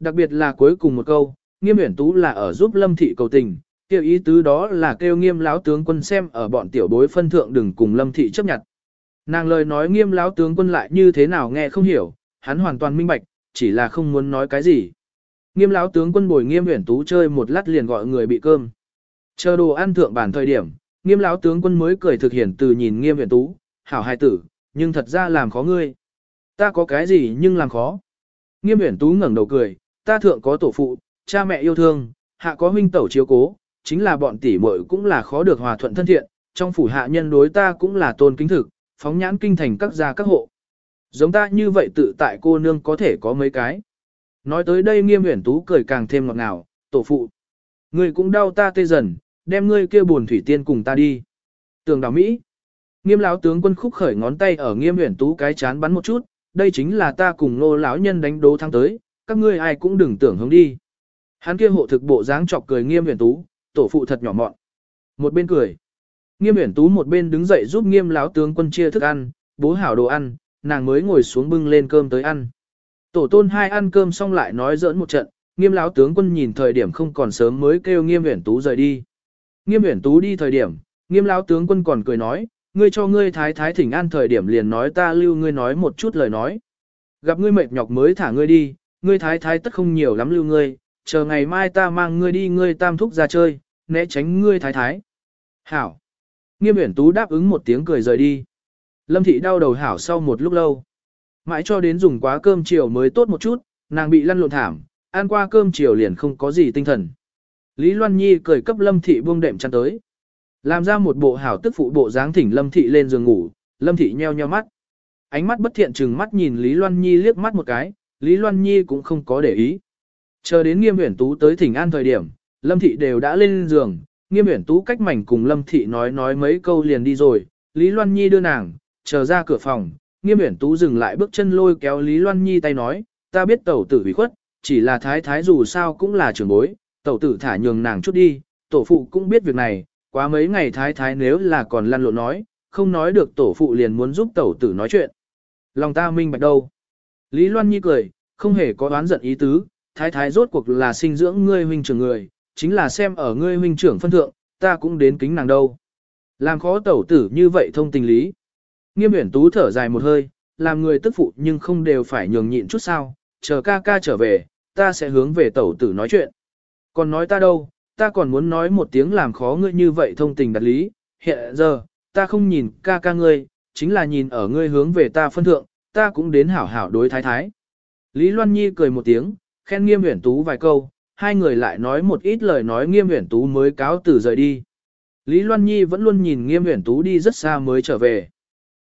Đặc biệt là cuối cùng một câu, nghiêm uyển tú là ở giúp lâm thị cầu tình, kêu ý tứ đó là kêu nghiêm lão tướng quân xem ở bọn tiểu bối phân thượng đừng cùng lâm thị chấp nhận. Nàng lời nói nghiêm lão tướng quân lại như thế nào nghe không hiểu, hắn hoàn toàn minh bạch, chỉ là không muốn nói cái gì. Nghiêm lão tướng quân bồi nghiêm uyển tú chơi một lát liền gọi người bị cơm. Chờ đồ ăn thượng bản thời điểm, nghiêm lão tướng quân mới cười thực hiện từ nhìn nghiêm uyển tú, hảo hài tử, nhưng thật ra làm khó ngươi. Ta có cái gì nhưng làm khó. Nghiêm uyển tú ngẩng đầu cười, ta thượng có tổ phụ, cha mẹ yêu thương, hạ có huynh tẩu chiếu cố, chính là bọn tỷ muội cũng là khó được hòa thuận thân thiện, trong phủ hạ nhân đối ta cũng là tôn kính thực, phóng nhãn kinh thành các gia các hộ. Giống ta như vậy tự tại cô nương có thể có mấy cái. Nói tới đây nghiêm huyển tú cười càng thêm ngọt ngào, tổ phụ. Ngươi cũng đau ta tê dần, đem ngươi kia buồn thủy tiên cùng ta đi. Tường đào Mỹ. Nghiêm lão tướng quân khúc khởi ngón tay ở nghiêm huyển tú cái chán bắn một chút, đây chính là ta cùng nô lão nhân đánh đố thắng tới, các ngươi ai cũng đừng tưởng hướng đi. Hắn kia hộ thực bộ dáng chọc cười nghiêm uyển tú, tổ phụ thật nhỏ mọn. Một bên cười. Nghiêm uyển tú một bên đứng dậy giúp nghiêm lão tướng quân chia thức ăn, bố hảo đồ ăn, nàng mới ngồi xuống bưng lên cơm tới ăn. Tổ tôn hai ăn cơm xong lại nói giỡn một trận, nghiêm lão tướng quân nhìn thời điểm không còn sớm mới kêu nghiêm uyển tú rời đi. Nghiêm uyển tú đi thời điểm, nghiêm lão tướng quân còn cười nói, ngươi cho ngươi thái thái thỉnh an thời điểm liền nói ta lưu ngươi nói một chút lời nói. Gặp ngươi mệt nhọc mới thả ngươi đi, ngươi thái thái tất không nhiều lắm lưu ngươi, chờ ngày mai ta mang ngươi đi ngươi tam thúc ra chơi, né tránh ngươi thái thái. Hảo. Nghiêm uyển tú đáp ứng một tiếng cười rời đi. Lâm thị đau đầu hảo sau một lúc lâu. Mãi cho đến dùng quá cơm chiều mới tốt một chút, nàng bị lăn lộn thảm, ăn qua cơm chiều liền không có gì tinh thần. Lý Loan Nhi cười cấp Lâm thị buông đệm chăn tới. Làm ra một bộ hảo tức phụ bộ dáng thỉnh Lâm thị lên giường ngủ, Lâm thị nheo nheo mắt. Ánh mắt bất thiện chừng mắt nhìn Lý Loan Nhi liếc mắt một cái, Lý Loan Nhi cũng không có để ý. Chờ đến Nghiêm Uyển Tú tới thỉnh an thời điểm, Lâm thị đều đã lên giường, Nghiêm Uyển Tú cách mảnh cùng Lâm thị nói nói mấy câu liền đi rồi, Lý Loan Nhi đưa nàng, chờ ra cửa phòng, Nghiêm Uyển Tú dừng lại bước chân lôi kéo Lý Loan Nhi tay nói, ta biết tẩu tử bị khuất, chỉ là thái thái dù sao cũng là trưởng bối, tẩu tử thả nhường nàng chút đi, tổ phụ cũng biết việc này, quá mấy ngày thái thái nếu là còn lăn lộn nói, không nói được tổ phụ liền muốn giúp tẩu tử nói chuyện. Lòng ta minh bạch đâu. Lý Loan Nhi cười, không hề có đoán giận ý tứ, thái thái rốt cuộc là sinh dưỡng ngươi huynh trưởng người, chính là xem ở ngươi huynh trưởng phân thượng, ta cũng đến kính nàng đâu. Làm khó tẩu tử như vậy thông tình lý. Nghiêm uyển tú thở dài một hơi, làm người tức phụ nhưng không đều phải nhường nhịn chút sao, chờ ca ca trở về, ta sẽ hướng về tẩu tử nói chuyện. Còn nói ta đâu, ta còn muốn nói một tiếng làm khó ngươi như vậy thông tình đặt lý, hiện giờ, ta không nhìn ca ca ngươi, chính là nhìn ở ngươi hướng về ta phân thượng, ta cũng đến hảo hảo đối thái thái. Lý Loan Nhi cười một tiếng, khen nghiêm huyển tú vài câu, hai người lại nói một ít lời nói nghiêm huyển tú mới cáo từ rời đi. Lý Loan Nhi vẫn luôn nhìn nghiêm huyển tú đi rất xa mới trở về.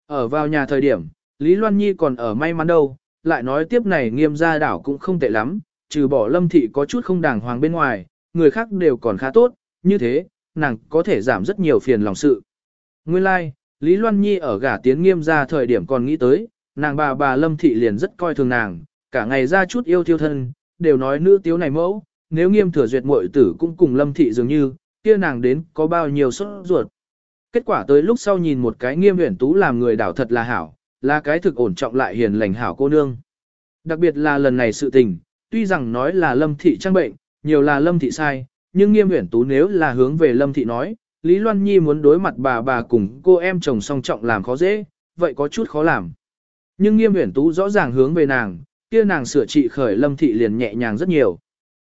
Ở vào nhà thời điểm, Lý Loan Nhi còn ở may mắn đâu, lại nói tiếp này nghiêm gia đảo cũng không tệ lắm, trừ bỏ lâm thị có chút không đàng hoàng bên ngoài, người khác đều còn khá tốt, như thế, nàng có thể giảm rất nhiều phiền lòng sự. Nguyên lai, like, Lý Loan Nhi ở gả tiến nghiêm gia thời điểm còn nghĩ tới, nàng bà bà lâm thị liền rất coi thường nàng, cả ngày ra chút yêu thiêu thân, đều nói nữ tiếu này mẫu, nếu nghiêm thừa duyệt muội tử cũng cùng lâm thị dường như, kia nàng đến có bao nhiêu sốt ruột. Kết quả tới lúc sau nhìn một cái nghiêm huyển tú làm người đảo thật là hảo, là cái thực ổn trọng lại hiền lành hảo cô nương. Đặc biệt là lần này sự tình, tuy rằng nói là lâm thị trang bệnh, nhiều là lâm thị sai, nhưng nghiêm huyển tú nếu là hướng về lâm thị nói, Lý Loan Nhi muốn đối mặt bà bà cùng cô em chồng song trọng làm khó dễ, vậy có chút khó làm. Nhưng nghiêm huyển tú rõ ràng hướng về nàng, kia nàng sửa trị khởi lâm thị liền nhẹ nhàng rất nhiều.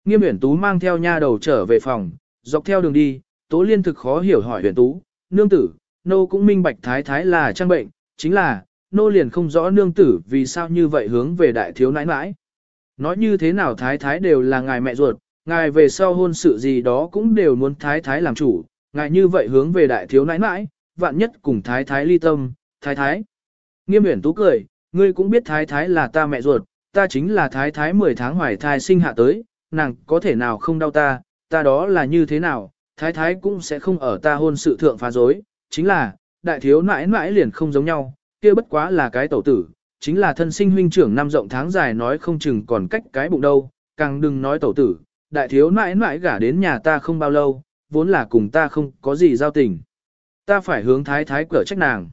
Nghiêm huyển tú mang theo nha đầu trở về phòng, dọc theo đường đi, tố liên thực khó hiểu hỏi huyển tú, nương tử, nô cũng minh bạch thái thái là trang bệnh, chính là, nô liền không rõ nương tử vì sao như vậy hướng về đại thiếu nãi nãi. Nói như thế nào thái thái đều là ngài mẹ ruột, ngài về sau hôn sự gì đó cũng đều muốn thái thái làm chủ, ngài như vậy hướng về đại thiếu nãi nãi, vạn nhất cùng thái thái ly tâm, thái thái. Nghiêm uyển tú cười, ngươi cũng biết thái thái là ta mẹ ruột, ta chính là thái thái 10 tháng hoài thai sinh hạ tới, nàng có thể nào không đau ta, ta đó là như thế nào, thái thái cũng sẽ không ở ta hôn sự thượng phá dối, chính là, đại thiếu nãi nãi liền không giống nhau, kia bất quá là cái tẩu tử, chính là thân sinh huynh trưởng năm rộng tháng dài nói không chừng còn cách cái bụng đâu, càng đừng nói tẩu tử, đại thiếu nãi nãi gả đến nhà ta không bao lâu, vốn là cùng ta không có gì giao tình. Ta phải hướng thái thái cửa trách nàng,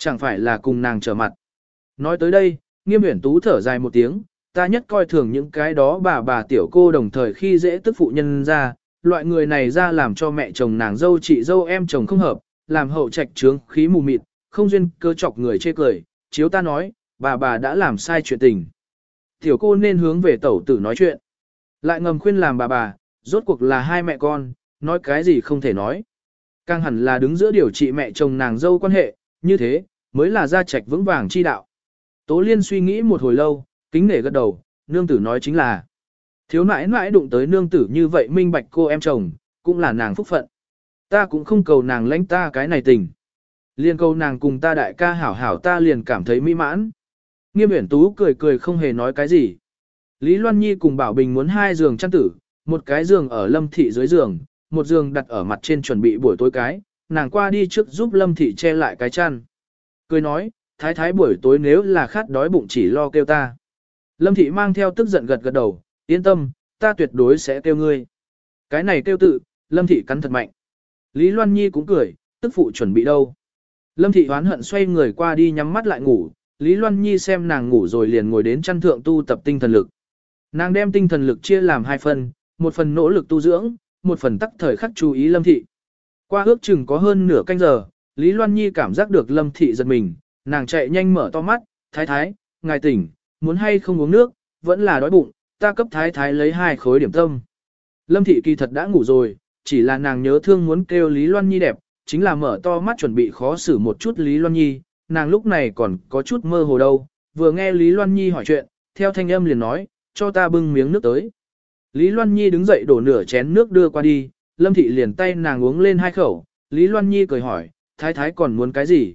chẳng phải là cùng nàng trở mặt. Nói tới đây, nghiêm huyển tú thở dài một tiếng, ta nhất coi thường những cái đó bà bà tiểu cô đồng thời khi dễ tức phụ nhân ra, loại người này ra làm cho mẹ chồng nàng dâu chị dâu em chồng không hợp, làm hậu trạch trướng khí mù mịt, không duyên cơ chọc người chê cười, chiếu ta nói, bà bà đã làm sai chuyện tình. Tiểu cô nên hướng về tẩu tử nói chuyện. Lại ngầm khuyên làm bà bà, rốt cuộc là hai mẹ con, nói cái gì không thể nói. Càng hẳn là đứng giữa điều trị mẹ chồng nàng dâu quan hệ, như thế, mới là gia trạch vững vàng chi đạo. Tố liên suy nghĩ một hồi lâu, kính nể gật đầu, nương tử nói chính là. Thiếu nãi nãi đụng tới nương tử như vậy minh bạch cô em chồng, cũng là nàng phúc phận. Ta cũng không cầu nàng lãnh ta cái này tình. Liên cầu nàng cùng ta đại ca hảo hảo ta liền cảm thấy mỹ mãn. Nghiêm uyển tú cười cười không hề nói cái gì. Lý Loan Nhi cùng Bảo Bình muốn hai giường chăn tử, một cái giường ở lâm thị dưới giường, một giường đặt ở mặt trên chuẩn bị buổi tối cái, nàng qua đi trước giúp lâm thị che lại cái chăn. Cười nói, thái thái buổi tối nếu là khát đói bụng chỉ lo kêu ta. Lâm thị mang theo tức giận gật gật đầu, yên tâm, ta tuyệt đối sẽ kêu ngươi. Cái này kêu tự, lâm thị cắn thật mạnh. Lý Loan Nhi cũng cười, tức phụ chuẩn bị đâu. Lâm thị hoán hận xoay người qua đi nhắm mắt lại ngủ, Lý Loan Nhi xem nàng ngủ rồi liền ngồi đến chăn thượng tu tập tinh thần lực. Nàng đem tinh thần lực chia làm hai phần, một phần nỗ lực tu dưỡng, một phần tắc thời khắc chú ý Lâm thị. Qua ước chừng có hơn nửa canh giờ, Lý Loan Nhi cảm giác được Lâm thị giật mình, nàng chạy nhanh mở to mắt, thái thái, ngài tỉnh, muốn hay không uống nước, vẫn là đói bụng, ta cấp thái thái lấy hai khối điểm tâm. Lâm thị kỳ thật đã ngủ rồi, chỉ là nàng nhớ thương muốn kêu Lý Loan Nhi đẹp, chính là mở to mắt chuẩn bị khó xử một chút Lý Loan Nhi, nàng lúc này còn có chút mơ hồ đâu, vừa nghe Lý Loan Nhi hỏi chuyện, theo thanh âm liền nói, cho ta bưng miếng nước tới. Lý Loan Nhi đứng dậy đổ nửa chén nước đưa qua đi, Lâm Thị liền tay nàng uống lên hai khẩu, Lý Loan Nhi cười hỏi, thái thái còn muốn cái gì?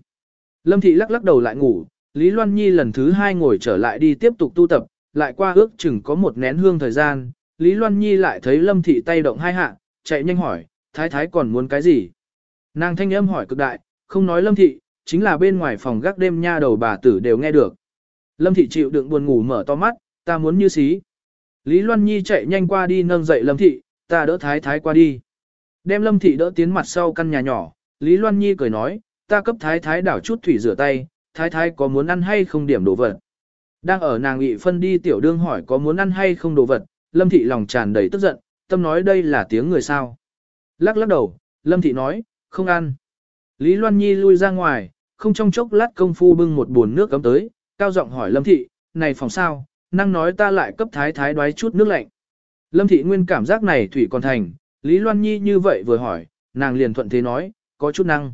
Lâm Thị lắc lắc đầu lại ngủ, Lý Loan Nhi lần thứ hai ngồi trở lại đi tiếp tục tu tập, lại qua ước chừng có một nén hương thời gian, Lý Loan Nhi lại thấy Lâm Thị tay động hai hạ, chạy nhanh hỏi, thái thái còn muốn cái gì? Nàng thanh âm hỏi cực đại, không nói Lâm Thị, chính là bên ngoài phòng gác đêm nha đầu bà tử đều nghe được. Lâm Thị chịu đựng buồn ngủ mở to mắt, ta muốn như xí. Lý Loan Nhi chạy nhanh qua đi nâng dậy Lâm Thị, ta đỡ thái thái qua đi. Đem Lâm Thị đỡ tiến mặt sau căn nhà nhỏ, Lý Loan Nhi cười nói, ta cấp thái thái đảo chút thủy rửa tay, thái thái có muốn ăn hay không điểm đồ vật. Đang ở nàng nghị phân đi tiểu đương hỏi có muốn ăn hay không đồ vật, Lâm Thị lòng tràn đầy tức giận, tâm nói đây là tiếng người sao. Lắc lắc đầu, Lâm Thị nói, không ăn. Lý Loan Nhi lui ra ngoài, không trong chốc lát công phu bưng một buồn nước cấm tới, cao giọng hỏi Lâm Thị, này phòng sao, năng nói ta lại cấp thái thái đoái chút nước lạnh. Lâm Thị Nguyên cảm giác này thủy còn thành, Lý Loan Nhi như vậy vừa hỏi, nàng liền thuận thế nói, có chút năng.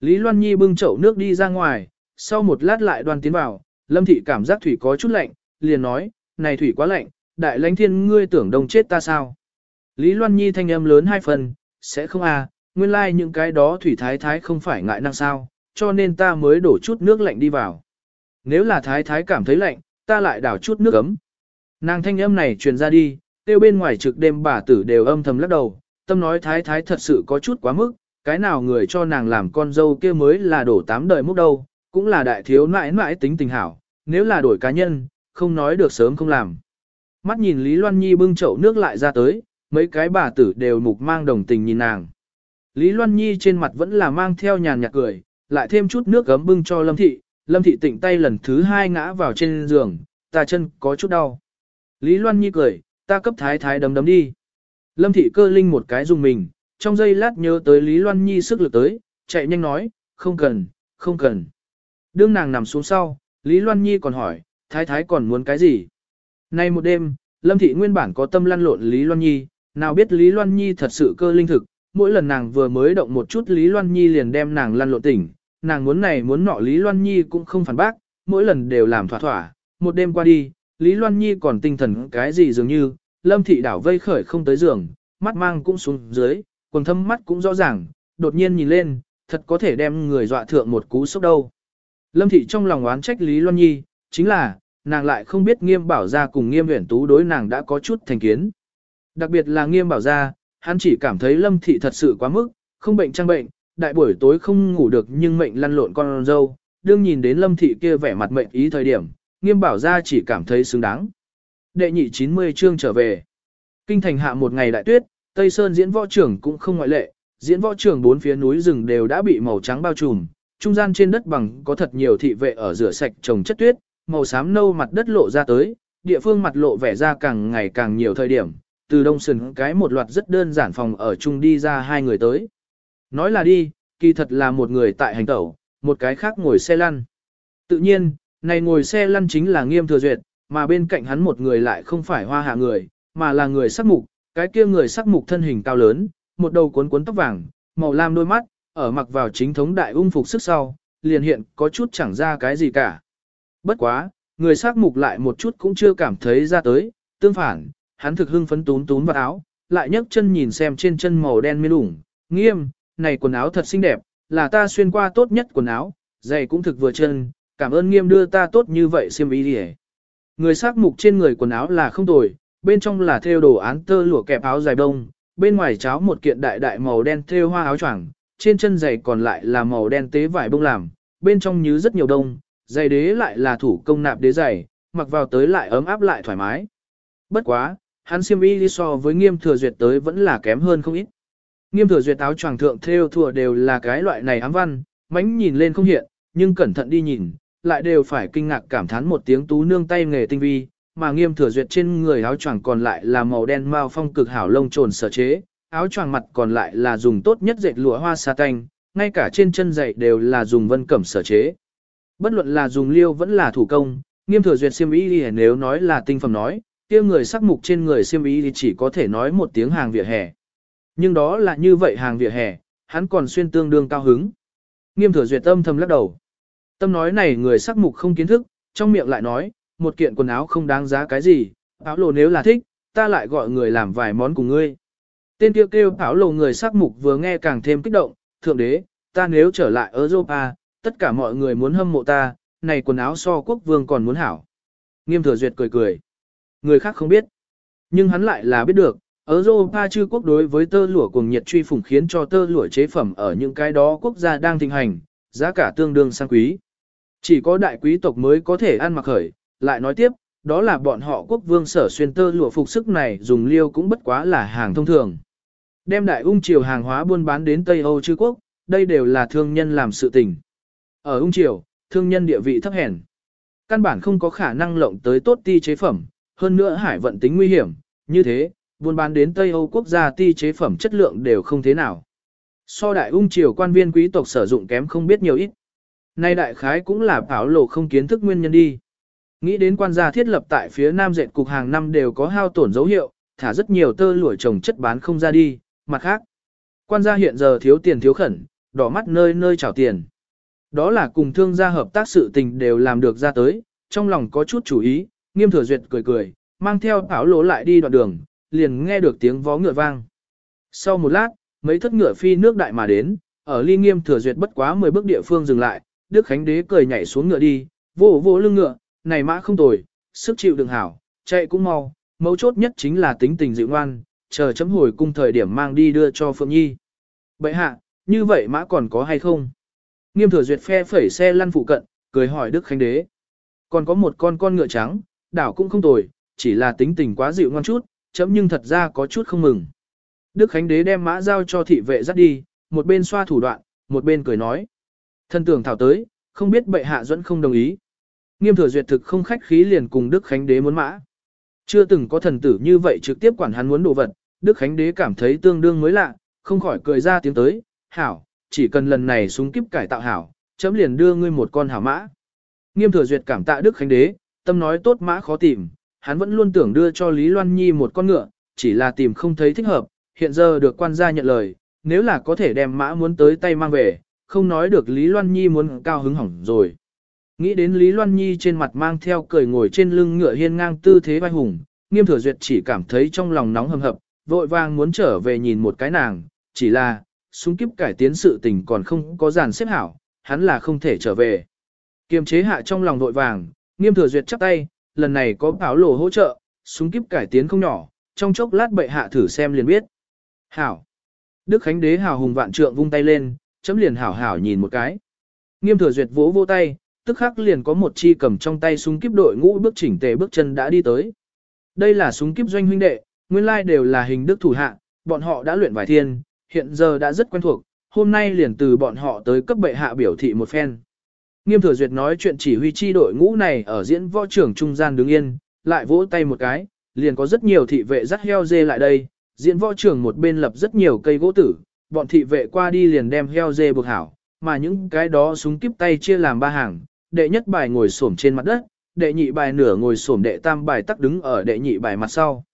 Lý Loan Nhi bưng chậu nước đi ra ngoài, sau một lát lại đoan tiến vào, Lâm Thị cảm giác thủy có chút lạnh, liền nói, này thủy quá lạnh, đại lãnh thiên ngươi tưởng đông chết ta sao. Lý Loan Nhi thanh âm lớn hai phần, sẽ không à, nguyên lai like những cái đó thủy thái thái không phải ngại năng sao, cho nên ta mới đổ chút nước lạnh đi vào. Nếu là thái thái cảm thấy lạnh, ta lại đảo chút nước ấm. Nàng thanh âm này truyền ra đi, tiêu bên ngoài trực đêm bà tử đều âm thầm lắc đầu, tâm nói thái thái thật sự có chút quá mức, cái nào người cho nàng làm con dâu kia mới là đổ tám đời múc đâu, cũng là đại thiếu nãi nãi tính tình hảo, nếu là đổi cá nhân, không nói được sớm không làm. Mắt nhìn Lý Loan Nhi bưng chậu nước lại ra tới, mấy cái bà tử đều mục mang đồng tình nhìn nàng. Lý Loan Nhi trên mặt vẫn là mang theo nhàn nhạt cười, lại thêm chút nước gấm bưng cho Lâm Thị, Lâm Thị tỉnh tay lần thứ hai ngã vào trên giường, ta chân có chút đau. Lý Loan Nhi cười, ta cấp thái thái đấm đấm đi. Lâm Thị cơ linh một cái dùng mình, trong giây lát nhớ tới Lý Loan Nhi sức lực tới, chạy nhanh nói, không cần, không cần. Đương nàng nằm xuống sau, Lý Loan Nhi còn hỏi, thái thái còn muốn cái gì? Nay một đêm, Lâm Thị nguyên bản có tâm lăn lộn Lý Loan Nhi, nào biết Lý Loan Nhi thật sự cơ linh thực, mỗi lần nàng vừa mới động một chút Lý Loan Nhi liền đem nàng lăn lộn tỉnh, nàng muốn này muốn nọ Lý Loan Nhi cũng không phản bác, mỗi lần đều làm thỏa thỏa, một đêm qua đi, Lý Loan Nhi còn tinh thần cái gì dường như, Lâm Thị đảo vây khởi không tới giường, mắt mang cũng xuống dưới, quần thâm mắt cũng rõ ràng, đột nhiên nhìn lên, thật có thể đem người dọa thượng một cú sốc đâu. Lâm Thị trong lòng oán trách Lý Loan Nhi, chính là, nàng lại không biết nghiêm bảo gia cùng nghiêm huyển tú đối nàng đã có chút thành kiến. Đặc biệt là nghiêm bảo gia, hắn chỉ cảm thấy Lâm Thị thật sự quá mức, không bệnh trang bệnh, đại buổi tối không ngủ được nhưng mệnh lăn lộn con dâu, đương nhìn đến Lâm Thị kia vẻ mặt mệnh ý thời điểm, nghiêm bảo gia chỉ cảm thấy xứng đáng. Đệ nhị 90 chương trở về. Kinh thành hạ một ngày đại tuyết, Tây Sơn diễn võ trưởng cũng không ngoại lệ, diễn võ trưởng bốn phía núi rừng đều đã bị màu trắng bao trùm, trung gian trên đất bằng có thật nhiều thị vệ ở rửa sạch trồng chất tuyết, màu xám nâu mặt đất lộ ra tới, địa phương mặt lộ vẻ ra càng ngày càng nhiều thời điểm, từ đông sườn cái một loạt rất đơn giản phòng ở chung đi ra hai người tới. Nói là đi, kỳ thật là một người tại hành tẩu, một cái khác ngồi xe lăn. Tự nhiên, này ngồi xe lăn chính là nghiêm thừa duyệt, mà bên cạnh hắn một người lại không phải hoa hạ người, mà là người sắc mục, cái kia người sắc mục thân hình cao lớn, một đầu cuốn cuốn tóc vàng, màu lam đôi mắt, ở mặc vào chính thống đại ung phục sức sau, liền hiện có chút chẳng ra cái gì cả. Bất quá, người sắc mục lại một chút cũng chưa cảm thấy ra tới, tương phản, hắn thực hưng phấn tún tún vào áo, lại nhấc chân nhìn xem trên chân màu đen miên ủng, nghiêm, này quần áo thật xinh đẹp, là ta xuyên qua tốt nhất quần áo, giày cũng thực vừa chân, cảm ơn nghiêm đưa ta tốt như vậy xiêm y đi Người sắc mục trên người quần áo là không tồi, bên trong là thêu đồ án tơ lụa kẹp áo dài đông, bên ngoài cháo một kiện đại đại màu đen thêu hoa áo choàng, trên chân giày còn lại là màu đen tế vải bông làm, bên trong nhứ rất nhiều đông, giày đế lại là thủ công nạp đế giày, mặc vào tới lại ấm áp lại thoải mái. Bất quá, hắn xiêm y đi so với nghiêm thừa duyệt tới vẫn là kém hơn không ít. Nghiêm thừa duyệt áo choàng thượng thêu thùa đều là cái loại này ám văn, mánh nhìn lên không hiện, nhưng cẩn thận đi nhìn, lại đều phải kinh ngạc cảm thán một tiếng tú nương tay nghề tinh vi, mà nghiêm thừa duyệt trên người áo choàng còn lại là màu đen mao phong cực hảo lông trồn sở chế, áo choàng mặt còn lại là dùng tốt nhất dệt lụa hoa sa tanh, ngay cả trên chân giày đều là dùng vân cẩm sở chế. Bất luận là dùng liêu vẫn là thủ công, nghiêm thừa duyệt xiêm y đi nếu nói là tinh phẩm nói, kia người sắc mục trên người xiêm y thì chỉ có thể nói một tiếng hàng vỉa hè. Nhưng đó là như vậy hàng vỉa hè, hắn còn xuyên tương đương cao hứng. Nghiêm thừa duyệt tâm thầm lắc đầu. Tâm nói này người sắc mục không kiến thức, trong miệng lại nói, một kiện quần áo không đáng giá cái gì, áo lộ nếu là thích, ta lại gọi người làm vài món cùng ngươi. Tên kêu kêu áo lộ người sắc mục vừa nghe càng thêm kích động, thượng đế, ta nếu trở lại Europa, tất cả mọi người muốn hâm mộ ta, này quần áo so quốc vương còn muốn hảo. Nghiêm thừa duyệt cười cười. Người khác không biết. Nhưng hắn lại là biết được, Europa chư quốc đối với tơ lụa cùng nhiệt truy phủng khiến cho tơ lụa chế phẩm ở những cái đó quốc gia đang thịnh hành, giá cả tương đương sang quý. Chỉ có đại quý tộc mới có thể ăn mặc khởi, lại nói tiếp, đó là bọn họ quốc vương sở xuyên tơ lụa phục sức này dùng liêu cũng bất quá là hàng thông thường. Đem đại ung triều hàng hóa buôn bán đến Tây Âu chư quốc, đây đều là thương nhân làm sự tình. Ở ung triều, thương nhân địa vị thấp hèn. Căn bản không có khả năng lộng tới tốt ti chế phẩm, hơn nữa hải vận tính nguy hiểm, như thế, buôn bán đến Tây Âu quốc gia ti chế phẩm chất lượng đều không thế nào. So đại ung triều quan viên quý tộc sử dụng kém không biết nhiều ít. Nay đại khái cũng là bảo lộ không kiến thức nguyên nhân đi. Nghĩ đến quan gia thiết lập tại phía nam dệt cục hàng năm đều có hao tổn dấu hiệu, thả rất nhiều tơ lụa trồng chất bán không ra đi, mặt khác. Quan gia hiện giờ thiếu tiền thiếu khẩn, đỏ mắt nơi nơi trào tiền. Đó là cùng thương gia hợp tác sự tình đều làm được ra tới, trong lòng có chút chủ ý, nghiêm thừa duyệt cười cười, mang theo áo lỗ lại đi đoạn đường, liền nghe được tiếng vó ngựa vang. Sau một lát, mấy thất ngựa phi nước đại mà đến, ở ly nghiêm thừa duyệt bất quá 10 bước địa phương dừng lại, Đức Khánh Đế cười nhảy xuống ngựa đi, vỗ vỗ lưng ngựa, này mã không tồi, sức chịu đựng hảo, chạy cũng mau, mấu chốt nhất chính là tính tình dịu ngoan, chờ chấm hồi cung thời điểm mang đi đưa cho Phượng Nhi. Bậy hạ, như vậy mã còn có hay không? Nghiêm thừa duyệt phe phẩy xe lăn phụ cận, cười hỏi Đức Khánh Đế. Còn có một con con ngựa trắng, đảo cũng không tồi, chỉ là tính tình quá dịu ngoan chút, chấm nhưng thật ra có chút không mừng. Đức Khánh Đế đem mã giao cho thị vệ dắt đi, một bên xoa thủ đoạn, một bên cười nói. Thân tưởng thảo tới, không biết bệ hạ dẫn không đồng ý. Nghiêm thừa duyệt thực không khách khí liền cùng Đức Khánh Đế muốn mã. Chưa từng có thần tử như vậy trực tiếp quản hắn muốn đồ vật, Đức Khánh Đế cảm thấy tương đương mới lạ, không khỏi cười ra tiếng tới, hảo, chỉ cần lần này súng kiếp cải tạo hảo, chấm liền đưa ngươi một con hảo mã. Nghiêm thừa duyệt cảm tạ Đức Khánh Đế, tâm nói tốt mã khó tìm, hắn vẫn luôn tưởng đưa cho Lý Loan Nhi một con ngựa, chỉ là tìm không thấy thích hợp, hiện giờ được quan gia nhận lời, nếu là có thể đem mã muốn tới tay mang về, không nói được Lý Loan Nhi muốn cao hứng hỏng rồi. Nghĩ đến Lý Loan Nhi trên mặt mang theo cười ngồi trên lưng ngựa hiên ngang tư thế vai hùng, nghiêm thừa duyệt chỉ cảm thấy trong lòng nóng hầm hập, vội vàng muốn trở về nhìn một cái nàng, chỉ là, súng kiếp cải tiến sự tình còn không có dàn xếp hảo, hắn là không thể trở về. Kiềm chế hạ trong lòng vội vàng, nghiêm thừa duyệt chắp tay, lần này có áo lộ hỗ trợ, súng kiếp cải tiến không nhỏ, trong chốc lát bệ hạ thử xem liền biết. Hảo. Đức Khánh Đế hào hùng vạn trượng vung tay lên, chấm liền hảo hảo nhìn một cái. Nghiêm thừa duyệt vỗ vô tay, tức khắc liền có một chi cầm trong tay súng kiếp đội ngũ bước chỉnh tề bước chân đã đi tới. Đây là súng kiếp doanh huynh đệ, nguyên lai đều là hình đức thủ hạ, bọn họ đã luyện vài thiên, hiện giờ đã rất quen thuộc, hôm nay liền từ bọn họ tới cấp bệ hạ biểu thị một phen. Nghiêm thừa duyệt nói chuyện chỉ huy chi đội ngũ này ở diễn võ trưởng trung gian đứng yên, lại vỗ tay một cái, liền có rất nhiều thị vệ dắt heo dê lại đây, diễn võ trưởng một bên lập rất nhiều cây gỗ tử, bọn thị vệ qua đi liền đem heo dê buộc hảo, mà những cái đó súng kíp tay chia làm ba hàng, đệ nhất bài ngồi xổm trên mặt đất, đệ nhị bài nửa ngồi xổm đệ tam bài tắc đứng ở đệ nhị bài mặt sau.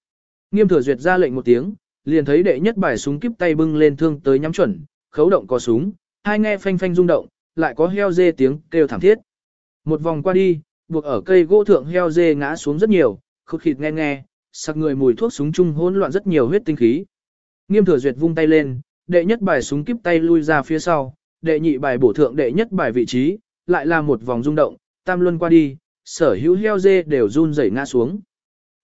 Nghiêm thừa duyệt ra lệnh một tiếng, liền thấy đệ nhất bài súng kíp tay bưng lên thương tới nhắm chuẩn, khấu động có súng, hai nghe phanh phanh rung động, lại có heo dê tiếng kêu thảm thiết. Một vòng qua đi, buộc ở cây gỗ thượng heo dê ngã xuống rất nhiều, khụt khịt nghe nghe, sặc người mùi thuốc súng chung hỗn loạn rất nhiều huyết tinh khí. Nghiêm thừa duyệt vung tay lên, đệ nhất bài súng kíp tay lui ra phía sau, đệ nhị bài bổ thượng đệ nhất bài vị trí, lại là một vòng rung động, tam luân qua đi, sở hữu heo dê đều run rẩy ngã xuống.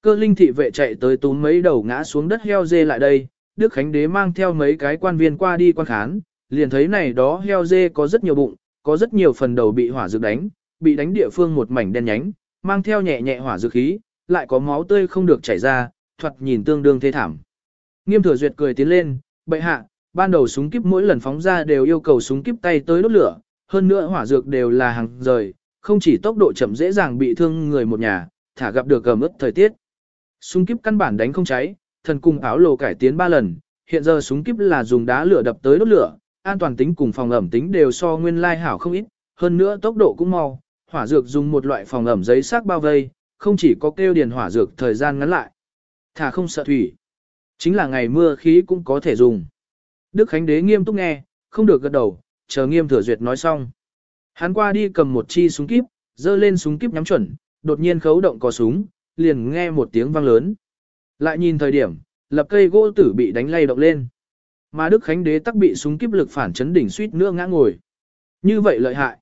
Cơ linh thị vệ chạy tới túm mấy đầu ngã xuống đất heo dê lại đây, Đức Khánh Đế mang theo mấy cái quan viên qua đi quan khán, liền thấy này đó heo dê có rất nhiều bụng, có rất nhiều phần đầu bị hỏa dược đánh, bị đánh địa phương một mảnh đen nhánh, mang theo nhẹ nhẹ hỏa dược khí, lại có máu tươi không được chảy ra, thoạt nhìn tương đương thê thảm. Nghiêm thừa duyệt cười tiến lên, bệ hạ, ban đầu súng kíp mỗi lần phóng ra đều yêu cầu súng kíp tay tới đốt lửa, hơn nữa hỏa dược đều là hàng rời, không chỉ tốc độ chậm dễ dàng bị thương người một nhà, thả gặp được gầm ướt thời tiết. Súng kíp căn bản đánh không cháy, thần cùng áo lồ cải tiến 3 lần, hiện giờ súng kíp là dùng đá lửa đập tới đốt lửa, an toàn tính cùng phòng ẩm tính đều so nguyên lai hảo không ít, hơn nữa tốc độ cũng mau, hỏa dược dùng một loại phòng ẩm giấy sắc bao vây, không chỉ có kêu điền hỏa dược thời gian ngắn lại, thả không sợ thủy. Chính là ngày mưa khí cũng có thể dùng. Đức Khánh Đế nghiêm túc nghe, không được gật đầu, chờ nghiêm thừa duyệt nói xong. Hắn qua đi cầm một chi súng kíp, dơ lên súng kíp nhắm chuẩn, đột nhiên khấu động có súng, liền nghe một tiếng vang lớn. Lại nhìn thời điểm, lập cây gỗ tử bị đánh lay động lên. Mà Đức Khánh Đế tắc bị súng kíp lực phản chấn đỉnh suýt nữa ngã ngồi. Như vậy lợi hại.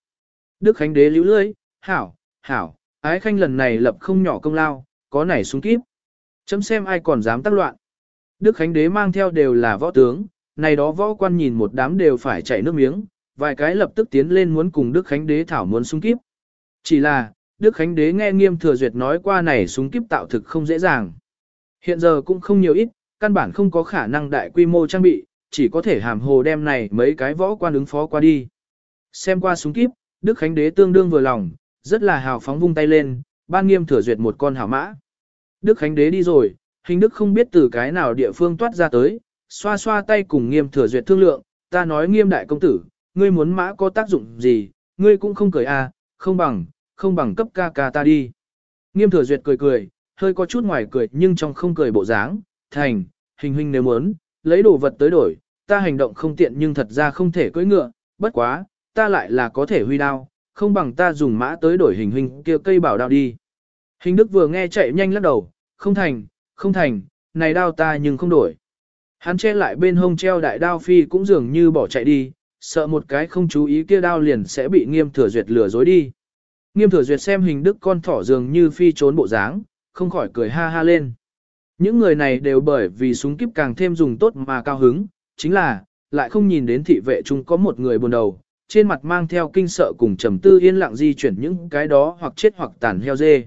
Đức Khánh Đế lưu lưỡi, hảo, hảo, ái khanh lần này lập không nhỏ công lao, có nảy súng kíp. Chấm xem ai còn dám tác loạn. Đức Khánh Đế mang theo đều là võ tướng, này đó võ quan nhìn một đám đều phải chảy nước miếng, vài cái lập tức tiến lên muốn cùng Đức Khánh Đế thảo muốn súng kíp. Chỉ là, Đức Khánh Đế nghe nghiêm thừa duyệt nói qua này súng kíp tạo thực không dễ dàng. Hiện giờ cũng không nhiều ít, căn bản không có khả năng đại quy mô trang bị, chỉ có thể hàm hồ đem này mấy cái võ quan ứng phó qua đi. Xem qua súng kíp, Đức Khánh Đế tương đương vừa lòng, rất là hào phóng vung tay lên, ban nghiêm thừa duyệt một con hảo mã. Đức Khánh Đế đi rồi, hình Đức không biết từ cái nào địa phương toát ra tới, xoa xoa tay cùng nghiêm thừa duyệt thương lượng, ta nói nghiêm đại công tử, ngươi muốn mã có tác dụng gì, ngươi cũng không cười à, không bằng, không bằng cấp ca ca ta đi. Nghiêm thừa duyệt cười cười, hơi có chút ngoài cười nhưng trong không cười bộ dáng, thành, hình huynh nếu muốn, lấy đồ vật tới đổi, ta hành động không tiện nhưng thật ra không thể cưỡi ngựa, bất quá, ta lại là có thể huy đao, không bằng ta dùng mã tới đổi hình huynh kia cây bảo đao đi. Hình đức vừa nghe chạy nhanh lắc đầu, không thành, không thành, này đao ta nhưng không đổi. Hắn che lại bên hông treo đại đao phi cũng dường như bỏ chạy đi, sợ một cái không chú ý kia đao liền sẽ bị nghiêm thừa duyệt lừa dối đi. Nghiêm thừa duyệt xem hình đức con thỏ dường như phi trốn bộ dáng, không khỏi cười ha ha lên. Những người này đều bởi vì súng kíp càng thêm dùng tốt mà cao hứng, chính là, lại không nhìn đến thị vệ chúng có một người buồn đầu, trên mặt mang theo kinh sợ cùng trầm tư yên lặng di chuyển những cái đó hoặc chết hoặc tàn heo dê.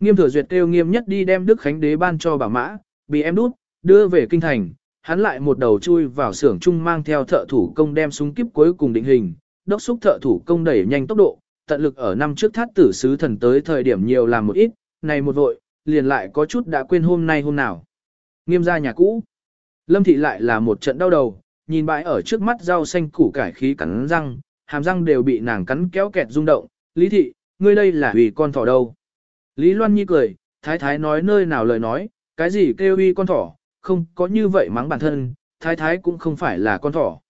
Nghiêm thừa duyệt kêu nghiêm nhất đi đem Đức Khánh Đế ban cho bà mã, bị em đút, đưa về kinh thành, hắn lại một đầu chui vào xưởng chung mang theo thợ thủ công đem súng kíp cuối cùng định hình, đốc xúc thợ thủ công đẩy nhanh tốc độ, tận lực ở năm trước thát tử sứ thần tới thời điểm nhiều làm một ít, này một vội, liền lại có chút đã quên hôm nay hôm nào. Nghiêm gia nhà cũ. Lâm thị lại là một trận đau đầu, nhìn bãi ở trước mắt rau xanh củ cải khí cắn răng, hàm răng đều bị nàng cắn kéo kẹt rung động. Lý thị, ngươi đây là vì con thỏ đâu? Lý Loan Nhi cười, thái thái nói nơi nào lời nói, cái gì kêu uy con thỏ, không có như vậy mắng bản thân, thái thái cũng không phải là con thỏ.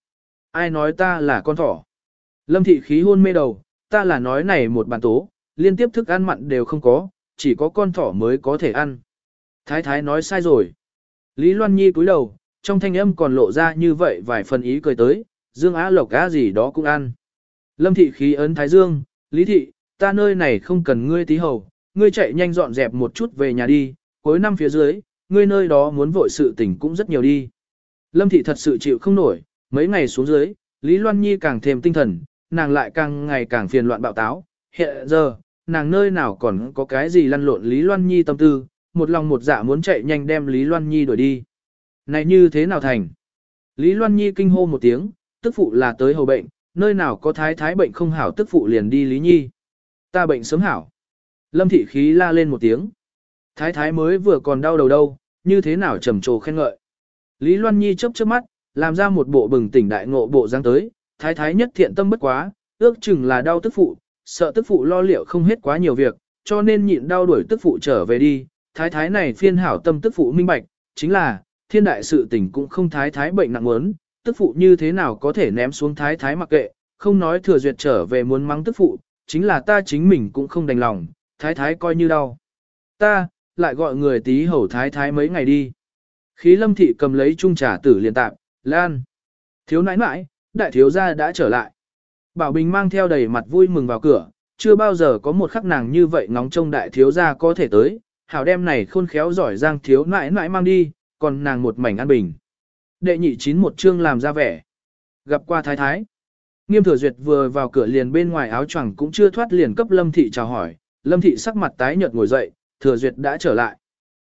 Ai nói ta là con thỏ? Lâm thị khí hôn mê đầu, ta là nói này một bản tố, liên tiếp thức ăn mặn đều không có, chỉ có con thỏ mới có thể ăn. Thái thái nói sai rồi. Lý Loan Nhi cúi đầu, trong thanh âm còn lộ ra như vậy vài phần ý cười tới, Dương Á Lộc Á gì đó cũng ăn. Lâm thị khí ấn Thái Dương, Lý thị, ta nơi này không cần ngươi tí hầu, ngươi chạy nhanh dọn dẹp một chút về nhà đi, cuối năm phía dưới, ngươi nơi đó muốn vội sự tình cũng rất nhiều đi. Lâm thị thật sự chịu không nổi, mấy ngày xuống dưới, Lý Loan Nhi càng thêm tinh thần, nàng lại càng ngày càng phiền loạn bạo táo. Hiện giờ, nàng nơi nào còn có cái gì lăn lộn Lý Loan Nhi tâm tư, một lòng một dạ muốn chạy nhanh đem Lý Loan Nhi đuổi đi. Này như thế nào thành? Lý Loan Nhi kinh hô một tiếng, tức phụ là tới hầu bệnh, nơi nào có thái thái bệnh không hảo tức phụ liền đi Lý Nhi. Ta bệnh sớm hảo. Lâm thị khí la lên một tiếng. Thái thái mới vừa còn đau đầu đâu, như thế nào trầm trồ khen ngợi. Lý Loan Nhi chớp chớp mắt, làm ra một bộ bừng tỉnh đại ngộ bộ dáng tới, thái thái nhất thiện tâm bất quá, ước chừng là đau tức phụ, sợ tức phụ lo liệu không hết quá nhiều việc, cho nên nhịn đau đuổi tức phụ trở về đi, thái thái này phiên hảo tâm tức phụ minh bạch, chính là, thiên đại sự tình cũng không thái thái bệnh nặng muốn, tức phụ như thế nào có thể ném xuống thái thái mặc kệ, không nói thừa duyệt trở về muốn mắng tức phụ, chính là ta chính mình cũng không đành lòng, thái thái coi như đau. Ta, lại gọi người tí hầu thái thái mấy ngày đi. Khí lâm thị cầm lấy chung trà tử liền tạm, lan. Thiếu nãi nãi, đại thiếu gia đã trở lại. Bảo Bình mang theo đầy mặt vui mừng vào cửa, chưa bao giờ có một khắc nàng như vậy ngóng trông đại thiếu gia có thể tới, hảo đem này khôn khéo giỏi giang thiếu nãi nãi mang đi, còn nàng một mảnh an bình. Đệ nhị chín một chương làm ra vẻ. Gặp qua thái thái. Nghiêm thừa duyệt vừa vào cửa liền bên ngoài áo choàng cũng chưa thoát liền cấp lâm thị chào hỏi, lâm thị sắc mặt tái nhợt ngồi dậy, thừa duyệt đã trở lại.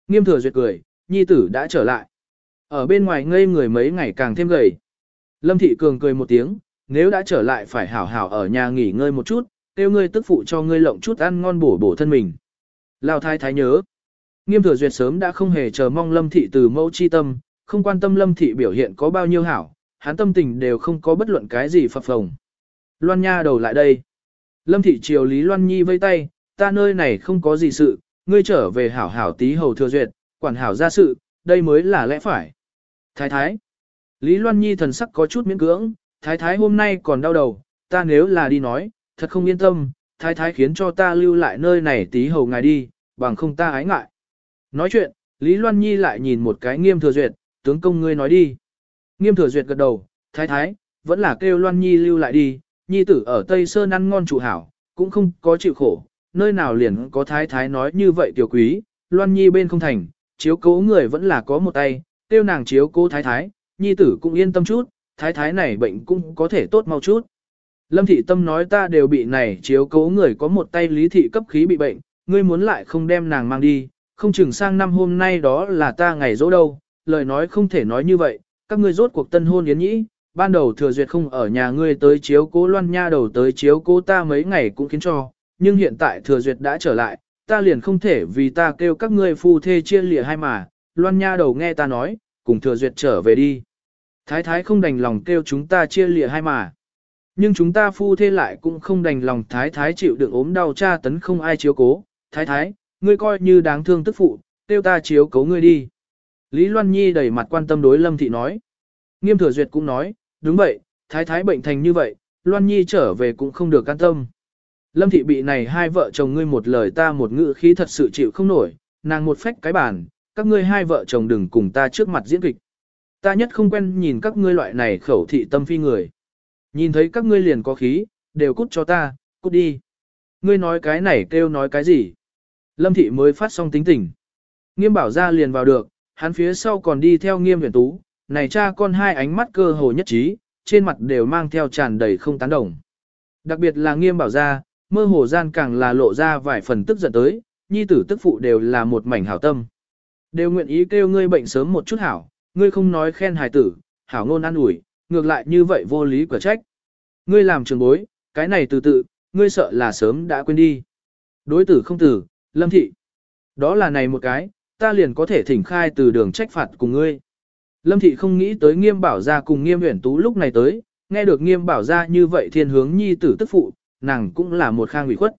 Nghiêm thừa duyệt cười, nhi tử đã trở lại. Ở bên ngoài ngây người mấy ngày càng thêm gầy. Lâm thị cường cười một tiếng, nếu đã trở lại phải hảo hảo ở nhà nghỉ ngơi một chút, tiêu ngươi tức phụ cho ngươi lộng chút ăn ngon bổ bổ thân mình. Lao thái thái nhớ. Nghiêm thừa duyệt sớm đã không hề chờ mong lâm thị từ mẫu chi tâm, không quan tâm lâm thị biểu hiện có bao nhiêu hảo, hắn tâm tình đều không có bất luận cái gì phập phồng. Loan Nha đầu lại đây. Lâm thị triều Lý Loan Nhi vây tay, ta nơi này không có gì sự, ngươi trở về hảo hảo tí hầu thừa duyệt, quản hảo ra sự, đây mới là lẽ phải. Thái thái. Lý Loan Nhi thần sắc có chút miễn cưỡng, thái thái hôm nay còn đau đầu, ta nếu là đi nói, thật không yên tâm, thái thái khiến cho ta lưu lại nơi này tí hầu ngài đi, bằng không ta ái ngại. Nói chuyện, Lý Loan Nhi lại nhìn một cái nghiêm thừa duyệt, tướng công ngươi nói đi. Nghiêm thừa duyệt gật đầu, thái thái, vẫn là kêu Loan Nhi lưu lại đi, Nhi tử ở Tây Sơn ăn ngon chủ hảo, cũng không có chịu khổ, nơi nào liền có thái thái nói như vậy tiểu quý, Loan Nhi bên không thành, chiếu cố người vẫn là có một tay, tiêu nàng chiếu cố thái thái, Nhi tử cũng yên tâm chút, thái thái này bệnh cũng có thể tốt mau chút. Lâm thị tâm nói ta đều bị này chiếu cố người có một tay lý thị cấp khí bị bệnh, ngươi muốn lại không đem nàng mang đi, không chừng sang năm hôm nay đó là ta ngày dỗ đâu, lời nói không thể nói như vậy, các ngươi rốt cuộc tân hôn yến nhĩ, ban đầu thừa duyệt không ở nhà ngươi tới chiếu cố loan nha đầu tới chiếu cố ta mấy ngày cũng khiến cho, nhưng hiện tại thừa duyệt đã trở lại, ta liền không thể vì ta kêu các ngươi phu thê chia lìa hai mà, loan nha đầu nghe ta nói, cùng thừa duyệt trở về đi. Thái thái không đành lòng kêu chúng ta chia lìa hai mà. Nhưng chúng ta phu thê lại cũng không đành lòng thái thái chịu đựng ốm đau cha tấn không ai chiếu cố. Thái thái, ngươi coi như đáng thương tức phụ, kêu ta chiếu cố ngươi đi. Lý Loan Nhi đầy mặt quan tâm đối Lâm Thị nói. Nghiêm thừa duyệt cũng nói, đúng vậy, thái thái bệnh thành như vậy, Loan Nhi trở về cũng không được can tâm. Lâm Thị bị này hai vợ chồng ngươi một lời ta một ngữ khí thật sự chịu không nổi, nàng một phách cái bàn, các ngươi hai vợ chồng đừng cùng ta trước mặt diễn kịch. Ta nhất không quen nhìn các ngươi loại này khẩu thị tâm phi người. Nhìn thấy các ngươi liền có khí, đều cút cho ta, cút đi. Ngươi nói cái này kêu nói cái gì? Lâm thị mới phát xong tính tình. Nghiêm bảo ra liền vào được, hắn phía sau còn đi theo nghiêm huyền tú, này cha con hai ánh mắt cơ hồ nhất trí, trên mặt đều mang theo tràn đầy không tán đồng. Đặc biệt là nghiêm bảo ra, mơ hồ gian càng là lộ ra vài phần tức giận tới, nhi tử tức phụ đều là một mảnh hảo tâm. Đều nguyện ý kêu ngươi bệnh sớm một chút hảo, ngươi không nói khen hài tử, hảo ngôn an ủi, ngược lại như vậy vô lý quả trách. Ngươi làm trường bối, cái này từ tự, ngươi sợ là sớm đã quên đi. Đối tử không tử, lâm thị. Đó là này một cái, ta liền có thể thỉnh khai từ đường trách phạt cùng ngươi. Lâm thị không nghĩ tới nghiêm bảo ra cùng nghiêm huyển tú lúc này tới, nghe được nghiêm bảo ra như vậy thiên hướng nhi tử tức phụ, nàng cũng là một khang ủy khuất.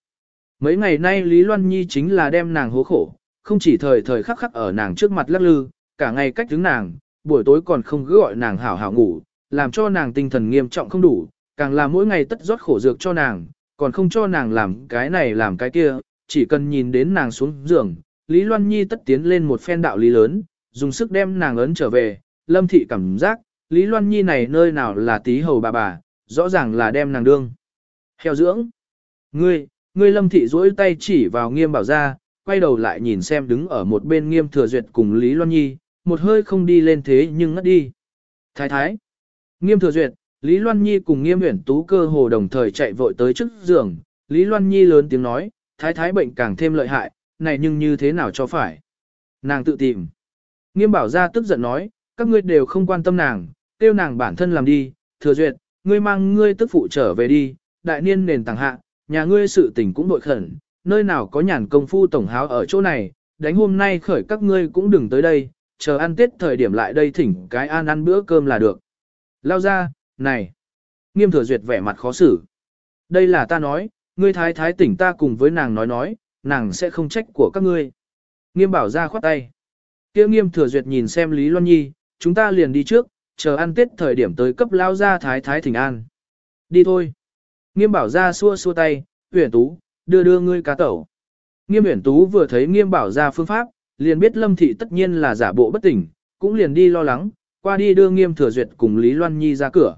Mấy ngày nay Lý Loan Nhi chính là đem nàng hố khổ, không chỉ thời thời khắc khắc ở nàng trước mặt lắc lư, cả ngày cách đứng nàng, buổi tối còn không cứ gọi nàng hảo hảo ngủ, làm cho nàng tinh thần nghiêm trọng không đủ, càng là mỗi ngày tất rót khổ dược cho nàng, còn không cho nàng làm cái này làm cái kia, chỉ cần nhìn đến nàng xuống giường, Lý Loan Nhi tất tiến lên một phen đạo lý lớn, dùng sức đem nàng ấn trở về, lâm thị cảm giác, Lý Loan Nhi này nơi nào là tí hầu bà bà, rõ ràng là đem nàng đương. Heo dưỡng. Ngươi, ngươi lâm thị duỗi tay chỉ vào nghiêm bảo ra, quay đầu lại nhìn xem đứng ở một bên nghiêm thừa duyệt cùng Lý Loan Nhi, một hơi không đi lên thế nhưng ngất đi. Thái thái. Nghiêm thừa duyệt, Lý Loan Nhi cùng nghiêm huyển tú cơ hồ đồng thời chạy vội tới trước giường, Lý Loan Nhi lớn tiếng nói, thái thái bệnh càng thêm lợi hại, này nhưng như thế nào cho phải. Nàng tự tìm. Nghiêm bảo ra tức giận nói, các ngươi đều không quan tâm nàng, tiêu nàng bản thân làm đi, thừa duyệt, ngươi mang ngươi tức phụ trở về đi, đại niên nền tàng hạ, nhà ngươi sự tình cũng đội khẩn, nơi nào có nhàn công phu tổng háo ở chỗ này, đánh hôm nay khởi các ngươi cũng đừng tới đây, chờ ăn tết thời điểm lại đây thỉnh cái an ăn bữa cơm là được. Lao ra, này. Nghiêm thừa duyệt vẻ mặt khó xử. Đây là ta nói, ngươi thái thái tỉnh ta cùng với nàng nói nói, nàng sẽ không trách của các ngươi. Nghiêm bảo ra khoát tay. kia nghiêm thừa duyệt nhìn xem Lý Loan Nhi, chúng ta liền đi trước, chờ ăn tết thời điểm tới cấp lao ra thái thái thỉnh an. Đi thôi. Nghiêm bảo ra xua xua tay, huyển tú, đưa đưa ngươi cá tẩu. Nghiêm huyển tú vừa thấy nghiêm bảo ra phương pháp, liền biết lâm thị tất nhiên là giả bộ bất tỉnh, cũng liền đi lo lắng, qua đi đưa nghiêm thừa duyệt cùng Lý Loan Nhi ra cửa.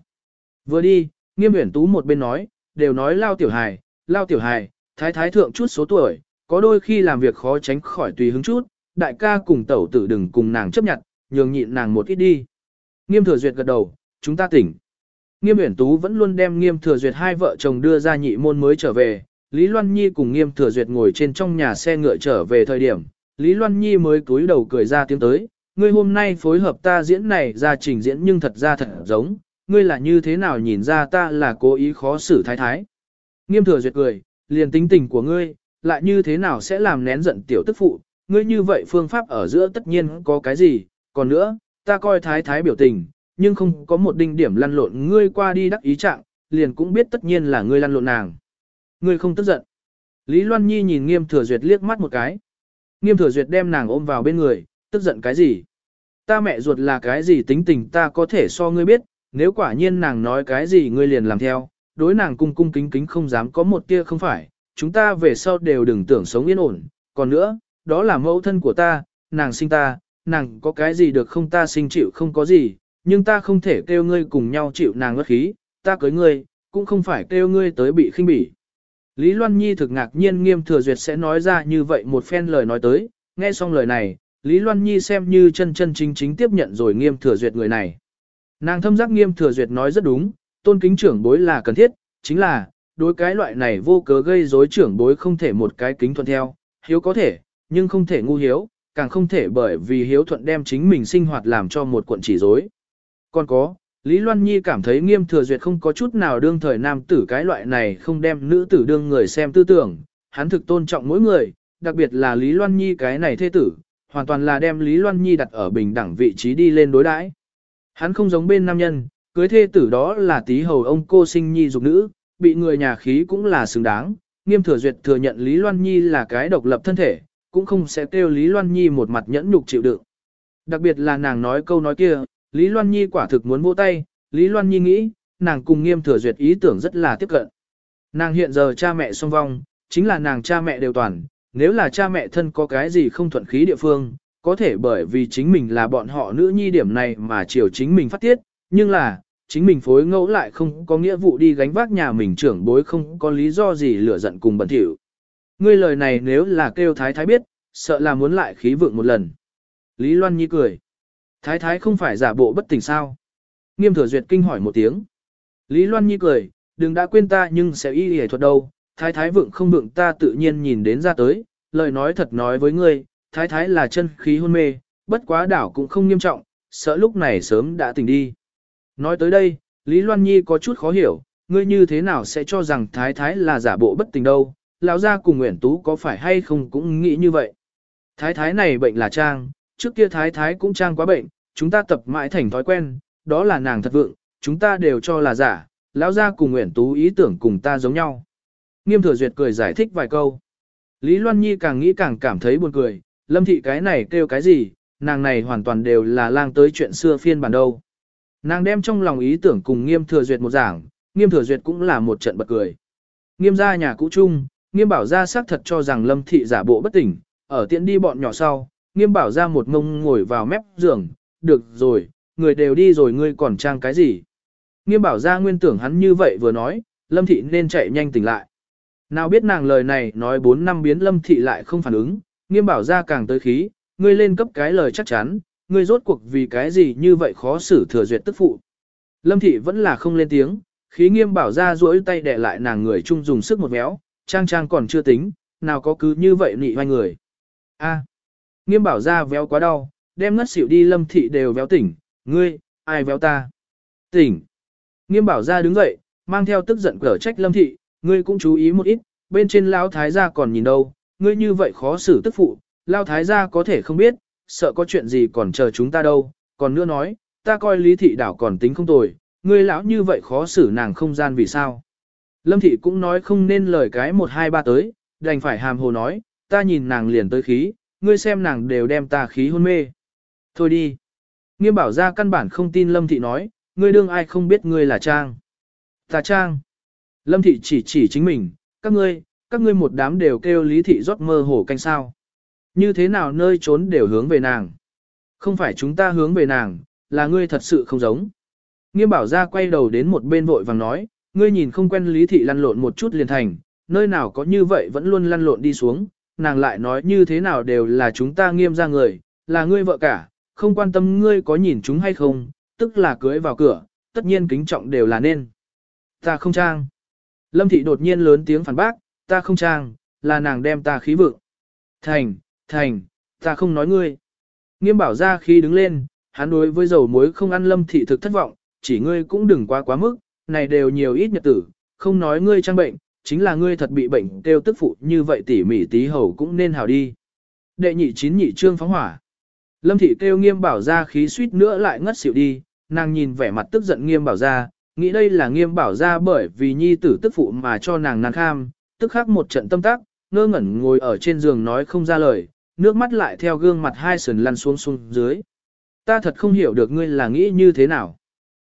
Vừa đi, nghiêm huyển tú một bên nói, đều nói lao tiểu hài, lao tiểu hài, thái thái thượng chút số tuổi, có đôi khi làm việc khó tránh khỏi tùy hứng chút, đại ca cùng tẩu tử đừng cùng nàng chấp nhận, nhường nhịn nàng một ít đi. Nghiêm thừa duyệt gật đầu, chúng ta tỉnh. Nghiêm uyển tú vẫn luôn đem nghiêm thừa duyệt hai vợ chồng đưa ra nhị môn mới trở về, Lý Loan Nhi cùng nghiêm thừa duyệt ngồi trên trong nhà xe ngựa trở về thời điểm, Lý Loan Nhi mới cúi đầu cười ra tiếng tới, ngươi hôm nay phối hợp ta diễn này ra trình diễn nhưng thật ra thật giống, ngươi là như thế nào nhìn ra ta là cố ý khó xử thái thái. Nghiêm thừa duyệt cười, liền tính tình của ngươi, lại như thế nào sẽ làm nén giận tiểu tức phụ, ngươi như vậy phương pháp ở giữa tất nhiên có cái gì, còn nữa, ta coi thái thái biểu tình, nhưng không có một đinh điểm lăn lộn ngươi qua đi đắc ý trạng, liền cũng biết tất nhiên là ngươi lăn lộn nàng. Ngươi không tức giận. Lý Loan Nhi nhìn nghiêm thừa duyệt liếc mắt một cái. Nghiêm thừa duyệt đem nàng ôm vào bên người, tức giận cái gì? Ta mẹ ruột là cái gì tính tình ta có thể so ngươi biết, nếu quả nhiên nàng nói cái gì ngươi liền làm theo, đối nàng cung cung kính kính không dám có một tia không phải, chúng ta về sau đều đừng tưởng sống yên ổn, còn nữa, đó là mẫu thân của ta, nàng sinh ta, nàng có cái gì được không ta sinh chịu không có gì, nhưng ta không thể kêu ngươi cùng nhau chịu nàng ngất khí, ta cưới ngươi, cũng không phải kêu ngươi tới bị khinh bỉ. Lý Loan Nhi thực ngạc nhiên nghiêm thừa duyệt sẽ nói ra như vậy một phen lời nói tới, nghe xong lời này, Lý Loan Nhi xem như chân chân chính chính tiếp nhận rồi nghiêm thừa duyệt người này. Nàng thâm giác nghiêm thừa duyệt nói rất đúng, tôn kính trưởng bối là cần thiết, chính là, đối cái loại này vô cớ gây rối trưởng bối không thể một cái kính thuận theo, hiếu có thể, nhưng không thể ngu hiếu, càng không thể bởi vì hiếu thuận đem chính mình sinh hoạt làm cho một cuộn chỉ rối. Còn có, Lý Loan Nhi cảm thấy nghiêm thừa duyệt không có chút nào đương thời nam tử cái loại này không đem nữ tử đương người xem tư tưởng, hắn thực tôn trọng mỗi người, đặc biệt là Lý Loan Nhi cái này thê tử, hoàn toàn là đem Lý Loan Nhi đặt ở bình đẳng vị trí đi lên đối đãi. Hắn không giống bên nam nhân, cưới thê tử đó là tí hầu ông cô sinh nhi dục nữ, bị người nhà khí cũng là xứng đáng, nghiêm thừa duyệt thừa nhận Lý Loan Nhi là cái độc lập thân thể, cũng không sẽ kêu Lý Loan Nhi một mặt nhẫn nhục chịu đựng. Đặc biệt là nàng nói câu nói kia, Lý Loan Nhi quả thực muốn vỗ tay, Lý Loan Nhi nghĩ, nàng cùng nghiêm thừa duyệt ý tưởng rất là tiếp cận. Nàng hiện giờ cha mẹ song vong, chính là nàng cha mẹ đều toàn, nếu là cha mẹ thân có cái gì không thuận khí địa phương, có thể bởi vì chính mình là bọn họ nữ nhi điểm này mà chiều chính mình phát tiết, nhưng là, chính mình phối ngẫu lại không có nghĩa vụ đi gánh vác nhà mình trưởng bối không có lý do gì lửa giận cùng bẩn thỉu. Ngươi lời này nếu là kêu thái thái biết, sợ là muốn lại khí vượng một lần. Lý Loan Nhi cười. Thái thái không phải giả bộ bất tỉnh sao. Nghiêm thừa duyệt kinh hỏi một tiếng. Lý Loan Nhi cười, đừng đã quên ta nhưng sẽ y hề thuật đâu. Thái thái vượng không vượng ta tự nhiên nhìn đến ra tới, lời nói thật nói với ngươi, thái thái là chân khí hôn mê, bất quá đảo cũng không nghiêm trọng, sợ lúc này sớm đã tỉnh đi. Nói tới đây, Lý Loan Nhi có chút khó hiểu, ngươi như thế nào sẽ cho rằng thái thái là giả bộ bất tỉnh đâu, lão gia cùng Nguyễn Tú có phải hay không cũng nghĩ như vậy. Thái thái này bệnh là trang, trước kia thái thái cũng trang quá bệnh, chúng ta tập mãi thành thói quen, đó là nàng thật vượng, chúng ta đều cho là giả, lão gia cùng Nguyễn Tú ý tưởng cùng ta giống nhau. Nghiêm thừa duyệt cười giải thích vài câu. Lý Loan Nhi càng nghĩ càng cảm thấy buồn cười, lâm thị cái này kêu cái gì, nàng này hoàn toàn đều là lang tới chuyện xưa phiên bản đâu. Nàng đem trong lòng ý tưởng cùng nghiêm thừa duyệt một giảng, nghiêm thừa duyệt cũng là một trận bật cười. Nghiêm gia nhà cũ chung, nghiêm bảo gia xác thật cho rằng lâm thị giả bộ bất tỉnh, ở tiện đi bọn nhỏ sau, nghiêm bảo ra một ngông ngồi vào mép giường, được rồi, người đều đi rồi ngươi còn trang cái gì. Nghiêm bảo ra nguyên tưởng hắn như vậy vừa nói, lâm thị nên chạy nhanh tỉnh lại. Nào biết nàng lời này nói 4 năm biến lâm thị lại không phản ứng, nghiêm bảo ra càng tới khí, ngươi lên cấp cái lời chắc chắn, ngươi rốt cuộc vì cái gì như vậy khó xử thừa duyệt tức phụ. Lâm thị vẫn là không lên tiếng, khí nghiêm bảo ra duỗi tay đè lại nàng người chung dùng sức một méo, trang trang còn chưa tính, nào có cứ như vậy nị hoài người. A. Nghiêm bảo ra véo quá đau, đem ngất xỉu đi lâm thị đều véo tỉnh, ngươi, ai véo ta? Tỉnh. Nghiêm bảo ra đứng dậy, mang theo tức giận cở trách lâm thị, ngươi cũng chú ý một ít, bên trên lão thái gia còn nhìn đâu, ngươi như vậy khó xử tức phụ, Lão thái gia có thể không biết, sợ có chuyện gì còn chờ chúng ta đâu, còn nữa nói, ta coi lý thị đảo còn tính không tồi, ngươi lão như vậy khó xử nàng không gian vì sao. Lâm thị cũng nói không nên lời cái một hai ba tới, đành phải hàm hồ nói, ta nhìn nàng liền tới khí, ngươi xem nàng đều đem ta khí hôn mê. Thôi đi. Nghiêm bảo ra căn bản không tin Lâm thị nói, ngươi đương ai không biết ngươi là Trang. Ta Trang. Lâm thị chỉ chỉ chính mình, các ngươi, các ngươi một đám đều kêu lý thị rót mơ hồ canh sao. Như thế nào nơi trốn đều hướng về nàng. Không phải chúng ta hướng về nàng, là ngươi thật sự không giống. Nghiêm bảo ra quay đầu đến một bên vội vàng nói, ngươi nhìn không quen lý thị lăn lộn một chút liền thành, nơi nào có như vậy vẫn luôn lăn lộn đi xuống, nàng lại nói như thế nào đều là chúng ta nghiêm ra người, là ngươi vợ cả, không quan tâm ngươi có nhìn chúng hay không, tức là cưới vào cửa, tất nhiên kính trọng đều là nên. Ta không trang. Lâm thị đột nhiên lớn tiếng phản bác, ta không trang, là nàng đem ta khí vượng. Thành, thành, ta không nói ngươi. Nghiêm bảo ra khi đứng lên, hắn đối với dầu muối không ăn lâm thị thực thất vọng, chỉ ngươi cũng đừng quá quá mức, này đều nhiều ít nhật tử, không nói ngươi trang bệnh, chính là ngươi thật bị bệnh kêu tức phụ như vậy tỉ mỉ tí hầu cũng nên hào đi. Đệ nhị chín nhị trương phóng hỏa. Lâm thị kêu nghiêm bảo ra khí suýt nữa lại ngất xỉu đi, nàng nhìn vẻ mặt tức giận nghiêm bảo ra, nghĩ đây là nghiêm bảo ra bởi vì nhi tử tức phụ mà cho nàng nàng kham, tức khắc một trận tâm tác, ngơ ngẩn ngồi ở trên giường nói không ra lời, nước mắt lại theo gương mặt hai sườn lăn xuống xuống dưới. Ta thật không hiểu được ngươi là nghĩ như thế nào.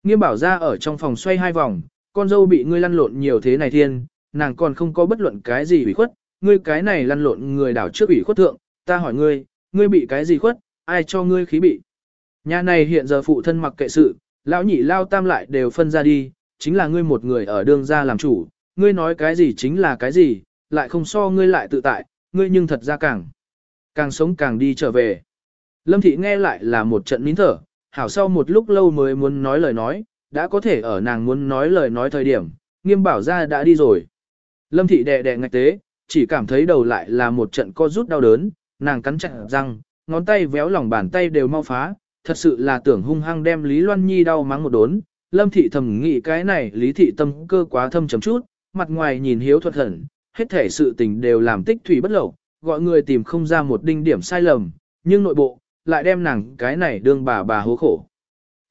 Nghiêm bảo ra ở trong phòng xoay hai vòng, con dâu bị ngươi lăn lộn nhiều thế này thiên, nàng còn không có bất luận cái gì ủy khuất, ngươi cái này lăn lộn người đảo trước ủy khuất thượng, ta hỏi ngươi, ngươi bị cái gì khuất, ai cho ngươi khí bị. Nhà này hiện giờ phụ thân mặc kệ sự, lão nhị lao tam lại đều phân ra đi, chính là ngươi một người ở đương gia làm chủ, ngươi nói cái gì chính là cái gì, lại không so ngươi lại tự tại, ngươi nhưng thật ra càng, càng sống càng đi trở về. Lâm thị nghe lại là một trận nín thở, hảo sau một lúc lâu mới muốn nói lời nói, đã có thể ở nàng muốn nói lời nói thời điểm, nghiêm bảo ra đã đi rồi. Lâm thị đè đè ngạch tế, chỉ cảm thấy đầu lại là một trận co rút đau đớn, nàng cắn chặt răng, ngón tay véo lòng bàn tay đều mau phá, thật sự là tưởng hung hăng đem Lý Loan Nhi đau mắng một đốn. Lâm thị thầm nghĩ cái này Lý thị tâm cơ quá thâm chấm chút, mặt ngoài nhìn hiếu thuật hẳn, hết thể sự tình đều làm tích thủy bất lậu, gọi người tìm không ra một đinh điểm sai lầm, nhưng nội bộ, lại đem nàng cái này đương bà bà hố khổ.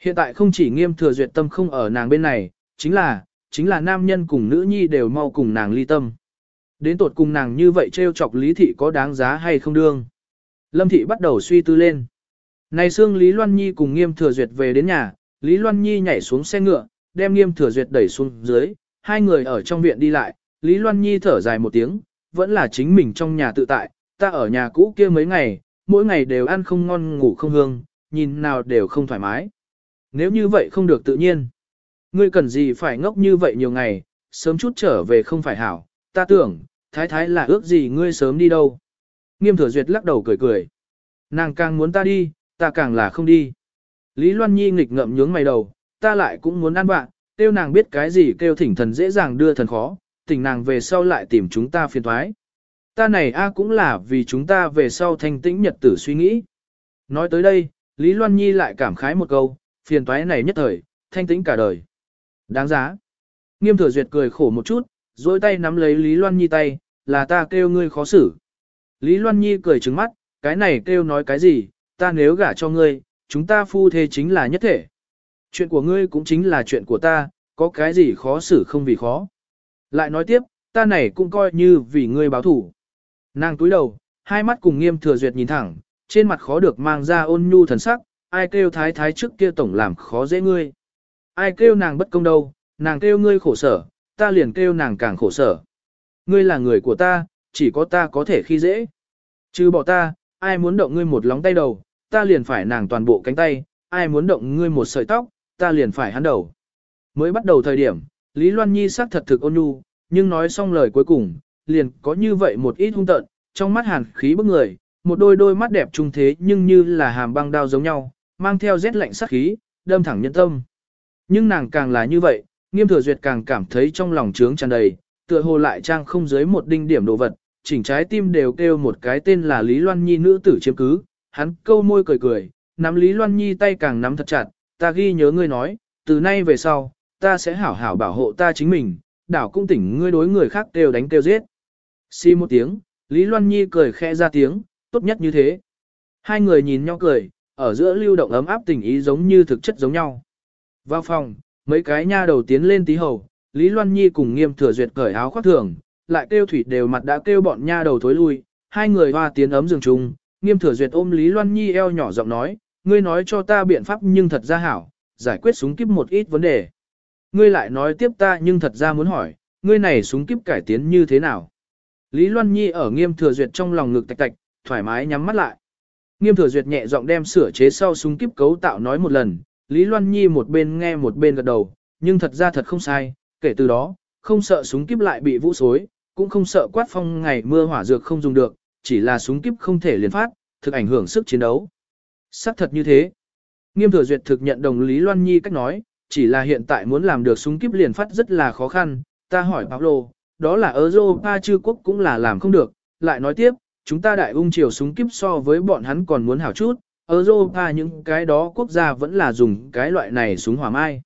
Hiện tại không chỉ nghiêm thừa duyệt tâm không ở nàng bên này, chính là, chính là nam nhân cùng nữ nhi đều mau cùng nàng ly tâm. Đến tột cùng nàng như vậy trêu chọc lý thị có đáng giá hay không đương. Lâm thị bắt đầu suy tư lên. Này xương Lý Loan Nhi cùng nghiêm thừa duyệt về đến nhà, Lý Loan Nhi nhảy xuống xe ngựa, đem nghiêm thừa duyệt đẩy xuống dưới, hai người ở trong viện đi lại, Lý Loan Nhi thở dài một tiếng, vẫn là chính mình trong nhà tự tại, ta ở nhà cũ kia mấy ngày, mỗi ngày đều ăn không ngon ngủ không hương, nhìn nào đều không thoải mái. Nếu như vậy không được tự nhiên. Ngươi cần gì phải ngốc như vậy nhiều ngày, sớm chút trở về không phải hảo, ta tưởng, thái thái là ước gì ngươi sớm đi đâu. Nghiêm thừa duyệt lắc đầu cười cười. Nàng càng muốn ta đi, ta càng là không đi. Lý Loan Nhi nghịch ngậm nhướng mày đầu, ta lại cũng muốn ăn bạn, kêu nàng biết cái gì kêu thỉnh thần dễ dàng đưa thần khó, tỉnh nàng về sau lại tìm chúng ta phiền thoái. Ta này a cũng là vì chúng ta về sau thanh tĩnh nhật tử suy nghĩ. Nói tới đây, Lý Loan Nhi lại cảm khái một câu, phiền toái này nhất thời, thanh tĩnh cả đời. Đáng giá. Nghiêm thừa duyệt cười khổ một chút, dối tay nắm lấy Lý Loan Nhi tay, là ta kêu ngươi khó xử. Lý Loan Nhi cười trứng mắt, cái này kêu nói cái gì, ta nếu gả cho ngươi, chúng ta phu thê chính là nhất thể. Chuyện của ngươi cũng chính là chuyện của ta, có cái gì khó xử không vì khó. Lại nói tiếp, ta này cũng coi như vì ngươi báo thủ. Nàng túi đầu, hai mắt cùng nghiêm thừa duyệt nhìn thẳng, trên mặt khó được mang ra ôn nhu thần sắc, ai kêu thái thái trước kia tổng làm khó dễ ngươi. Ai kêu nàng bất công đâu, nàng kêu ngươi khổ sở, ta liền kêu nàng càng khổ sở. Ngươi là người của ta, chỉ có ta có thể khi dễ. Chứ bỏ ta, ai muốn động ngươi một lóng tay đầu, ta liền phải nàng toàn bộ cánh tay, ai muốn động ngươi một sợi tóc, ta liền phải hắn đầu. Mới bắt đầu thời điểm, Lý Loan Nhi sắc thật thực ôn nhu, nhưng nói xong lời cuối cùng, liền có như vậy một ít hung tợn, trong mắt hàn khí bức người, một đôi đôi mắt đẹp trung thế nhưng như là hàm băng đao giống nhau, mang theo rét lạnh sắc khí, đâm thẳng nhân tâm. Nhưng nàng càng là như vậy, nghiêm thừa duyệt càng cảm thấy trong lòng trướng tràn đầy, tựa hồ lại trang không dưới một đinh điểm đồ vật, chỉnh trái tim đều kêu một cái tên là Lý Loan Nhi nữ tử chiếm cứ, hắn câu môi cười cười, nắm Lý Loan Nhi tay càng nắm thật chặt, ta ghi nhớ ngươi nói, từ nay về sau, ta sẽ hảo hảo bảo hộ ta chính mình, đảo cung tỉnh ngươi đối người khác đều đánh kêu giết. Xi một tiếng, Lý Loan Nhi cười khẽ ra tiếng, tốt nhất như thế. Hai người nhìn nhau cười, ở giữa lưu động ấm áp tình ý giống như thực chất giống nhau. Vào phòng, mấy cái nha đầu tiến lên tí hầu, Lý Loan Nhi cùng nghiêm thừa duyệt cởi áo khoác thường, lại kêu thủy đều mặt đã kêu bọn nha đầu thối lui, hai người hoa tiến ấm giường chung, nghiêm thừa duyệt ôm Lý Loan Nhi eo nhỏ giọng nói, ngươi nói cho ta biện pháp nhưng thật ra hảo, giải quyết súng kíp một ít vấn đề. Ngươi lại nói tiếp ta nhưng thật ra muốn hỏi, ngươi này súng kíp cải tiến như thế nào? Lý Loan Nhi ở nghiêm thừa duyệt trong lòng ngực tạch tạch, thoải mái nhắm mắt lại. Nghiêm thừa duyệt nhẹ giọng đem sửa chế sau súng kíp cấu tạo nói một lần, Lý Loan Nhi một bên nghe một bên gật đầu, nhưng thật ra thật không sai, kể từ đó, không sợ súng kiếp lại bị vũ xối, cũng không sợ quát phong ngày mưa hỏa dược không dùng được, chỉ là súng kiếp không thể liền phát, thực ảnh hưởng sức chiến đấu. Sắc thật như thế. Nghiêm thừa duyệt thực nhận đồng Lý Loan Nhi cách nói, chỉ là hiện tại muốn làm được súng kiếp liền phát rất là khó khăn, ta hỏi Pablo, đó là Europa chư quốc cũng là làm không được, lại nói tiếp, chúng ta đại ung triều súng kiếp so với bọn hắn còn muốn hảo chút, Europa những cái đó quốc gia vẫn là dùng cái loại này súng hỏa mai.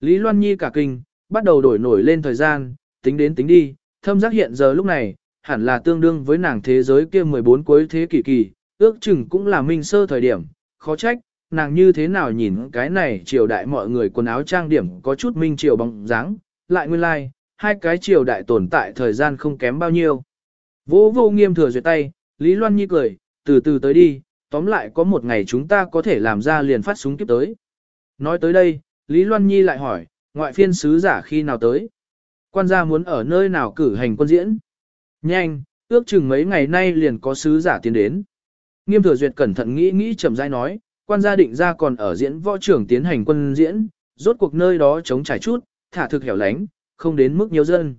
Lý Loan Nhi cả kinh, bắt đầu đổi nổi lên thời gian, tính đến tính đi, thâm giác hiện giờ lúc này, hẳn là tương đương với nàng thế giới kia 14 cuối thế kỷ kỳ, ước chừng cũng là minh sơ thời điểm, khó trách, nàng như thế nào nhìn cái này triều đại mọi người quần áo trang điểm có chút minh triều bóng dáng, lại nguyên lai, like, hai cái triều đại tồn tại thời gian không kém bao nhiêu. Vô vô nghiêm thừa duyệt tay, Lý Loan Nhi cười, từ từ tới đi, tóm lại có một ngày chúng ta có thể làm ra liền phát súng kiếp tới. Nói tới đây, Lý Loan Nhi lại hỏi, ngoại phiên sứ giả khi nào tới? Quan gia muốn ở nơi nào cử hành quân diễn? Nhanh, ước chừng mấy ngày nay liền có sứ giả tiến đến. Nghiêm thừa duyệt cẩn thận nghĩ nghĩ chậm rãi nói, quan gia định ra còn ở diễn võ trưởng tiến hành quân diễn, rốt cuộc nơi đó chống trải chút, thả thực hẻo lánh, không đến mức nhiều dân.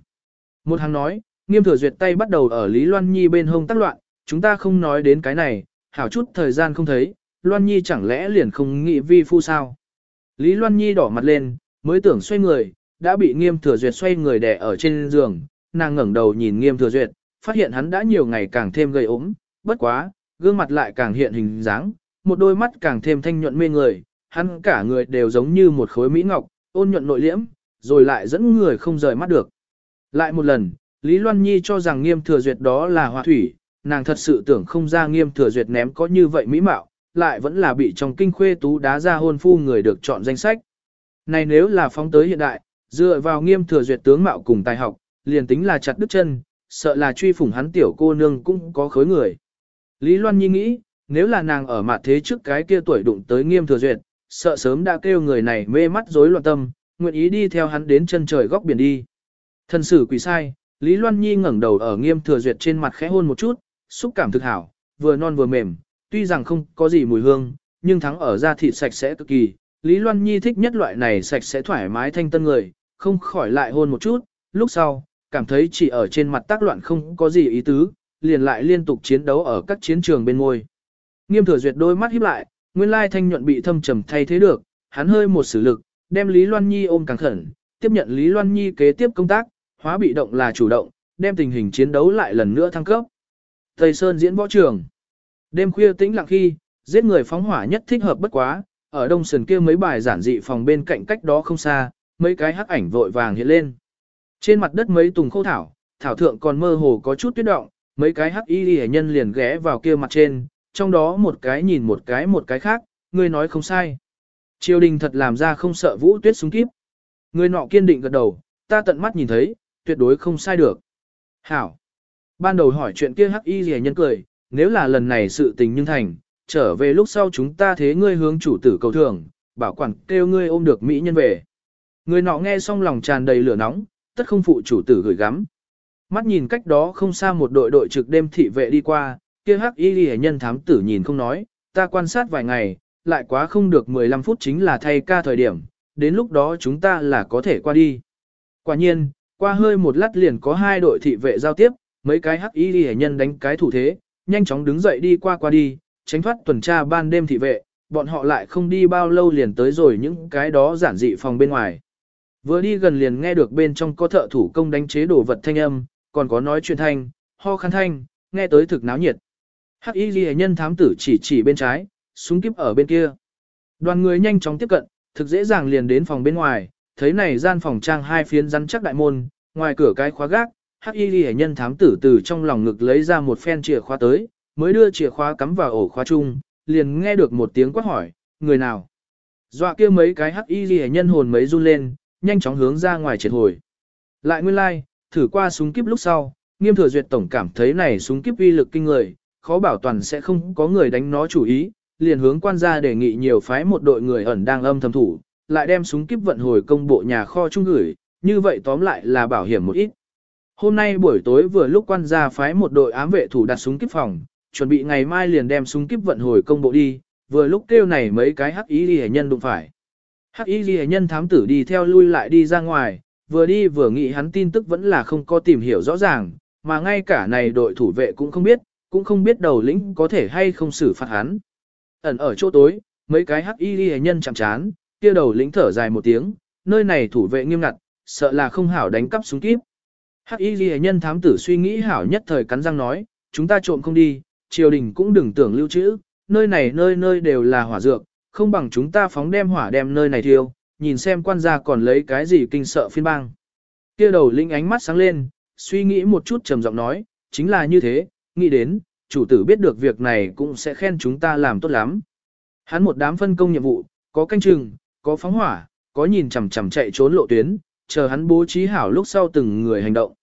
Một hàng nói, nghiêm thừa duyệt tay bắt đầu ở Lý Loan Nhi bên hông tác loạn, chúng ta không nói đến cái này, hảo chút thời gian không thấy, Loan Nhi chẳng lẽ liền không nghĩ vi phu sao? Lý Loan Nhi đỏ mặt lên, mới tưởng xoay người, đã bị nghiêm thừa duyệt xoay người đè ở trên giường, nàng ngẩng đầu nhìn nghiêm thừa duyệt, phát hiện hắn đã nhiều ngày càng thêm gầy ốm, bất quá, gương mặt lại càng hiện hình dáng, một đôi mắt càng thêm thanh nhuận mê người, hắn cả người đều giống như một khối mỹ ngọc, ôn nhuận nội liễm, rồi lại dẫn người không rời mắt được. Lại một lần, Lý Loan Nhi cho rằng nghiêm thừa duyệt đó là hoa thủy, nàng thật sự tưởng không ra nghiêm thừa duyệt ném có như vậy mỹ mạo, lại vẫn là bị trong kinh khuê tú đá ra hôn phu người được chọn danh sách. Này nếu là phóng tới hiện đại, dựa vào nghiêm thừa duyệt tướng mạo cùng tài học, liền tính là chặt đứt chân, sợ là truy phủng hắn tiểu cô nương cũng có khối người. Lý Loan Nhi nghĩ, nếu là nàng ở mặt thế trước cái kia tuổi đụng tới nghiêm thừa duyệt, sợ sớm đã kêu người này mê mắt rối loạn tâm, nguyện ý đi theo hắn đến chân trời góc biển đi. Thần sử quỷ sai, Lý Loan Nhi ngẩng đầu ở nghiêm thừa duyệt trên mặt khẽ hôn một chút, xúc cảm thực hảo, vừa non vừa mềm, tuy rằng không có gì mùi hương, nhưng thắng ở da thịt sạch sẽ cực kỳ. Lý Loan Nhi thích nhất loại này sạch sẽ thoải mái thanh tân người, không khỏi lại hôn một chút, lúc sau, cảm thấy chỉ ở trên mặt tác loạn không có gì ý tứ, liền lại liên tục chiến đấu ở các chiến trường bên ngôi. Nghiêm thừa duyệt đôi mắt híp lại, nguyên lai thanh nhuận bị thâm trầm thay thế được, hắn hơi một sử lực, đem Lý Loan Nhi ôm càng khẩn, tiếp nhận Lý Loan Nhi kế tiếp công tác, hóa bị động là chủ động, đem tình hình chiến đấu lại lần nữa thăng cấp. Tây Sơn diễn võ trường. Đêm khuya tĩnh lặng khi, giết người phóng hỏa nhất thích hợp bất quá, ở đông sườn kia mấy bài giản dị phòng bên cạnh cách đó không xa, mấy cái hắc ảnh vội vàng hiện lên. Trên mặt đất mấy tùng khô thảo, thảo thượng còn mơ hồ có chút tuyết động, mấy cái hắc y hệ nhân liền ghé vào kia mặt trên, trong đó một cái nhìn một cái một cái khác, người nói không sai. Triều đình thật làm ra không sợ vũ tuyết súng kíp. Người nọ kiên định gật đầu, ta tận mắt nhìn thấy, tuyệt đối không sai được. Hảo. Ban đầu hỏi chuyện kia hắc y rẻ nhân cười, nếu là lần này sự tình nhưng thành, trở về lúc sau chúng ta thế ngươi hướng chủ tử cầu thường, bảo quản kêu ngươi ôm được mỹ nhân về. Người nọ nghe xong lòng tràn đầy lửa nóng, tất không phụ chủ tử gửi gắm. Mắt nhìn cách đó không xa một đội đội trực đêm thị vệ đi qua, kia hắc y rìa nhân thám tử nhìn không nói, ta quan sát vài ngày, lại quá không được 15 phút chính là thay ca thời điểm, đến lúc đó chúng ta là có thể qua đi. Quả nhiên, qua hơi một lát liền có hai đội thị vệ giao tiếp, mấy cái hắc y hệ nhân đánh cái thủ thế, nhanh chóng đứng dậy đi qua qua đi, tránh thoát tuần tra ban đêm thị vệ, bọn họ lại không đi bao lâu liền tới rồi những cái đó giản dị phòng bên ngoài. Vừa đi gần liền nghe được bên trong có thợ thủ công đánh chế đồ vật thanh âm, còn có nói chuyện thanh, ho khăn thanh, nghe tới thực náo nhiệt. Hắc y ghi nhân thám tử chỉ chỉ bên trái, súng kiếp ở bên kia. Đoàn người nhanh chóng tiếp cận, thực dễ dàng liền đến phòng bên ngoài, thấy này gian phòng trang hai phiến rắn chắc đại môn, ngoài cửa cái khóa gác, hắc y ghi nhân thám tử từ trong lòng ngực lấy ra một phen chìa khóa tới, mới đưa chìa khóa cắm vào ổ khóa chung, liền nghe được một tiếng quát hỏi, người nào? Dọa kia mấy cái hắc y ghi nhân hồn mấy run lên, nhanh chóng hướng ra ngoài triệt hồi. Lại nguyên lai, like, thử qua súng kiếp lúc sau, nghiêm thừa duyệt tổng cảm thấy này súng kiếp uy lực kinh người, khó bảo toàn sẽ không có người đánh nó chủ ý, liền hướng quan gia đề nghị nhiều phái một đội người ẩn đang âm thầm thủ, lại đem súng kiếp vận hồi công bộ nhà kho trung gửi, như vậy tóm lại là bảo hiểm một ít. Hôm nay buổi tối vừa lúc quan gia phái một đội ám vệ thủ đặt súng kiếp phòng, chuẩn bị ngày mai liền đem súng kiếp vận hồi công bộ đi, vừa lúc kêu này mấy cái hắc ý ghi nhân đụng phải. Hắc y ghi nhân thám tử đi theo lui lại đi ra ngoài, vừa đi vừa nghĩ hắn tin tức vẫn là không có tìm hiểu rõ ràng, mà ngay cả này đội thủ vệ cũng không biết, cũng không biết đầu lĩnh có thể hay không xử phạt hắn. Ẩn ở chỗ tối, mấy cái hắc y ghi nhân chạm chán, kia đầu lĩnh thở dài một tiếng, nơi này thủ vệ nghiêm ngặt, sợ là không hảo đánh cắp súng kíp. Hắc y ghi nhân thám tử suy nghĩ hảo nhất thời cắn răng nói, chúng ta trộm không đi, triều đình cũng đừng tưởng lưu trữ, nơi này nơi nơi đều là hỏa dược, không bằng chúng ta phóng đem hỏa đem nơi này thiêu, nhìn xem quan gia còn lấy cái gì kinh sợ phiên bang. Kia đầu linh ánh mắt sáng lên, suy nghĩ một chút trầm giọng nói, chính là như thế, nghĩ đến, chủ tử biết được việc này cũng sẽ khen chúng ta làm tốt lắm. Hắn một đám phân công nhiệm vụ, có canh chừng, có phóng hỏa, có nhìn chằm chằm chạy trốn lộ tuyến, chờ hắn bố trí hảo lúc sau từng người hành động.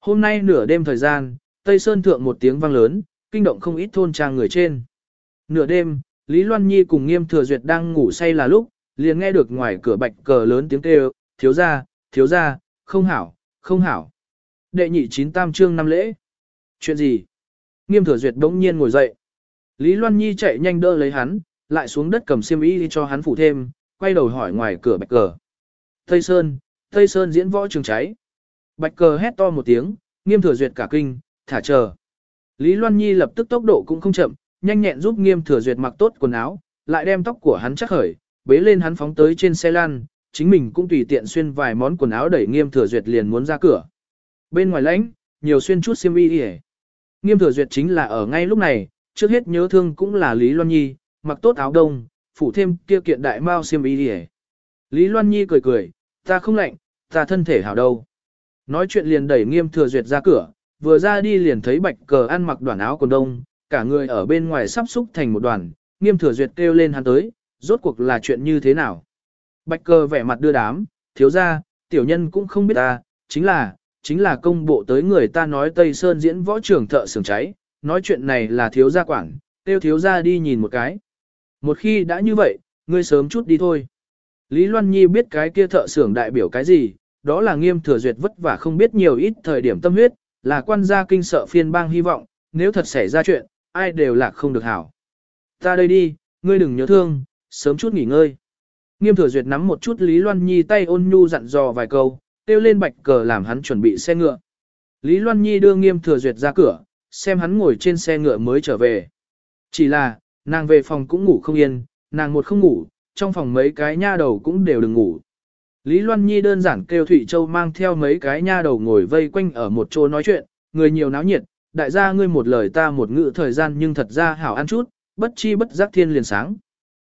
Hôm nay nửa đêm thời gian, Tây Sơn thượng một tiếng vang lớn, kinh động không ít thôn trang người trên. Nửa đêm, Lý Loan Nhi cùng Nghiêm Thừa Duyệt đang ngủ say là lúc, liền nghe được ngoài cửa bạch cờ lớn tiếng kêu, thiếu ra, thiếu ra, không hảo, không hảo. Đệ nhị chín tam trương năm lễ. Chuyện gì? Nghiêm Thừa Duyệt đống nhiên ngồi dậy. Lý Loan Nhi chạy nhanh đỡ lấy hắn, lại xuống đất cầm xiêm y cho hắn phủ thêm, quay đầu hỏi ngoài cửa bạch cờ. Tây Sơn, Tây Sơn diễn võ trường cháy. Bạch cờ hét to một tiếng, Nghiêm Thừa Duyệt cả kinh, thả chờ. Lý Loan Nhi lập tức tốc độ cũng không chậm, nhanh nhẹn giúp nghiêm thừa duyệt mặc tốt quần áo, lại đem tóc của hắn chắc khởi, bế lên hắn phóng tới trên xe lăn, chính mình cũng tùy tiện xuyên vài món quần áo đẩy nghiêm thừa duyệt liền muốn ra cửa. Bên ngoài lãnh, nhiều xuyên chút xiêm y đi Nghiêm thừa duyệt chính là ở ngay lúc này, trước hết nhớ thương cũng là Lý Loan Nhi, mặc tốt áo đông, phủ thêm kia kiện đại mao xiêm y đi Lý Loan Nhi cười cười, ta không lạnh, ta thân thể hảo đâu. Nói chuyện liền đẩy nghiêm thừa duyệt ra cửa, vừa ra đi liền thấy bạch cờ ăn mặc đoàn áo quần đông, cả người ở bên ngoài sắp xúc thành một đoàn, nghiêm thừa duyệt kêu lên hắn tới, rốt cuộc là chuyện như thế nào. Bạch cờ vẻ mặt đưa đám, thiếu ra, tiểu nhân cũng không biết ta, chính là, chính là công bộ tới người ta nói Tây Sơn diễn võ trưởng thợ sưởng cháy, nói chuyện này là thiếu gia quản, tiêu thiếu gia đi nhìn một cái. Một khi đã như vậy, ngươi sớm chút đi thôi. Lý Loan Nhi biết cái kia thợ sưởng đại biểu cái gì, đó là nghiêm thừa duyệt vất vả không biết nhiều ít thời điểm tâm huyết, là quan gia kinh sợ phiên bang hy vọng, nếu thật xảy ra chuyện, ai đều lạc không được hảo. Ta đây đi, ngươi đừng nhớ thương, sớm chút nghỉ ngơi. Nghiêm thừa duyệt nắm một chút Lý Loan Nhi tay ôn nhu dặn dò vài câu, tiêu lên bạch cờ làm hắn chuẩn bị xe ngựa. Lý Loan Nhi đưa nghiêm thừa duyệt ra cửa, xem hắn ngồi trên xe ngựa mới trở về. Chỉ là, nàng về phòng cũng ngủ không yên, nàng một không ngủ, trong phòng mấy cái nha đầu cũng đều đừng ngủ. Lý Loan Nhi đơn giản kêu Thụy Châu mang theo mấy cái nha đầu ngồi vây quanh ở một chỗ nói chuyện, người nhiều náo nhiệt, đại gia ngươi một lời ta một ngữ thời gian nhưng thật ra hảo ăn chút, bất chi bất giác thiên liền sáng.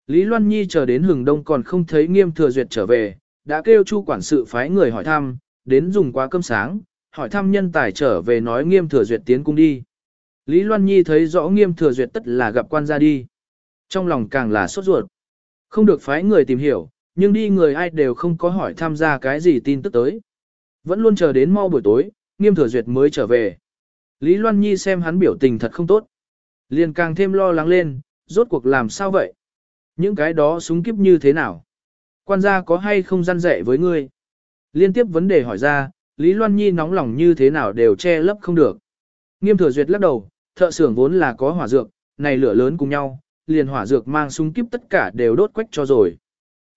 Lý Loan Nhi chờ đến hừng đông còn không thấy nghiêm thừa duyệt trở về, đã kêu chu quản sự phái người hỏi thăm, đến dùng quá cơm sáng, hỏi thăm nhân tài trở về nói nghiêm thừa duyệt tiến cung đi. Lý Loan Nhi thấy rõ nghiêm thừa duyệt tất là gặp quan gia đi. Trong lòng càng là sốt ruột. Không được phái người tìm hiểu, nhưng đi người ai đều không có hỏi tham gia cái gì tin tức tới. Vẫn luôn chờ đến mau buổi tối, nghiêm thừa duyệt mới trở về. Lý Loan Nhi xem hắn biểu tình thật không tốt. Liền càng thêm lo lắng lên, rốt cuộc làm sao vậy? Những cái đó súng kiếp như thế nào? Quan gia có hay không gian dạy với ngươi? Liên tiếp vấn đề hỏi ra, Lý Loan Nhi nóng lòng như thế nào đều che lấp không được. Nghiêm thừa duyệt lắc đầu, thợ xưởng vốn là có hỏa dược, này lửa lớn cùng nhau, liền hỏa dược mang súng kiếp tất cả đều đốt quách cho rồi.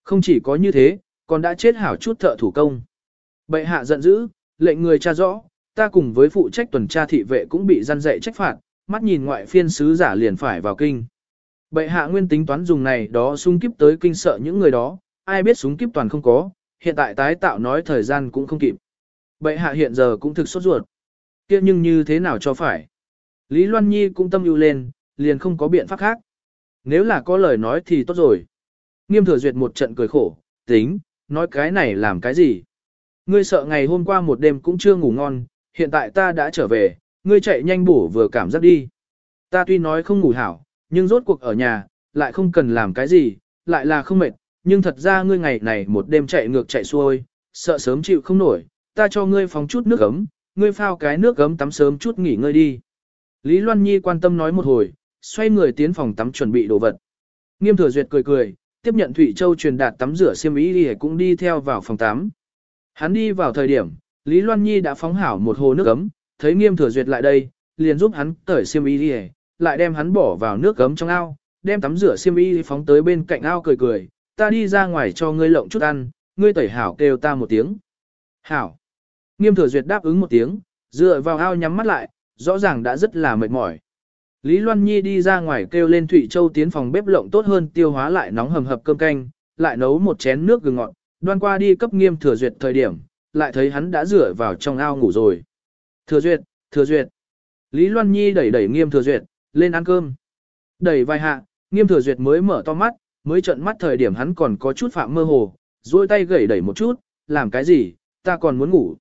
Không chỉ có như thế, còn đã chết hảo chút thợ thủ công. Bệ hạ giận dữ, lệnh người tra rõ, ta cùng với phụ trách tuần tra thị vệ cũng bị gian dạy trách phạt, mắt nhìn ngoại phiên sứ giả liền phải vào kinh. Bệ hạ nguyên tính toán dùng này đó xung kiếp tới kinh sợ những người đó, ai biết súng kiếp toàn không có, hiện tại tái tạo nói thời gian cũng không kịp. Bệ hạ hiện giờ cũng thực sốt ruột. kia nhưng như thế nào cho phải. Lý Loan Nhi cũng tâm ưu lên, liền không có biện pháp khác. Nếu là có lời nói thì tốt rồi. Nghiêm thừa duyệt một trận cười khổ, tính, nói cái này làm cái gì. Ngươi sợ ngày hôm qua một đêm cũng chưa ngủ ngon, hiện tại ta đã trở về, ngươi chạy nhanh bổ vừa cảm giác đi. Ta tuy nói không ngủ hảo, nhưng rốt cuộc ở nhà, lại không cần làm cái gì, lại là không mệt, nhưng thật ra ngươi ngày này một đêm chạy ngược chạy xuôi, sợ sớm chịu không nổi, ta cho ngươi phóng chút nước ấm, ngươi phao cái nước ấm tắm sớm chút nghỉ ngơi đi. Lý Loan Nhi quan tâm nói một hồi, xoay người tiến phòng tắm chuẩn bị đồ vật. Nghiêm thừa duyệt cười cười, tiếp nhận Thụy Châu truyền đạt tắm rửa xiêm y thì cũng đi theo vào phòng tắm. Hắn đi vào thời điểm, Lý Loan Nhi đã phóng hảo một hồ nước ấm, thấy nghiêm thừa duyệt lại đây, liền giúp hắn cởi xiêm y đi lại đem hắn bỏ vào nước ấm trong ao, đem tắm rửa xiêm y phóng tới bên cạnh ao cười cười, ta đi ra ngoài cho ngươi lộng chút ăn, ngươi tẩy hảo kêu ta một tiếng. Hảo. Nghiêm thừa duyệt đáp ứng một tiếng, dựa vào ao nhắm mắt lại, rõ ràng đã rất là mệt mỏi. Lý Loan Nhi đi ra ngoài kêu lên Thụy Châu tiến phòng bếp lộng tốt hơn tiêu hóa lại nóng hầm hập cơm canh, lại nấu một chén nước gừng ngọt, đoan qua đi cấp nghiêm thừa duyệt thời điểm, lại thấy hắn đã rửa vào trong ao ngủ rồi. Thừa duyệt, thừa duyệt. Lý Loan Nhi đẩy đẩy nghiêm thừa duyệt, lên ăn cơm. Đẩy vài hạ, nghiêm thừa duyệt mới mở to mắt, mới trận mắt thời điểm hắn còn có chút phạm mơ hồ, duỗi tay gẩy đẩy một chút, làm cái gì, ta còn muốn ngủ.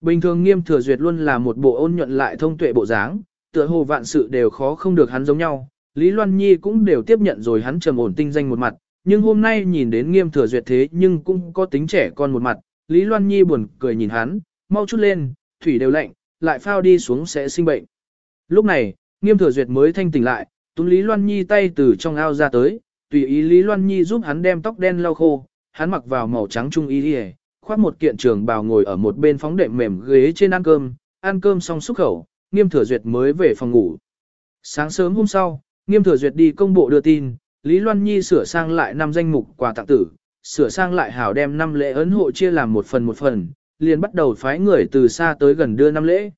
Bình thường nghiêm thừa duyệt luôn là một bộ ôn nhuận lại thông tuệ bộ dáng, tựa hồ vạn sự đều khó không được hắn giống nhau. Lý Loan Nhi cũng đều tiếp nhận rồi hắn trầm ổn tinh danh một mặt, nhưng hôm nay nhìn đến nghiêm thừa duyệt thế nhưng cũng có tính trẻ con một mặt. Lý Loan Nhi buồn cười nhìn hắn, mau chút lên, thủy đều lạnh, lại phao đi xuống sẽ sinh bệnh. Lúc này, nghiêm thừa duyệt mới thanh tỉnh lại, túm Lý Loan Nhi tay từ trong ao ra tới, tùy ý Lý Loan Nhi giúp hắn đem tóc đen lau khô, hắn mặc vào màu trắng trung y đi khoác một kiện trường bào ngồi ở một bên phóng đệm mềm ghế trên ăn cơm, ăn cơm xong xúc khẩu, nghiêm thừa duyệt mới về phòng ngủ. Sáng sớm hôm sau, nghiêm thừa duyệt đi công bộ đưa tin, Lý Loan Nhi sửa sang lại năm danh mục quà tặng tử, sửa sang lại hảo đem năm lễ ấn hộ chia làm một phần một phần, liền bắt đầu phái người từ xa tới gần đưa năm lễ.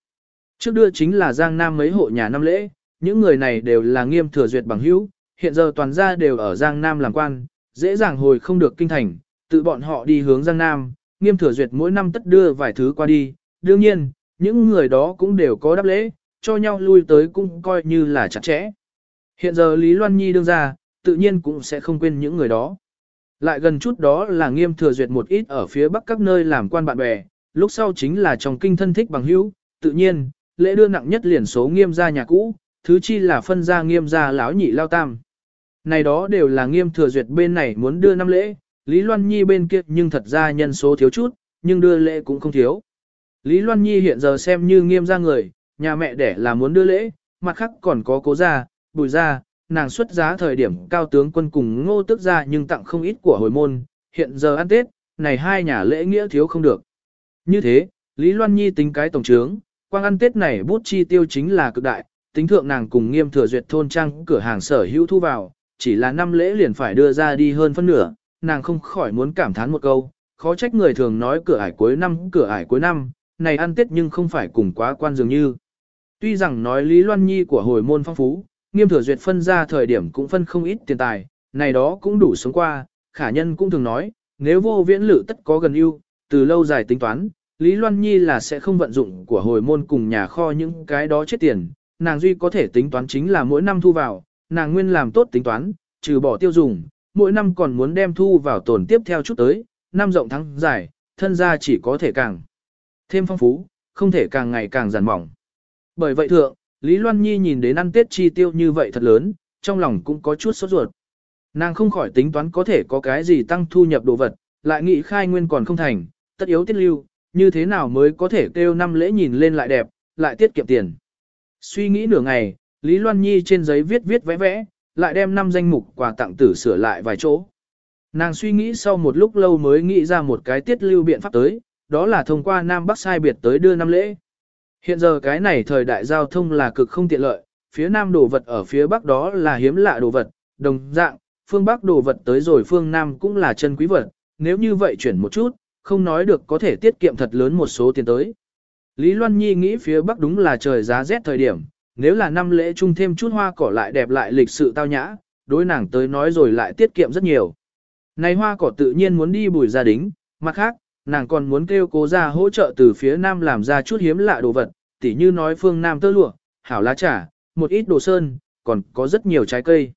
Trước đưa chính là Giang Nam mấy hộ nhà năm lễ, những người này đều là nghiêm thừa duyệt bằng hữu, hiện giờ toàn gia đều ở Giang Nam làm quan, dễ dàng hồi không được kinh thành, tự bọn họ đi hướng Giang Nam, nghiêm thừa duyệt mỗi năm tất đưa vài thứ qua đi, đương nhiên, những người đó cũng đều có đáp lễ, cho nhau lui tới cũng coi như là chặt chẽ. Hiện giờ Lý Loan Nhi đương ra, tự nhiên cũng sẽ không quên những người đó. Lại gần chút đó là nghiêm thừa duyệt một ít ở phía bắc các nơi làm quan bạn bè, lúc sau chính là trong kinh thân thích bằng hữu, tự nhiên, lễ đưa nặng nhất liền số nghiêm gia nhà cũ, thứ chi là phân gia nghiêm gia lão nhị lao tam. Này đó đều là nghiêm thừa duyệt bên này muốn đưa năm lễ, Lý Loan Nhi bên kia nhưng thật ra nhân số thiếu chút, nhưng đưa lễ cũng không thiếu. Lý Loan Nhi hiện giờ xem như nghiêm ra người, nhà mẹ đẻ là muốn đưa lễ, mặt khác còn có cố gia, bùi gia, nàng xuất giá thời điểm cao tướng quân cùng ngô tức gia nhưng tặng không ít của hồi môn, hiện giờ ăn Tết, này hai nhà lễ nghĩa thiếu không được. Như thế, Lý Loan Nhi tính cái tổng trướng, quang ăn Tết này bút chi tiêu chính là cực đại, tính thượng nàng cùng nghiêm thừa duyệt thôn trang cửa hàng sở hữu thu vào, chỉ là năm lễ liền phải đưa ra đi hơn phân nửa, nàng không khỏi muốn cảm thán một câu, khó trách người thường nói cửa ải cuối năm cửa ải cuối năm, này ăn tết nhưng không phải cùng quá quan dường như. Tuy rằng nói Lý Loan Nhi của hồi môn phong phú, nghiêm thừa duyệt phân ra thời điểm cũng phân không ít tiền tài, này đó cũng đủ sống qua, khả nhân cũng thường nói, nếu vô viễn lự tất có gần ưu, từ lâu dài tính toán, Lý Loan Nhi là sẽ không vận dụng của hồi môn cùng nhà kho những cái đó chết tiền, nàng duy có thể tính toán chính là mỗi năm thu vào, nàng nguyên làm tốt tính toán, trừ bỏ tiêu dùng, mỗi năm còn muốn đem thu vào tồn tiếp theo chút tới, năm rộng tháng dài, thân gia chỉ có thể càng thêm phong phú, không thể càng ngày càng giản mỏng. Bởi vậy thượng, Lý Loan Nhi nhìn đến ăn Tết chi tiêu như vậy thật lớn, trong lòng cũng có chút sốt ruột. Nàng không khỏi tính toán có thể có cái gì tăng thu nhập đồ vật, lại nghĩ khai nguyên còn không thành, tất yếu tiết lưu, như thế nào mới có thể kêu năm lễ nhìn lên lại đẹp, lại tiết kiệm tiền. Suy nghĩ nửa ngày, Lý Loan Nhi trên giấy viết viết vẽ vẽ, lại đem năm danh mục quà tặng tử sửa lại vài chỗ. Nàng suy nghĩ sau một lúc lâu mới nghĩ ra một cái tiết lưu biện pháp tới, đó là thông qua Nam Bắc sai biệt tới đưa năm lễ. Hiện giờ cái này thời đại giao thông là cực không tiện lợi, phía Nam đồ vật ở phía Bắc đó là hiếm lạ đồ vật, đồng dạng, phương Bắc đồ vật tới rồi phương Nam cũng là chân quý vật, nếu như vậy chuyển một chút, không nói được có thể tiết kiệm thật lớn một số tiền tới. Lý Loan Nhi nghĩ phía Bắc đúng là trời giá rét thời điểm, nếu là năm lễ chung thêm chút hoa cỏ lại đẹp lại lịch sự tao nhã, đối nàng tới nói rồi lại tiết kiệm rất nhiều. Này hoa cỏ tự nhiên muốn đi bùi gia đình, mặt khác, nàng còn muốn kêu cố ra hỗ trợ từ phía nam làm ra chút hiếm lạ đồ vật, tỉ như nói phương nam tơ lụa, hảo lá trà, một ít đồ sơn, còn có rất nhiều trái cây.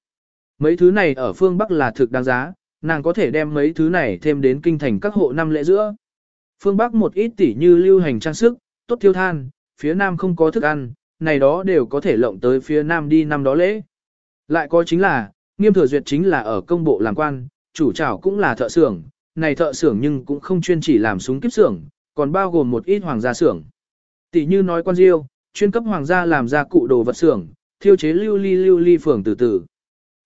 Mấy thứ này ở phương Bắc là thực đáng giá, nàng có thể đem mấy thứ này thêm đến kinh thành các hộ năm lễ giữa. Phương Bắc một ít tỉ như lưu hành trang sức, tốt thiêu than, phía nam không có thức ăn, này đó đều có thể lộng tới phía nam đi năm đó lễ. Lại có chính là, nghiêm thừa duyệt chính là ở công bộ làm quan, chủ trảo cũng là thợ xưởng, này thợ xưởng nhưng cũng không chuyên chỉ làm súng kiếp xưởng, còn bao gồm một ít hoàng gia xưởng. Tỷ như nói quan diêu, chuyên cấp hoàng gia làm ra cụ đồ vật xưởng, thiêu chế lưu ly lưu ly phường từ từ.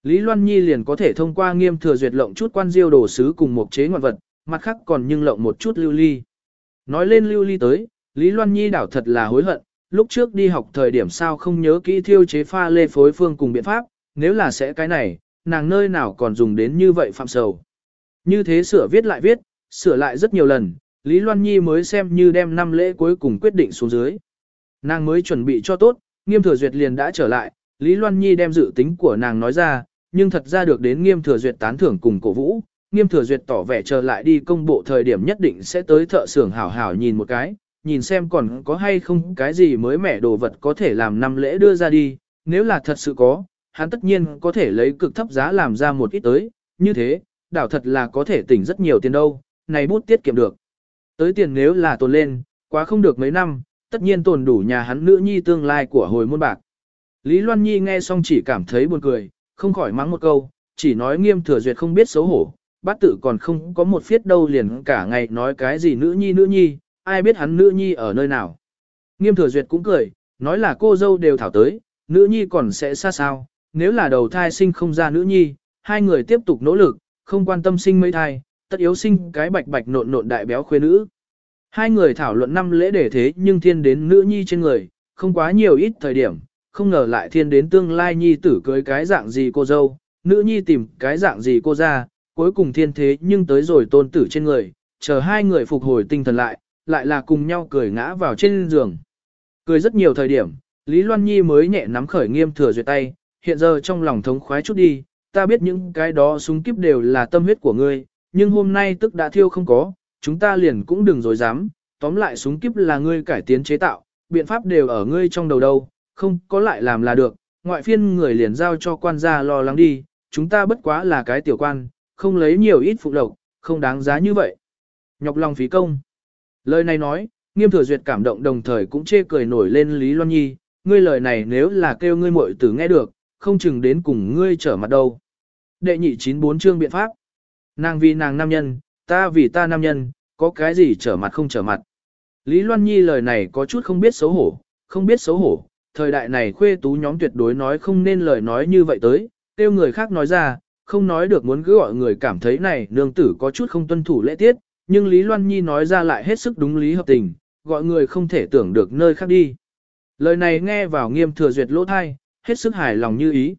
Lý Loan Nhi liền có thể thông qua nghiêm thừa duyệt lộng chút quan diêu đồ sứ cùng một chế ngoạn vật, mặt khác còn nhưng lộng một chút lưu ly. Nói lên lưu ly tới, Lý Loan Nhi đảo thật là hối hận, lúc trước đi học thời điểm sao không nhớ kỹ thiêu chế pha lê phối phương cùng biện pháp, nếu là sẽ cái này, nàng nơi nào còn dùng đến như vậy phạm sầu. Như thế sửa viết lại viết, sửa lại rất nhiều lần, Lý Loan Nhi mới xem như đem năm lễ cuối cùng quyết định xuống dưới. Nàng mới chuẩn bị cho tốt, nghiêm thừa duyệt liền đã trở lại, Lý Loan Nhi đem dự tính của nàng nói ra, nhưng thật ra được đến nghiêm thừa duyệt tán thưởng cùng cổ vũ, nghiêm thừa duyệt tỏ vẻ trở lại đi công bộ thời điểm nhất định sẽ tới thợ xưởng hảo hảo nhìn một cái, nhìn xem còn có hay không cái gì mới mẻ đồ vật có thể làm năm lễ đưa ra đi, nếu là thật sự có, hắn tất nhiên có thể lấy cực thấp giá làm ra một ít tới, như thế, đảo thật là có thể tỉnh rất nhiều tiền đâu, này bút tiết kiệm được. Tới tiền nếu là tồn lên, quá không được mấy năm, tất nhiên tồn đủ nhà hắn nữ nhi tương lai của hồi môn bạc. Lý Loan Nhi nghe xong chỉ cảm thấy buồn cười, không khỏi mắng một câu, chỉ nói nghiêm thừa duyệt không biết xấu hổ, bát tử còn không có một phiết đâu liền cả ngày nói cái gì nữ nhi nữ nhi, ai biết hắn nữ nhi ở nơi nào. Nghiêm thừa duyệt cũng cười, nói là cô dâu đều thảo tới, nữ nhi còn sẽ xa sao, nếu là đầu thai sinh không ra nữ nhi, hai người tiếp tục nỗ lực, không quan tâm sinh mấy thai, tất yếu sinh cái bạch bạch nộn nộn đại béo khuê nữ. Hai người thảo luận năm lễ để thế nhưng thiên đến nữ nhi trên người, không quá nhiều ít thời điểm, không ngờ lại thiên đến tương lai nhi tử cưới cái dạng gì cô dâu, nữ nhi tìm cái dạng gì cô ra, cuối cùng thiên thế nhưng tới rồi tôn tử trên người, chờ hai người phục hồi tinh thần lại, lại là cùng nhau cười ngã vào trên giường. Cười rất nhiều thời điểm, Lý Loan Nhi mới nhẹ nắm khởi nghiêm thừa duyệt tay, hiện giờ trong lòng thống khoái chút đi, ta biết những cái đó súng kiếp đều là tâm huyết của ngươi, nhưng hôm nay tức đã thiêu không có, chúng ta liền cũng đừng dối dám, tóm lại súng kiếp là ngươi cải tiến chế tạo, biện pháp đều ở ngươi trong đầu đâu, không có lại làm là được, ngoại phiên người liền giao cho quan gia lo lắng đi, chúng ta bất quá là cái tiểu quan, không lấy nhiều ít phụ lộc, không đáng giá như vậy. Nhọc lòng phí công. Lời này nói, nghiêm thừa duyệt cảm động đồng thời cũng chê cười nổi lên Lý Loan Nhi, ngươi lời này nếu là kêu ngươi muội tử nghe được, không chừng đến cùng ngươi trở mặt đâu. Đệ nhị chín bốn chương biện pháp. Nàng vì nàng nam nhân, ta vì ta nam nhân, có cái gì trở mặt không trở mặt. Lý Loan Nhi lời này có chút không biết xấu hổ, không biết xấu hổ, thời đại này khuê tú nhóm tuyệt đối nói không nên lời nói như vậy tới, tiêu người khác nói ra, không nói được muốn cứ gọi người cảm thấy này nương tử có chút không tuân thủ lễ tiết, nhưng Lý Loan Nhi nói ra lại hết sức đúng lý hợp tình, gọi người không thể tưởng được nơi khác đi. Lời này nghe vào nghiêm thừa duyệt lỗ thai, hết sức hài lòng như ý.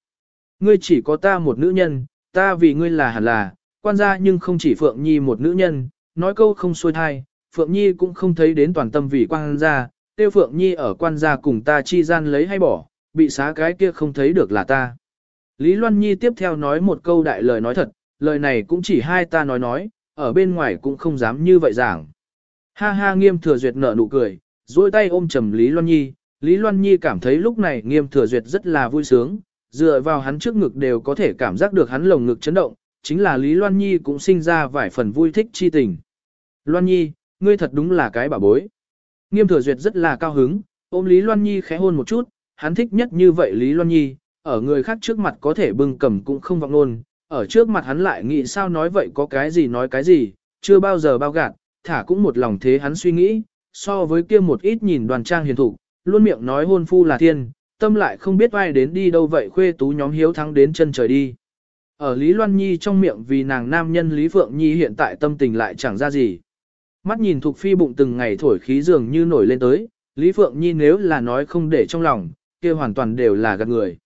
Ngươi chỉ có ta một nữ nhân, ta vì ngươi là hẳn là, quan gia nhưng không chỉ Phượng Nhi một nữ nhân, nói câu không xuôi thai, Phượng Nhi cũng không thấy đến toàn tâm vì quan gia, tiêu Phượng Nhi ở quan gia cùng ta chi gian lấy hay bỏ, bị xá cái kia không thấy được là ta. Lý Loan Nhi tiếp theo nói một câu đại lời nói thật, lời này cũng chỉ hai ta nói nói, ở bên ngoài cũng không dám như vậy giảng. Ha ha nghiêm thừa duyệt nở nụ cười, duỗi tay ôm chầm Lý Loan Nhi, Lý Loan Nhi cảm thấy lúc này nghiêm thừa duyệt rất là vui sướng, dựa vào hắn trước ngực đều có thể cảm giác được hắn lồng ngực chấn động, chính là Lý Loan Nhi cũng sinh ra vài phần vui thích chi tình. Loan Nhi, ngươi thật đúng là cái bà bối. Nghiêm thừa duyệt rất là cao hứng, ôm Lý Loan Nhi khẽ hôn một chút, hắn thích nhất như vậy Lý Loan Nhi, ở người khác trước mặt có thể bưng cầm cũng không vọng luôn, ở trước mặt hắn lại nghĩ sao nói vậy có cái gì nói cái gì, chưa bao giờ bao gạt, thả cũng một lòng thế hắn suy nghĩ, so với kia một ít nhìn đoàn trang hiền thủ, luôn miệng nói hôn phu là thiên, tâm lại không biết ai đến đi đâu vậy khuê tú nhóm hiếu thắng đến chân trời đi. Ở Lý Loan Nhi trong miệng vì nàng nam nhân Lý Phượng Nhi hiện tại tâm tình lại chẳng ra gì. Mắt nhìn Thục Phi bụng từng ngày thổi khí dường như nổi lên tới, Lý Phượng Nhi nếu là nói không để trong lòng, kia hoàn toàn đều là gạt người.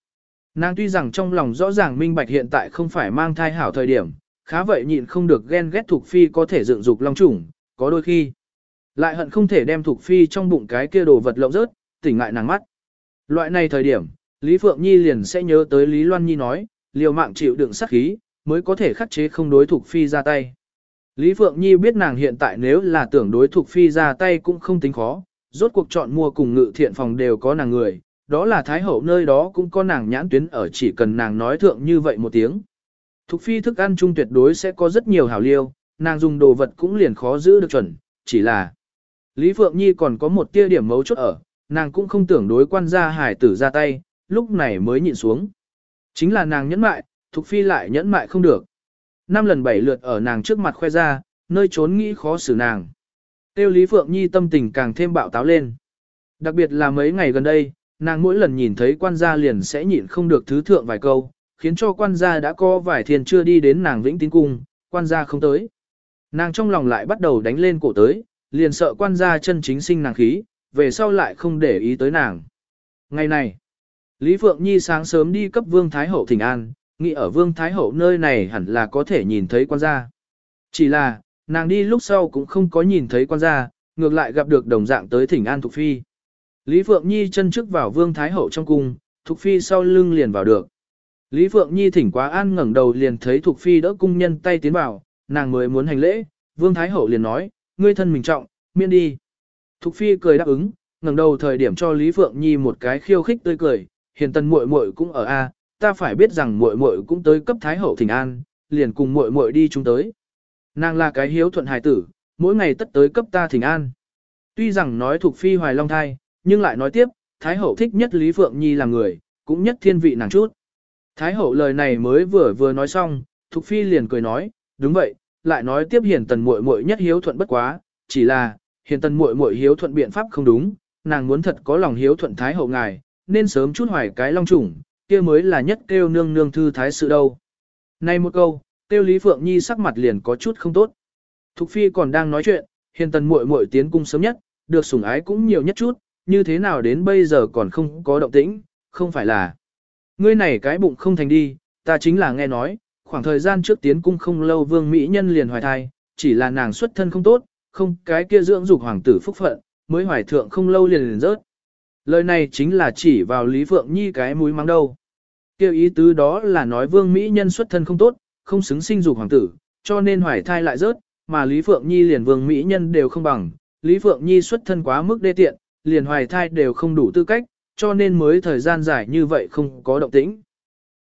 Nàng tuy rằng trong lòng rõ ràng minh bạch hiện tại không phải mang thai hảo thời điểm, khá vậy nhịn không được ghen ghét Thục Phi có thể dựng dục long trùng, có đôi khi. Lại hận không thể đem Thục Phi trong bụng cái kia đồ vật lộng rớt, tỉnh ngại nàng mắt. Loại này thời điểm, Lý Phượng Nhi liền sẽ nhớ tới Lý Loan Nhi nói, liều mạng chịu đựng sát khí, mới có thể khắc chế không đối thuộc Phi ra tay. Lý Phượng Nhi biết nàng hiện tại nếu là tưởng đối thuộc Phi ra tay cũng không tính khó, rốt cuộc chọn mua cùng ngự thiện phòng đều có nàng người, đó là Thái Hậu nơi đó cũng có nàng nhãn tuyến ở chỉ cần nàng nói thượng như vậy một tiếng. Thục Phi thức ăn chung tuyệt đối sẽ có rất nhiều hảo liêu, nàng dùng đồ vật cũng liền khó giữ được chuẩn, chỉ là Lý Phượng Nhi còn có một tia điểm mấu chốt ở, nàng cũng không tưởng đối quan gia hải tử ra tay, lúc này mới nhịn xuống. Chính là nàng nhẫn mại, Thục Phi lại nhẫn mại không được. Năm lần bảy lượt ở nàng trước mặt khoe ra, nơi trốn nghĩ khó xử nàng. Tiêu Lý Phượng Nhi tâm tình càng thêm bạo táo lên. Đặc biệt là mấy ngày gần đây, nàng mỗi lần nhìn thấy quan gia liền sẽ nhịn không được thứ thượng vài câu, khiến cho quan gia đã có vài thiên chưa đi đến nàng vĩnh tín cung, quan gia không tới. Nàng trong lòng lại bắt đầu đánh lên cổ tới, liền sợ quan gia chân chính sinh nàng khí, về sau lại không để ý tới nàng. Ngày này, Lý Phượng Nhi sáng sớm đi cấp Vương Thái Hậu thỉnh an, nghĩ ở Vương Thái Hậu nơi này hẳn là có thể nhìn thấy quan gia. Chỉ là, nàng đi lúc sau cũng không có nhìn thấy quan gia, ngược lại gặp được đồng dạng tới thỉnh an Thục Phi. Lý Phượng Nhi chân trước vào Vương Thái Hậu trong cung, Thục Phi sau lưng liền vào được. Lý Phượng Nhi thỉnh quá an ngẩng đầu liền thấy Thục Phi đỡ cung nhân tay tiến vào, nàng mới muốn hành lễ, Vương Thái Hậu liền nói, ngươi thân mình trọng, miễn đi. Thục Phi cười đáp ứng, ngẩng đầu thời điểm cho Lý Phượng Nhi một cái khiêu khích tươi cười, hiền tân muội muội cũng ở a, ta phải biết rằng muội muội cũng tới cấp Thái Hậu thỉnh an, liền cùng muội muội đi chúng tới. Nàng là cái hiếu thuận hài tử, mỗi ngày tất tới cấp ta thỉnh an. Tuy rằng nói Thục Phi hoài long thai, nhưng lại nói tiếp, Thái Hậu thích nhất Lý Phượng Nhi là người, cũng nhất thiên vị nàng chút. Thái Hậu lời này mới vừa vừa nói xong, Thục Phi liền cười nói, đúng vậy, lại nói tiếp hiền tần muội muội nhất hiếu thuận bất quá, chỉ là, hiền tần muội muội hiếu thuận biện pháp không đúng, nàng muốn thật có lòng hiếu thuận Thái Hậu ngài, nên sớm chút hoài cái long trùng, kia mới là nhất kêu nương nương thư thái sự đâu. Nay một câu, kêu Lý Phượng Nhi sắc mặt liền có chút không tốt. Thục Phi còn đang nói chuyện, hiền tần muội muội tiến cung sớm nhất, được sủng ái cũng nhiều nhất chút, như thế nào đến bây giờ còn không có động tĩnh, không phải là. Ngươi này cái bụng không thành đi, ta chính là nghe nói, khoảng thời gian trước tiến cung không lâu vương mỹ nhân liền hoài thai, chỉ là nàng xuất thân không tốt, không cái kia dưỡng dục hoàng tử phúc phận, mới hoài thượng không lâu liền liền rớt. Lời này chính là chỉ vào Lý Phượng Nhi cái mũi mắng đâu. Kêu ý tứ đó là nói vương mỹ nhân xuất thân không tốt, không xứng sinh dục hoàng tử, cho nên hoài thai lại rớt, mà Lý Phượng Nhi liền vương mỹ nhân đều không bằng, Lý Phượng Nhi xuất thân quá mức đê tiện, liền hoài thai đều không đủ tư cách, cho nên mới thời gian dài như vậy không có động tĩnh.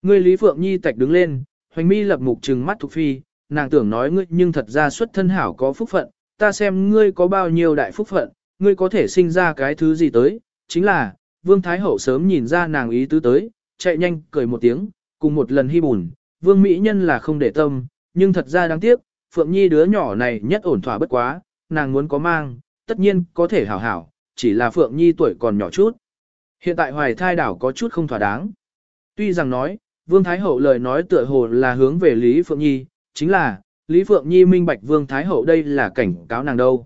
Ngươi Lý Phượng Nhi tạch đứng lên, hoành mi lập mục trừng mắt Thục Phi, nàng tưởng nói ngươi nhưng thật ra xuất thân hảo có phúc phận, ta xem ngươi có bao nhiêu đại phúc phận, ngươi có thể sinh ra cái thứ gì tới, chính là, Vương Thái Hậu sớm nhìn ra nàng ý tứ tới, chạy nhanh, cười một tiếng, cùng một lần hy bùn, Vương Mỹ Nhân là không để tâm, nhưng thật ra đáng tiếc, Phượng Nhi đứa nhỏ này nhất ổn thỏa bất quá, nàng muốn có mang, tất nhiên có thể hảo hảo, chỉ là Phượng Nhi tuổi còn nhỏ chút. Hiện tại hoài thai đảo có chút không thỏa đáng. Tuy rằng nói, Vương Thái Hậu lời nói tựa hồ là hướng về Lý Phượng Nhi, chính là, Lý Phượng Nhi minh bạch Vương Thái Hậu đây là cảnh cáo nàng đâu.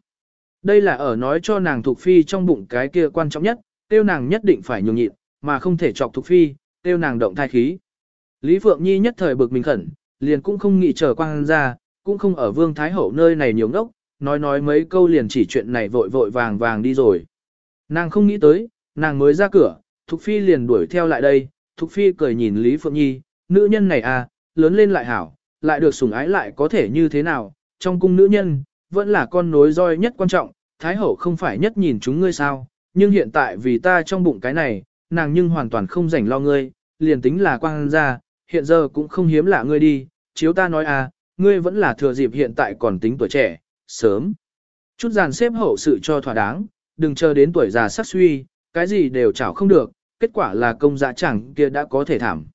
Đây là ở nói cho nàng Thục phi trong bụng cái kia quan trọng nhất, tiêu nàng nhất định phải nhường nhịn, mà không thể chọc Thục phi, tiêu nàng động thai khí. Lý Phượng Nhi nhất thời bực mình khẩn, liền cũng không nghĩ chờ quang ra, cũng không ở Vương Thái Hậu nơi này nhiều ngốc, nói nói mấy câu liền chỉ chuyện này vội vội vàng vàng đi rồi. Nàng không nghĩ tới, nàng mới ra cửa, Thục Phi liền đuổi theo lại đây, Thục Phi cười nhìn Lý Phượng Nhi, nữ nhân này à, lớn lên lại hảo, lại được sủng ái lại có thể như thế nào, trong cung nữ nhân, vẫn là con nối roi nhất quan trọng, Thái Hậu không phải nhất nhìn chúng ngươi sao, nhưng hiện tại vì ta trong bụng cái này, nàng nhưng hoàn toàn không rảnh lo ngươi, liền tính là quang ra, hiện giờ cũng không hiếm lạ ngươi đi, chiếu ta nói à, ngươi vẫn là thừa dịp hiện tại còn tính tuổi trẻ, sớm. Chút dàn xếp hậu sự cho thỏa đáng, đừng chờ đến tuổi già sắc suy, cái gì đều chảo không được, kết quả là công dạ chẳng kia đã có thể thảm.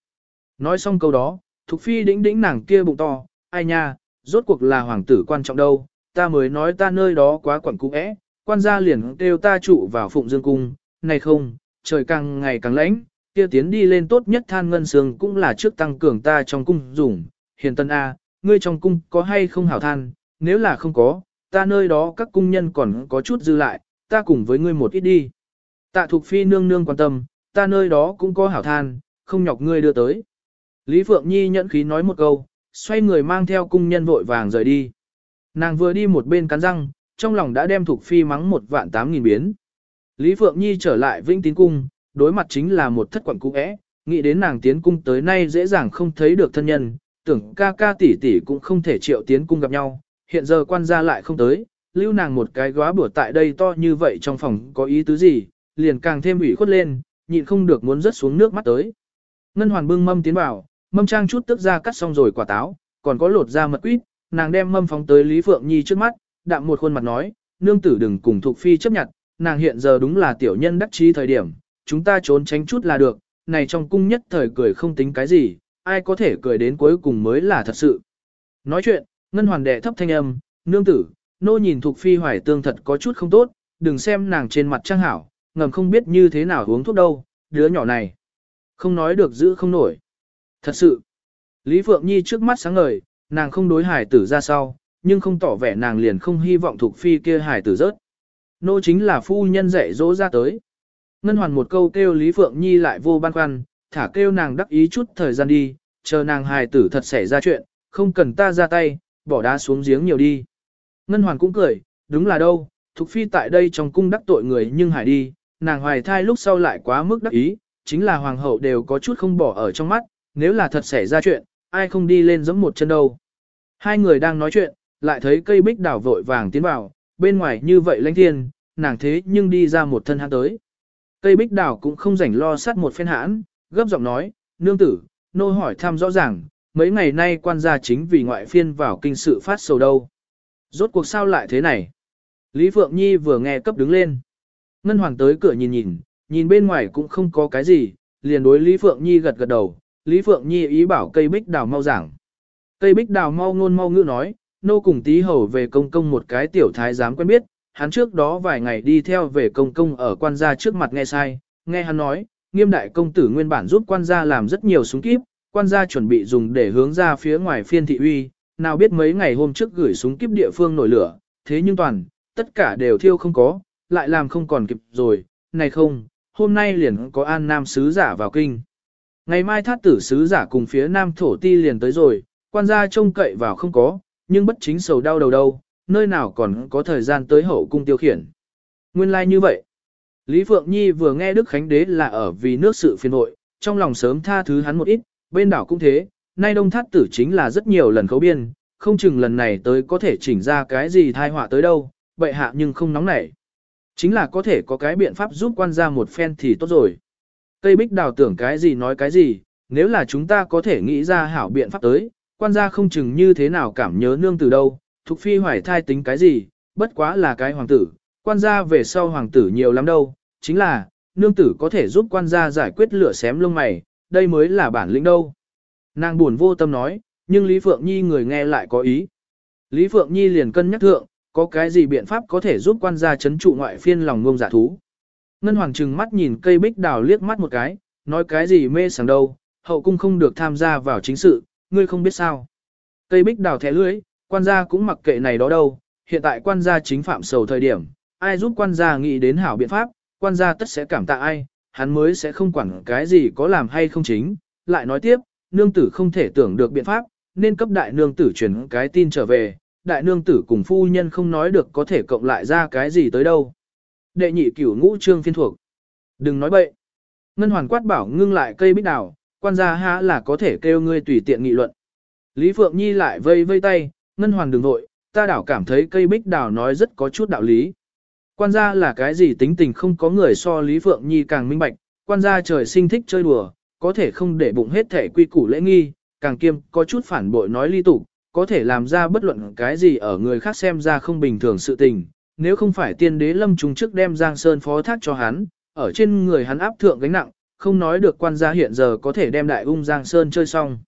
Nói xong câu đó, Thục Phi đĩnh đĩnh nàng kia bụng to, ai nha, rốt cuộc là hoàng tử quan trọng đâu, ta mới nói ta nơi đó quá quẩn cung ẽ, quan gia liền kêu ta trụ vào phụng dương cung, này không, trời càng ngày càng lạnh, kia tiến đi lên tốt nhất than ngân sương cũng là trước tăng cường ta trong cung dùng, hiền tân A, ngươi trong cung có hay không hảo than, nếu là không có, ta nơi đó các cung nhân còn có chút dư lại, ta cùng với ngươi một ít đi. Tạ Thục Phi nương nương quan tâm, ta nơi đó cũng có hảo than, không nhọc ngươi đưa tới. Lý Phượng Nhi nhẫn khí nói một câu, xoay người mang theo cung nhân vội vàng rời đi. Nàng vừa đi một bên cắn răng, trong lòng đã đem Thục Phi mắng một vạn tám nghìn biến. Lý Phượng Nhi trở lại Vĩnh Tín Cung, đối mặt chính là một thất quẩn cũ é, nghĩ đến nàng tiến cung tới nay dễ dàng không thấy được thân nhân, tưởng ca ca tỷ tỷ cũng không thể triệu tiến cung gặp nhau, hiện giờ quan gia lại không tới, lưu nàng một cái góa bữa tại đây to như vậy trong phòng có ý tứ gì, liền càng thêm ủy khuất lên, nhịn không được muốn rớt xuống nước mắt tới. Ngân hoàn bưng mâm tiến vào, mâm trang chút tức ra cắt xong rồi quả táo, còn có lột ra mật quýt, nàng đem mâm phóng tới Lý Phượng Nhi trước mắt, đạm một khuôn mặt nói, nương tử đừng cùng thuộc phi chấp nhận, nàng hiện giờ đúng là tiểu nhân đắc trí thời điểm, chúng ta trốn tránh chút là được, này trong cung nhất thời cười không tính cái gì, ai có thể cười đến cuối cùng mới là thật sự. Nói chuyện, ngân hoàn đệ thấp thanh âm, nương tử, nô nhìn thuộc phi hoài tương thật có chút không tốt, đừng xem nàng trên mặt trang hảo, ngầm không biết như thế nào uống thuốc đâu, đứa nhỏ này. Không nói được giữ không nổi. Thật sự, Lý Phượng Nhi trước mắt sáng ngời, nàng không đối hải tử ra sau, nhưng không tỏ vẻ nàng liền không hy vọng thuộc phi kia hải tử rớt. Nô chính là phu nhân dạy dỗ ra tới. Ngân hoàn một câu kêu Lý Phượng Nhi lại vô ban khoăn, thả kêu nàng đắc ý chút thời gian đi, chờ nàng hài tử thật xảy ra chuyện, không cần ta ra tay, bỏ đá xuống giếng nhiều đi. Ngân hoàn cũng cười, đúng là đâu, Thục Phi tại đây trong cung đắc tội người nhưng hải đi, nàng hoài thai lúc sau lại quá mức đắc ý, chính là hoàng hậu đều có chút không bỏ ở trong mắt, nếu là thật xảy ra chuyện, ai không đi lên giẫm một chân đâu. Hai người đang nói chuyện, lại thấy cây bích đảo vội vàng tiến vào, bên ngoài như vậy lãnh thiên, nàng thế nhưng đi ra một thân hãn tới. Cây bích đảo cũng không rảnh lo sát một phen hãn, gấp giọng nói, nương tử, nô hỏi thăm rõ ràng, mấy ngày nay quan gia chính vì ngoại phiên vào kinh sự phát sầu đâu. Rốt cuộc sao lại thế này? Lý Phượng Nhi vừa nghe cấp đứng lên. Ngân Hoàng tới cửa nhìn nhìn, nhìn bên ngoài cũng không có cái gì, liền đối Lý Phượng Nhi gật gật đầu. Lý Phượng Nhi ý bảo cây bích đào mau giảng. Cây bích đào mau ngôn mau ngữ nói, nô cùng tí hầu về công công một cái tiểu thái giám quen biết, hắn trước đó vài ngày đi theo về công công ở quan gia trước mặt nghe sai, nghe hắn nói, nghiêm đại công tử nguyên bản giúp quan gia làm rất nhiều súng kíp, quan gia chuẩn bị dùng để hướng ra phía ngoài phiên thị uy, nào biết mấy ngày hôm trước gửi súng kíp địa phương nổi lửa, thế nhưng toàn, tất cả đều thiêu không có, lại làm không còn kịp rồi, này không, hôm nay liền có an nam sứ giả vào kinh. Ngày mai thát tử sứ giả cùng phía nam thổ ti liền tới rồi, quan gia trông cậy vào không có, nhưng bất chính sầu đau đầu đâu, nơi nào còn có thời gian tới hậu cung tiêu khiển. Nguyên lai like như vậy. Lý Phượng Nhi vừa nghe Đức Khánh Đế là ở vì nước sự phiền hội, trong lòng sớm tha thứ hắn một ít, bên đảo cũng thế, nay đông thát tử chính là rất nhiều lần khấu biên, không chừng lần này tới có thể chỉnh ra cái gì thai họa tới đâu, vậy hạ nhưng không nóng nảy. Chính là có thể có cái biện pháp giúp quan gia một phen thì tốt rồi. Cây bích đào tưởng cái gì nói cái gì, nếu là chúng ta có thể nghĩ ra hảo biện pháp tới, quan gia không chừng như thế nào cảm nhớ nương từ đâu, Thục Phi hoài thai tính cái gì, bất quá là cái hoàng tử, quan gia về sau hoàng tử nhiều lắm đâu, chính là, nương tử có thể giúp quan gia giải quyết lửa xém lông mày, đây mới là bản lĩnh đâu. Nàng buồn vô tâm nói, nhưng Lý Phượng Nhi người nghe lại có ý. Lý Phượng Nhi liền cân nhắc thượng, có cái gì biện pháp có thể giúp quan gia chấn trụ ngoại phiên lòng ngông giả thú. Ngân Hoàng trừng mắt nhìn cây bích đào liếc mắt một cái, nói cái gì mê sảng đâu, hậu cung không được tham gia vào chính sự, ngươi không biết sao. Cây bích đào thẻ lưới, quan gia cũng mặc kệ này đó đâu, hiện tại quan gia chính phạm sầu thời điểm, ai giúp quan gia nghĩ đến hảo biện pháp, quan gia tất sẽ cảm tạ ai, hắn mới sẽ không quản cái gì có làm hay không chính. Lại nói tiếp, nương tử không thể tưởng được biện pháp, nên cấp đại nương tử truyền cái tin trở về, đại nương tử cùng phu nhân không nói được có thể cộng lại ra cái gì tới đâu. Đệ nhị cửu ngũ trương phiên thuộc. Đừng nói bậy. Ngân hoàn quát bảo ngưng lại cây bích đào, quan gia há là có thể kêu ngươi tùy tiện nghị luận. Lý Phượng Nhi lại vây vây tay, ngân hoàn đừng vội, ta đảo cảm thấy cây bích đào nói rất có chút đạo lý. Quan gia là cái gì tính tình không có người so Lý Phượng Nhi càng minh bạch, quan gia trời sinh thích chơi đùa, có thể không để bụng hết thể quy củ lễ nghi, càng kiêm có chút phản bội nói ly tục, có thể làm ra bất luận cái gì ở người khác xem ra không bình thường sự tình. Nếu không phải tiên đế lâm trùng trước đem Giang Sơn phó thác cho hắn, ở trên người hắn áp thượng gánh nặng, không nói được quan gia hiện giờ có thể đem đại ung Giang Sơn chơi xong.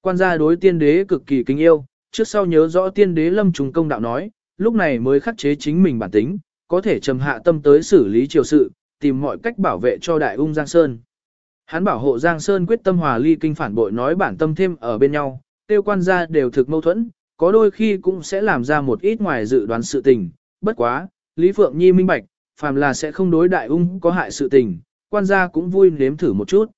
Quan gia đối tiên đế cực kỳ kính yêu, trước sau nhớ rõ tiên đế lâm trùng công đạo nói, lúc này mới khắc chế chính mình bản tính, có thể trầm hạ tâm tới xử lý triều sự, tìm mọi cách bảo vệ cho đại ung Giang Sơn. Hắn bảo hộ Giang Sơn quyết tâm hòa ly kinh phản bội nói bản tâm thêm ở bên nhau, tiêu quan gia đều thực mâu thuẫn, có đôi khi cũng sẽ làm ra một ít ngoài dự đoán sự tình, bất quá, Lý Phượng Nhi minh bạch, phàm là sẽ không đối đại ung có hại sự tình, quan gia cũng vui nếm thử một chút.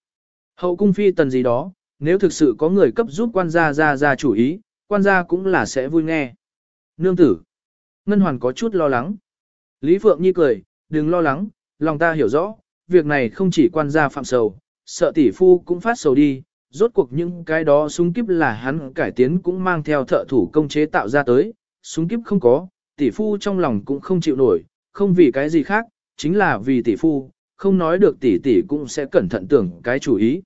Hậu cung phi tần gì đó, nếu thực sự có người cấp giúp quan gia ra ra chủ ý, quan gia cũng là sẽ vui nghe. Nương tử. Ngân Hoàn có chút lo lắng. Lý Phượng Nhi cười, đừng lo lắng, lòng ta hiểu rõ, việc này không chỉ quan gia phạm sầu, sợ tỷ phu cũng phát sầu đi, rốt cuộc những cái đó súng kíp là hắn cải tiến cũng mang theo thợ thủ công chế tạo ra tới, súng kíp không có, tỷ phu trong lòng cũng không chịu nổi, không vì cái gì khác, chính là vì tỷ phu, không nói được tỷ tỷ cũng sẽ cẩn thận tưởng cái chủ ý.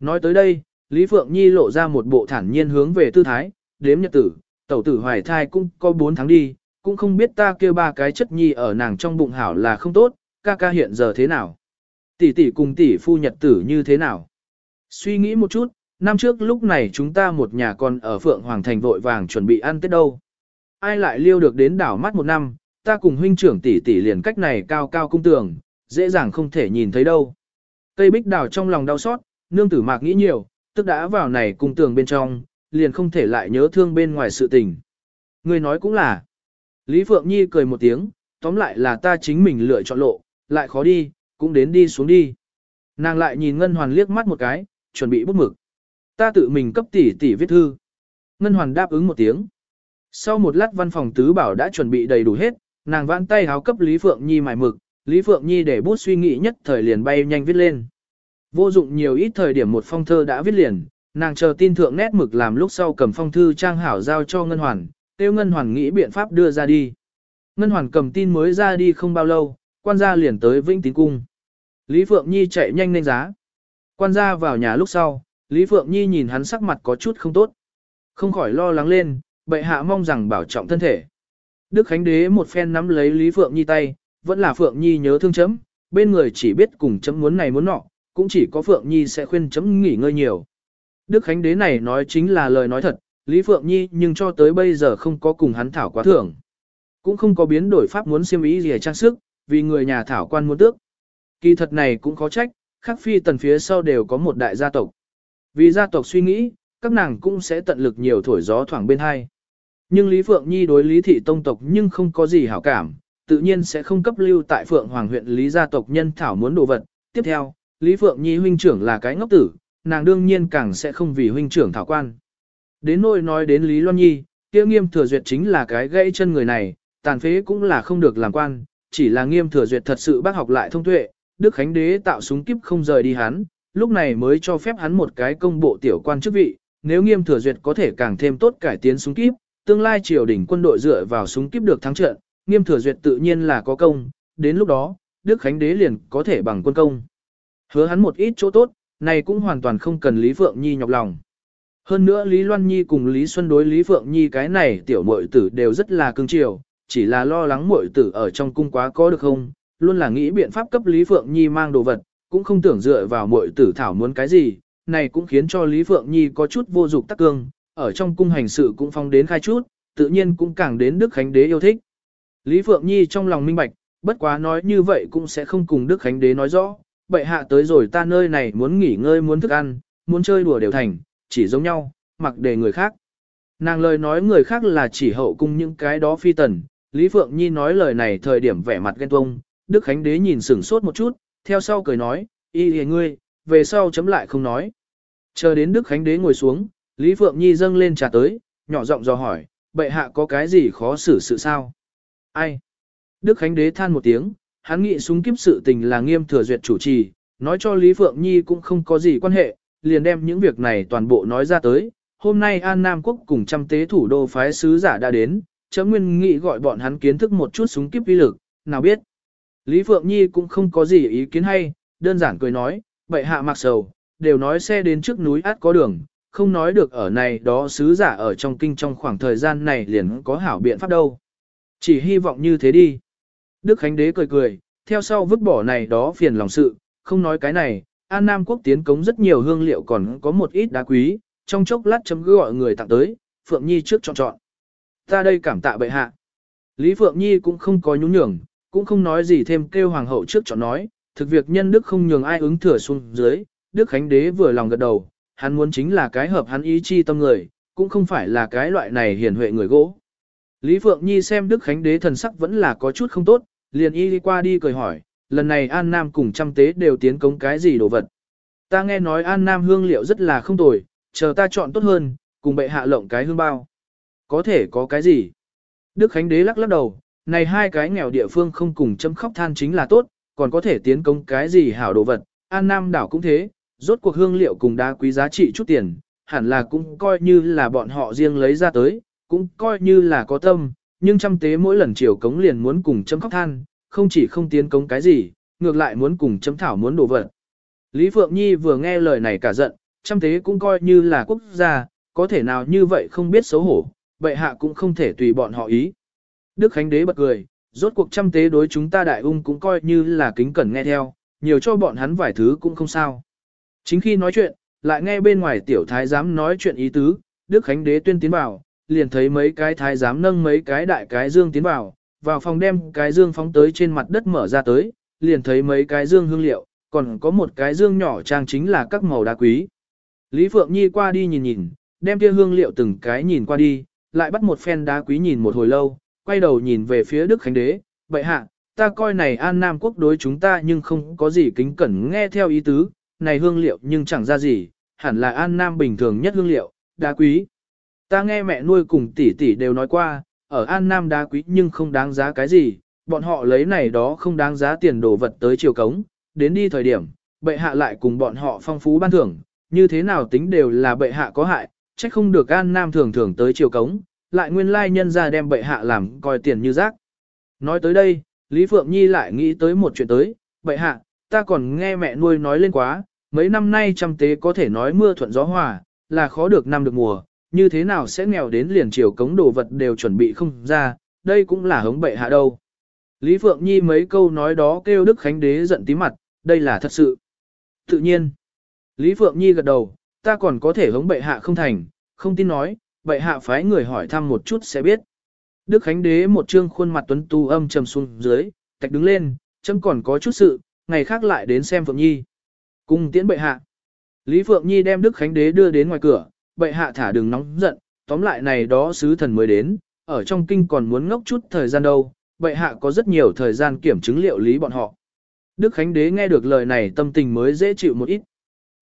Nói tới đây, Lý Phượng Nhi lộ ra một bộ thản nhiên hướng về tư thái, đếm nhật tử, tẩu tử hoài thai cũng có 4 tháng đi, cũng không biết ta kêu ba cái chất nhi ở nàng trong bụng hảo là không tốt, ca ca hiện giờ thế nào. Tỷ tỷ cùng tỷ phu nhật tử như thế nào. Suy nghĩ một chút, năm trước lúc này chúng ta một nhà còn ở Phượng Hoàng Thành vội vàng chuẩn bị ăn Tết đâu. Ai lại liêu được đến đảo mắt một năm, ta cùng huynh trưởng tỷ tỷ liền cách này cao cao cung tường, dễ dàng không thể nhìn thấy đâu. Tây bích đào trong lòng đau xót, nương tử mạc nghĩ nhiều, tức đã vào này cung tường bên trong, liền không thể lại nhớ thương bên ngoài sự tình. Người nói cũng là. Lý Phượng Nhi cười một tiếng, tóm lại là ta chính mình lựa chọn lộ, lại khó đi, cũng đến đi xuống đi. Nàng lại nhìn Ngân Hoàn liếc mắt một cái, chuẩn bị bút mực. Ta tự mình cấp tỷ tỷ viết thư. Ngân Hoàn đáp ứng một tiếng. Sau một lát văn phòng tứ bảo đã chuẩn bị đầy đủ hết, nàng vãn tay háo cấp Lý Phượng Nhi mài mực, Lý Phượng Nhi để bút suy nghĩ nhất thời liền bay nhanh viết lên. Vô dụng nhiều ít thời điểm một phong thơ đã viết liền, nàng chờ tin thượng nét mực làm lúc sau cầm phong thư trang hảo giao cho Ngân Hoàn, tiêu Ngân Hoàn nghĩ biện pháp đưa ra đi. Ngân Hoàn cầm tin mới ra đi không bao lâu, quan gia liền tới Vĩnh Tín Cung. Lý Phượng Nhi chạy nhanh lên giá. Quan gia vào nhà lúc sau, Lý Phượng Nhi nhìn hắn sắc mặt có chút không tốt. Không khỏi lo lắng lên, bệ hạ mong rằng bảo trọng thân thể. Đức Khánh Đế một phen nắm lấy Lý Phượng Nhi tay, vẫn là Phượng Nhi nhớ thương chấm, bên người chỉ biết cùng chấm muốn này muốn nọ, cũng chỉ có Phượng Nhi sẽ khuyên chấm nghỉ ngơi nhiều. Đức Khánh Đế này nói chính là lời nói thật, Lý Phượng Nhi nhưng cho tới bây giờ không có cùng hắn thảo quá thưởng. Cũng không có biến đổi pháp muốn siêm ý gì trang sức, vì người nhà thảo quan muốn tước. Kỳ thật này cũng khó trách, khắc phi tần phía sau đều có một đại gia tộc. Vì gia tộc suy nghĩ, các nàng cũng sẽ tận lực nhiều thổi gió thoảng bên hai. Nhưng Lý Phượng Nhi đối Lý Thị Tông tộc nhưng không có gì hảo cảm, tự nhiên sẽ không cấp lưu tại Phượng Hoàng huyện Lý gia tộc nhân thảo muốn đồ vật. Tiếp theo, Lý Phượng Nhi huynh trưởng là cái ngốc tử, nàng đương nhiên càng sẽ không vì huynh trưởng thảo quan. Đến nỗi nói đến Lý Loan Nhi, kia nghiêm thừa duyệt chính là cái gãy chân người này, tàn phế cũng là không được làm quan, chỉ là nghiêm thừa duyệt thật sự bác học lại thông tuệ, Đức Khánh Đế tạo súng kiếp không rời đi hắn, lúc này mới cho phép hắn một cái công bộ tiểu quan chức vị, nếu nghiêm thừa duyệt có thể càng thêm tốt cải tiến súng kiếp, tương lai triều đình quân đội dựa vào súng kiếp được thắng trận, nghiêm thừa duyệt tự nhiên là có công, đến lúc đó, Đức Khánh Đế liền có thể bằng quân công. Hứa hắn một ít chỗ tốt, này cũng hoàn toàn không cần Lý Phượng Nhi nhọc lòng. Hơn nữa Lý Loan Nhi cùng Lý Xuân đối Lý Phượng Nhi cái này tiểu muội tử đều rất là cưng chiều, chỉ là lo lắng muội tử ở trong cung quá có được không, luôn là nghĩ biện pháp cấp Lý Phượng Nhi mang đồ vật, cũng không tưởng dựa vào muội tử thảo muốn cái gì, này cũng khiến cho Lý Phượng Nhi có chút vô dục tắc cương, ở trong cung hành sự cũng phong đến khai chút, tự nhiên cũng càng đến Đức Khánh Đế yêu thích. Lý Phượng Nhi trong lòng minh bạch, bất quá nói như vậy cũng sẽ không cùng Đức Khánh Đế nói rõ, bệ hạ tới rồi ta nơi này muốn nghỉ ngơi muốn thức ăn, muốn chơi đùa đều thành, chỉ giống nhau, mặc để người khác. Nàng lời nói người khác là chỉ hậu cung những cái đó phi tần, Lý Phượng Nhi nói lời này thời điểm vẻ mặt ghen tuông, Đức Khánh Đế nhìn sửng sốt một chút, theo sau cười nói, y hề ngươi, về sau chấm lại không nói. Chờ đến Đức Khánh Đế ngồi xuống, Lý Phượng Nhi dâng lên trà tới, nhỏ giọng dò hỏi, bệ hạ có cái gì khó xử sự sao? Ai? Đức Khánh Đế than một tiếng, hắn nghĩ súng kiếp sự tình là nghiêm thừa duyệt chủ trì, nói cho Lý Phượng Nhi cũng không có gì quan hệ, liền đem những việc này toàn bộ nói ra tới. Hôm nay An Nam Quốc cùng trăm tế thủ đô phái sứ giả đã đến, chấm nguyên nghị gọi bọn hắn kiến thức một chút súng kiếp uy lực, nào biết. Lý Phượng Nhi cũng không có gì ý kiến hay, đơn giản cười nói, bệ hạ mặc sầu, đều nói xe đến trước núi át có đường, không nói được ở này đó sứ giả ở trong kinh trong khoảng thời gian này liền có hảo biện pháp đâu. Chỉ hy vọng như thế đi. Đức Khánh Đế cười cười, theo sau vứt bỏ này đó phiền lòng sự, không nói cái này, An Nam Quốc tiến cống rất nhiều hương liệu còn có một ít đá quý, trong chốc lát chấm gọi người tặng tới, Phượng Nhi trước chọn chọn. Ta đây cảm tạ bệ hạ. Lý Phượng Nhi cũng không có nhún nhường, cũng không nói gì thêm kêu hoàng hậu trước chọn nói, thực việc nhân đức không nhường ai ứng thừa xuống dưới, Đức Khánh Đế vừa lòng gật đầu, hắn muốn chính là cái hợp hắn ý chi tâm người, cũng không phải là cái loại này hiền huệ người gỗ. Lý Phượng Nhi xem Đức Khánh Đế thần sắc vẫn là có chút không tốt, liền y đi qua đi cười hỏi, lần này An Nam cùng trăm tế đều tiến cống cái gì đồ vật. Ta nghe nói An Nam hương liệu rất là không tồi, chờ ta chọn tốt hơn, cùng bệ hạ lộng cái hương bao. Có thể có cái gì? Đức Khánh Đế lắc lắc đầu, này hai cái nghèo địa phương không cùng châm khóc than chính là tốt, còn có thể tiến công cái gì hảo đồ vật. An Nam đảo cũng thế, rốt cuộc hương liệu cùng đá quý giá trị chút tiền, hẳn là cũng coi như là bọn họ riêng lấy ra tới, cũng coi như là có tâm, nhưng trăm tế mỗi lần chiều cống liền muốn cùng chấm khóc than, không chỉ không tiến cống cái gì, ngược lại muốn cùng chấm thảo muốn đồ vật. Lý Phượng Nhi vừa nghe lời này cả giận, trăm tế cũng coi như là quốc gia, có thể nào như vậy không biết xấu hổ, vậy hạ cũng không thể tùy bọn họ ý. Đức Khánh Đế bật cười, rốt cuộc trăm tế đối chúng ta đại ung cũng coi như là kính cẩn nghe theo, nhiều cho bọn hắn vài thứ cũng không sao. Chính khi nói chuyện, lại nghe bên ngoài tiểu thái giám nói chuyện ý tứ, Đức Khánh Đế tuyên tiến vào, liền thấy mấy cái thái giám nâng mấy cái đại cái dương tiến vào, vào phòng đem cái dương phóng tới trên mặt đất mở ra tới, liền thấy mấy cái dương hương liệu, còn có một cái dương nhỏ trang chính là các màu đá quý. Lý Phượng Nhi qua đi nhìn nhìn, đem kia hương liệu từng cái nhìn qua đi, lại bắt một phen đá quý nhìn một hồi lâu, quay đầu nhìn về phía Đức Khánh Đế, vậy hạ, ta coi này An Nam quốc đối chúng ta nhưng không có gì kính cẩn nghe theo ý tứ, này hương liệu nhưng chẳng ra gì, hẳn là An Nam bình thường nhất hương liệu, đá quý. Ta nghe mẹ nuôi cùng tỷ tỷ đều nói qua, ở An Nam đá quý nhưng không đáng giá cái gì, bọn họ lấy này đó không đáng giá tiền đồ vật tới chiều cống, đến đi thời điểm, bệ hạ lại cùng bọn họ phong phú ban thưởng, như thế nào tính đều là bệ hạ có hại, trách không được An Nam thường thường tới chiều cống, lại nguyên lai nhân ra đem bệ hạ làm coi tiền như rác. Nói tới đây, Lý Phượng Nhi lại nghĩ tới một chuyện tới, bệ hạ, ta còn nghe mẹ nuôi nói lên quá, mấy năm nay trăm tế có thể nói mưa thuận gió hòa, là khó được năm được mùa, như thế nào sẽ nghèo đến liền chiều cống đồ vật đều chuẩn bị không ra, đây cũng là hống bệ hạ đâu. Lý Phượng Nhi mấy câu nói đó kêu Đức Khánh Đế giận tí mặt, đây là thật sự. Tự nhiên, Lý Phượng Nhi gật đầu, ta còn có thể hống bệ hạ không thành, không tin nói, bệ hạ phái người hỏi thăm một chút sẽ biết. Đức Khánh Đế một trương khuôn mặt tuấn tu âm trầm xuống dưới, tạch đứng lên, chấm còn có chút sự, ngày khác lại đến xem Phượng Nhi. Cùng tiễn bệ hạ. Lý Phượng Nhi đem Đức Khánh Đế đưa đến ngoài cửa, bệ hạ thả đừng nóng giận, tóm lại này đó sứ thần mới đến, ở trong kinh còn muốn ngốc chút thời gian đâu, bệ hạ có rất nhiều thời gian kiểm chứng liệu lý bọn họ. Đức Khánh Đế nghe được lời này tâm tình mới dễ chịu một ít.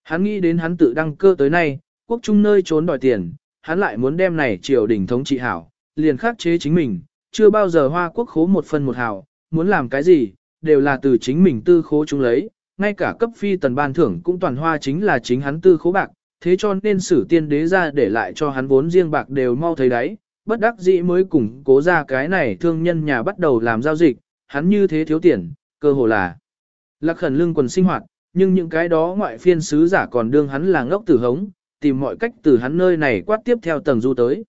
Hắn nghĩ đến hắn tự đăng cơ tới nay, quốc trung nơi trốn đòi tiền, hắn lại muốn đem này triều đình thống trị hảo, liền khắc chế chính mình, chưa bao giờ hoa quốc khố một phân một hào, muốn làm cái gì, đều là từ chính mình tư khố chúng lấy, ngay cả cấp phi tần ban thưởng cũng toàn hoa chính là chính hắn tư khố bạc, thế cho nên sử tiên đế ra để lại cho hắn vốn riêng bạc đều mau thấy đấy, bất đắc dĩ mới củng cố ra cái này thương nhân nhà bắt đầu làm giao dịch, hắn như thế thiếu tiền, cơ hồ là lạc khẩn lương quần sinh hoạt, nhưng những cái đó ngoại phiên sứ giả còn đương hắn là ngốc tử hống, tìm mọi cách từ hắn nơi này quát tiếp theo tầng du tới.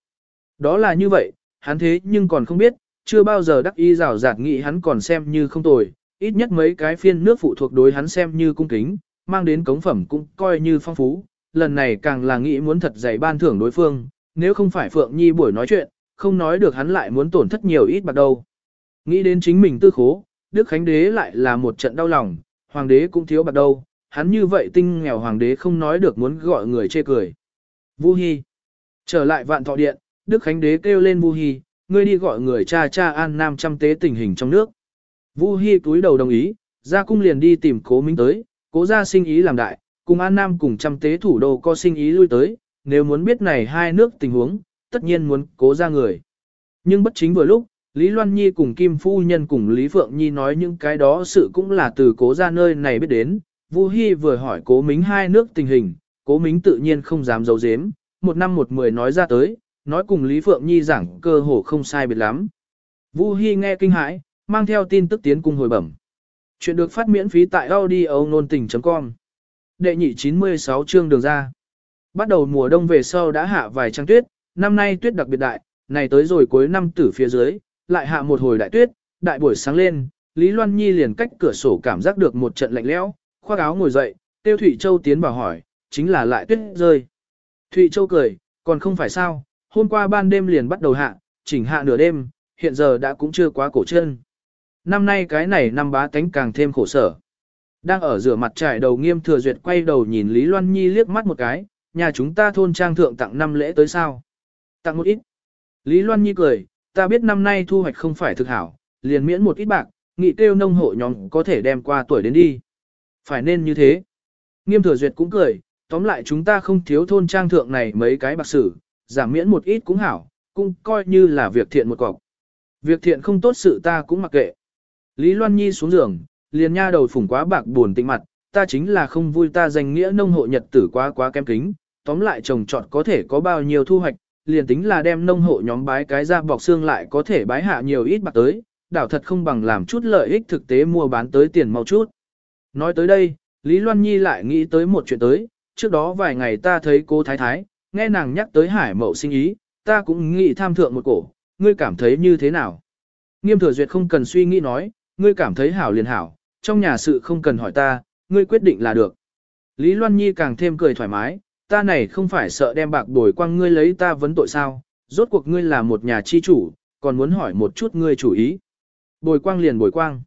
Đó là như vậy, hắn thế nhưng còn không biết, chưa bao giờ đắc y rào rạt nghĩ hắn còn xem như không tồi, ít nhất mấy cái phiên nước phụ thuộc đối hắn xem như cung kính, mang đến cống phẩm cũng coi như phong phú, lần này càng là nghĩ muốn thật dày ban thưởng đối phương, nếu không phải Phượng Nhi buổi nói chuyện, không nói được hắn lại muốn tổn thất nhiều ít bạc đâu. Nghĩ đến chính mình tư khố, Đức Khánh Đế lại là một trận đau lòng, Hoàng đế cũng thiếu bạc đâu, hắn như vậy tinh nghèo Hoàng đế không nói được muốn gọi người chê cười. Vu Hi Trở lại vạn thọ điện, Đức Khánh Đế kêu lên Vu Hi, ngươi đi gọi người cha cha an nam trăm tế tình hình trong nước. Vu Hi túi đầu đồng ý, ra cung liền đi tìm cố minh tới, cố ra sinh ý làm đại, cùng an nam cùng trăm tế thủ đô có sinh ý lui tới, nếu muốn biết này hai nước tình huống, tất nhiên muốn cố ra người. Nhưng bất chính vừa lúc, Lý Loan Nhi cùng Kim Phu Nhân cùng Lý Phượng Nhi nói những cái đó sự cũng là từ cố ra nơi này biết đến. Vu Hi vừa hỏi cố mính hai nước tình hình, cố mính tự nhiên không dám giấu giếm, một năm một mười nói ra tới, nói cùng Lý Phượng Nhi giảng cơ hồ không sai biệt lắm. Vu Hi nghe kinh hãi, mang theo tin tức tiến cung hồi bẩm. Chuyện được phát miễn phí tại audio nôn tình.com. Đệ nhị 96 chương đường ra. Bắt đầu mùa đông về sau đã hạ vài trang tuyết, năm nay tuyết đặc biệt đại, này tới rồi cuối năm tử phía dưới, lại hạ một hồi đại tuyết, đại buổi sáng lên, Lý Loan Nhi liền cách cửa sổ cảm giác được một trận lạnh lẽo, khoác áo ngồi dậy, Tiêu Thụy Châu tiến vào hỏi, chính là lại tuyết rơi. Thụy Châu cười, còn không phải sao, hôm qua ban đêm liền bắt đầu hạ, chỉnh hạ nửa đêm, hiện giờ đã cũng chưa quá cổ chân. Năm nay cái này năm bá tánh càng thêm khổ sở. Đang ở rửa mặt trải đầu nghiêm thừa duyệt quay đầu nhìn Lý Loan Nhi liếc mắt một cái, nhà chúng ta thôn trang thượng tặng năm lễ tới sao. Tặng một ít. Lý Loan Nhi cười, ta biết năm nay thu hoạch không phải thực hảo, liền miễn một ít bạc, nghị tiêu nông hộ nhóm có thể đem qua tuổi đến đi. Phải nên như thế. Nghiêm thừa duyệt cũng cười, tóm lại chúng ta không thiếu thôn trang thượng này mấy cái bạc sử, giảm miễn một ít cũng hảo, cũng coi như là việc thiện một cọc. Việc thiện không tốt sự ta cũng mặc kệ. Lý Loan Nhi xuống giường, liền nha đầu phủng quá bạc buồn tịnh mặt, ta chính là không vui ta danh nghĩa nông hộ nhật tử quá quá kém kính, tóm lại trồng trọt có thể có bao nhiêu thu hoạch, liền tính là đem nông hộ nhóm bái cái ra bọc xương lại có thể bái hạ nhiều ít bạc tới, đảo thật không bằng làm chút lợi ích thực tế mua bán tới tiền mau chút. Nói tới đây, Lý Loan Nhi lại nghĩ tới một chuyện tới, trước đó vài ngày ta thấy cô Thái Thái, nghe nàng nhắc tới hải mậu sinh ý, ta cũng nghĩ tham thượng một cổ, ngươi cảm thấy như thế nào? Nghiêm thừa duyệt không cần suy nghĩ nói, ngươi cảm thấy hảo liền hảo, trong nhà sự không cần hỏi ta, ngươi quyết định là được. Lý Loan Nhi càng thêm cười thoải mái, ta này không phải sợ đem bạc bồi quăng ngươi lấy ta vấn tội sao, rốt cuộc ngươi là một nhà chi chủ, còn muốn hỏi một chút ngươi chủ ý. Bồi quang liền bồi quang.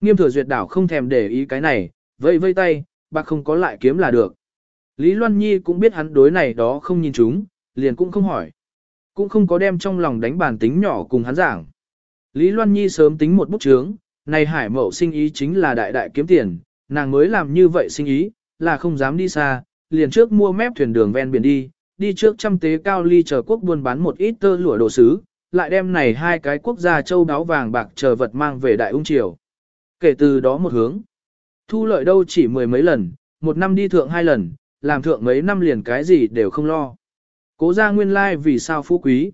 Nghiêm thừa duyệt đảo không thèm để ý cái này, vây vây tay, bạc không có lại kiếm là được. Lý Loan Nhi cũng biết hắn đối này đó không nhìn chúng, liền cũng không hỏi. Cũng không có đem trong lòng đánh bàn tính nhỏ cùng hắn giảng. Lý Loan Nhi sớm tính một bút chướng, này hải mậu sinh ý chính là đại đại kiếm tiền, nàng mới làm như vậy sinh ý, là không dám đi xa, liền trước mua mép thuyền đường ven biển đi, đi trước trăm tế cao ly chờ quốc buôn bán một ít tơ lụa đồ sứ, lại đem này hai cái quốc gia châu đáo vàng bạc chờ vật mang về đại ung triều. Kể từ đó một hướng, thu lợi đâu chỉ mười mấy lần, một năm đi thượng hai lần, làm thượng mấy năm liền cái gì đều không lo. Cố ra nguyên lai like vì sao phú quý.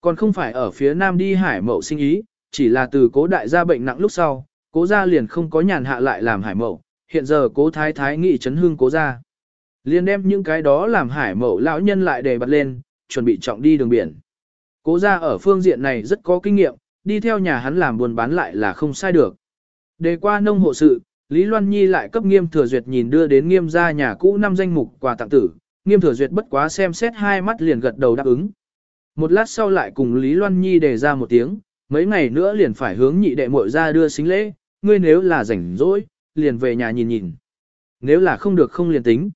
Còn không phải ở phía nam đi hải mậu sinh ý, chỉ là từ cố đại gia bệnh nặng lúc sau, cố gia liền không có nhàn hạ lại làm hải mậu, hiện giờ cố thái thái nghị chấn hương cố gia. Liền đem những cái đó làm hải mậu lão nhân lại đề bật lên, chuẩn bị trọng đi đường biển. Cố gia ở phương diện này rất có kinh nghiệm, đi theo nhà hắn làm buôn bán lại là không sai được. Đề qua nông hộ sự, Lý Loan Nhi lại cấp nghiêm thừa duyệt nhìn đưa đến nghiêm gia nhà cũ năm danh mục quà tặng tử, nghiêm thừa duyệt bất quá xem xét hai mắt liền gật đầu đáp ứng. Một lát sau lại cùng Lý Loan Nhi đề ra một tiếng, mấy ngày nữa liền phải hướng nhị đệ muội ra đưa xính lễ, ngươi nếu là rảnh rỗi, liền về nhà nhìn nhìn. Nếu là không được không liền tính.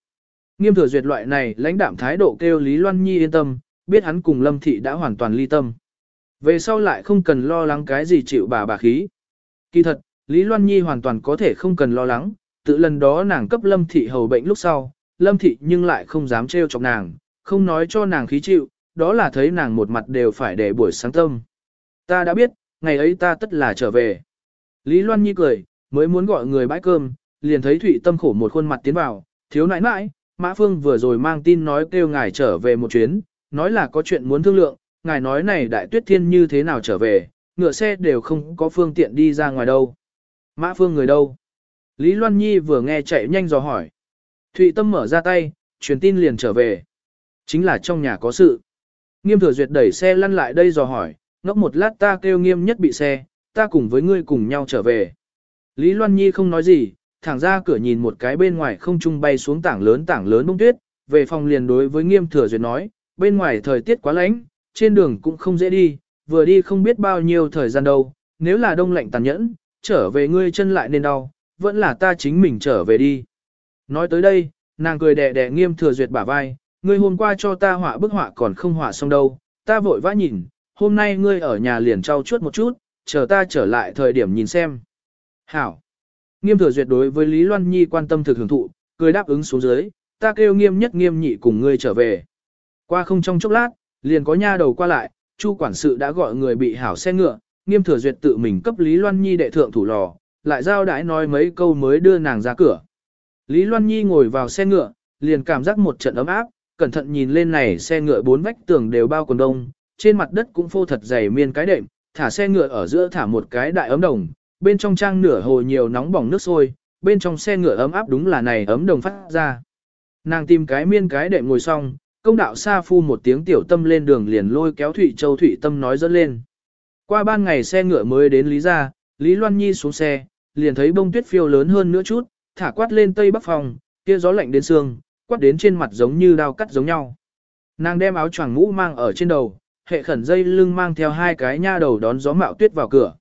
Nghiêm thừa duyệt loại này lãnh đạm thái độ kêu Lý Loan Nhi yên tâm, biết hắn cùng Lâm Thị đã hoàn toàn ly tâm. Về sau lại không cần lo lắng cái gì chịu bà bà khí. Kỳ thật, Lý Loan Nhi hoàn toàn có thể không cần lo lắng, tự lần đó nàng cấp Lâm Thị hầu bệnh lúc sau, Lâm Thị nhưng lại không dám trêu chọc nàng, không nói cho nàng khí chịu, đó là thấy nàng một mặt đều phải để buổi sáng tâm. Ta đã biết, ngày ấy ta tất là trở về. Lý Loan Nhi cười, mới muốn gọi người bãi cơm, liền thấy Thụy Tâm khổ một khuôn mặt tiến vào, thiếu nãi nãi, Mã Phương vừa rồi mang tin nói kêu ngài trở về một chuyến, nói là có chuyện muốn thương lượng, ngài nói này đại tuyết thiên như thế nào trở về, ngựa xe đều không có phương tiện đi ra ngoài đâu. Mã Phương người đâu? Lý Loan Nhi vừa nghe chạy nhanh dò hỏi. Thụy Tâm mở ra tay, truyền tin liền trở về. Chính là trong nhà có sự. Nghiêm thừa duyệt đẩy xe lăn lại đây dò hỏi, ngốc một lát ta kêu nghiêm nhất bị xe, ta cùng với ngươi cùng nhau trở về. Lý Loan Nhi không nói gì, thẳng ra cửa nhìn một cái bên ngoài không trung bay xuống tảng lớn tảng lớn bông tuyết, về phòng liền đối với nghiêm thừa duyệt nói, bên ngoài thời tiết quá lạnh, trên đường cũng không dễ đi, vừa đi không biết bao nhiêu thời gian đâu, nếu là đông lạnh tàn nhẫn, trở về ngươi chân lại nên đau, vẫn là ta chính mình trở về đi. Nói tới đây, nàng cười đẻ đẻ nghiêm thừa duyệt bả vai, ngươi hôm qua cho ta họa bức họa còn không họa xong đâu, ta vội vã nhìn, hôm nay ngươi ở nhà liền trau chuốt một chút, chờ ta trở lại thời điểm nhìn xem. Hảo. Nghiêm thừa duyệt đối với Lý Loan Nhi quan tâm thực hưởng thụ, cười đáp ứng xuống dưới, ta kêu nghiêm nhất nghiêm nhị cùng ngươi trở về. Qua không trong chốc lát, liền có nha đầu qua lại, Chu quản sự đã gọi người bị hảo xe ngựa, nghiêm thừa duyệt tự mình cấp Lý Loan Nhi đệ thượng thủ lò, lại giao đãi nói mấy câu mới đưa nàng ra cửa. Lý Loan Nhi ngồi vào xe ngựa, liền cảm giác một trận ấm áp, cẩn thận nhìn lên này xe ngựa bốn vách tường đều bao quần đông, trên mặt đất cũng phô thật dày miên cái đệm, thả xe ngựa ở giữa thả một cái đại ấm đồng, bên trong trang nửa hồ nhiều nóng bỏng nước sôi, bên trong xe ngựa ấm áp đúng là này ấm đồng phát ra. Nàng tìm cái miên cái đệm ngồi xong, công đạo xa Phu một tiếng tiểu tâm lên đường liền lôi kéo Thụy Châu Thụy Tâm nói dẫn lên. Qua ban ngày xe ngựa mới đến Lý Gia, Lý Loan Nhi xuống xe, liền thấy bông tuyết phiêu lớn hơn nữa chút, thả quát lên tây bắc phòng, kia gió lạnh đến xương, quát đến trên mặt giống như đao cắt giống nhau. Nàng đem áo choàng mũ mang ở trên đầu, hệ khẩn dây lưng mang theo hai cái nha đầu đón gió mạo tuyết vào cửa.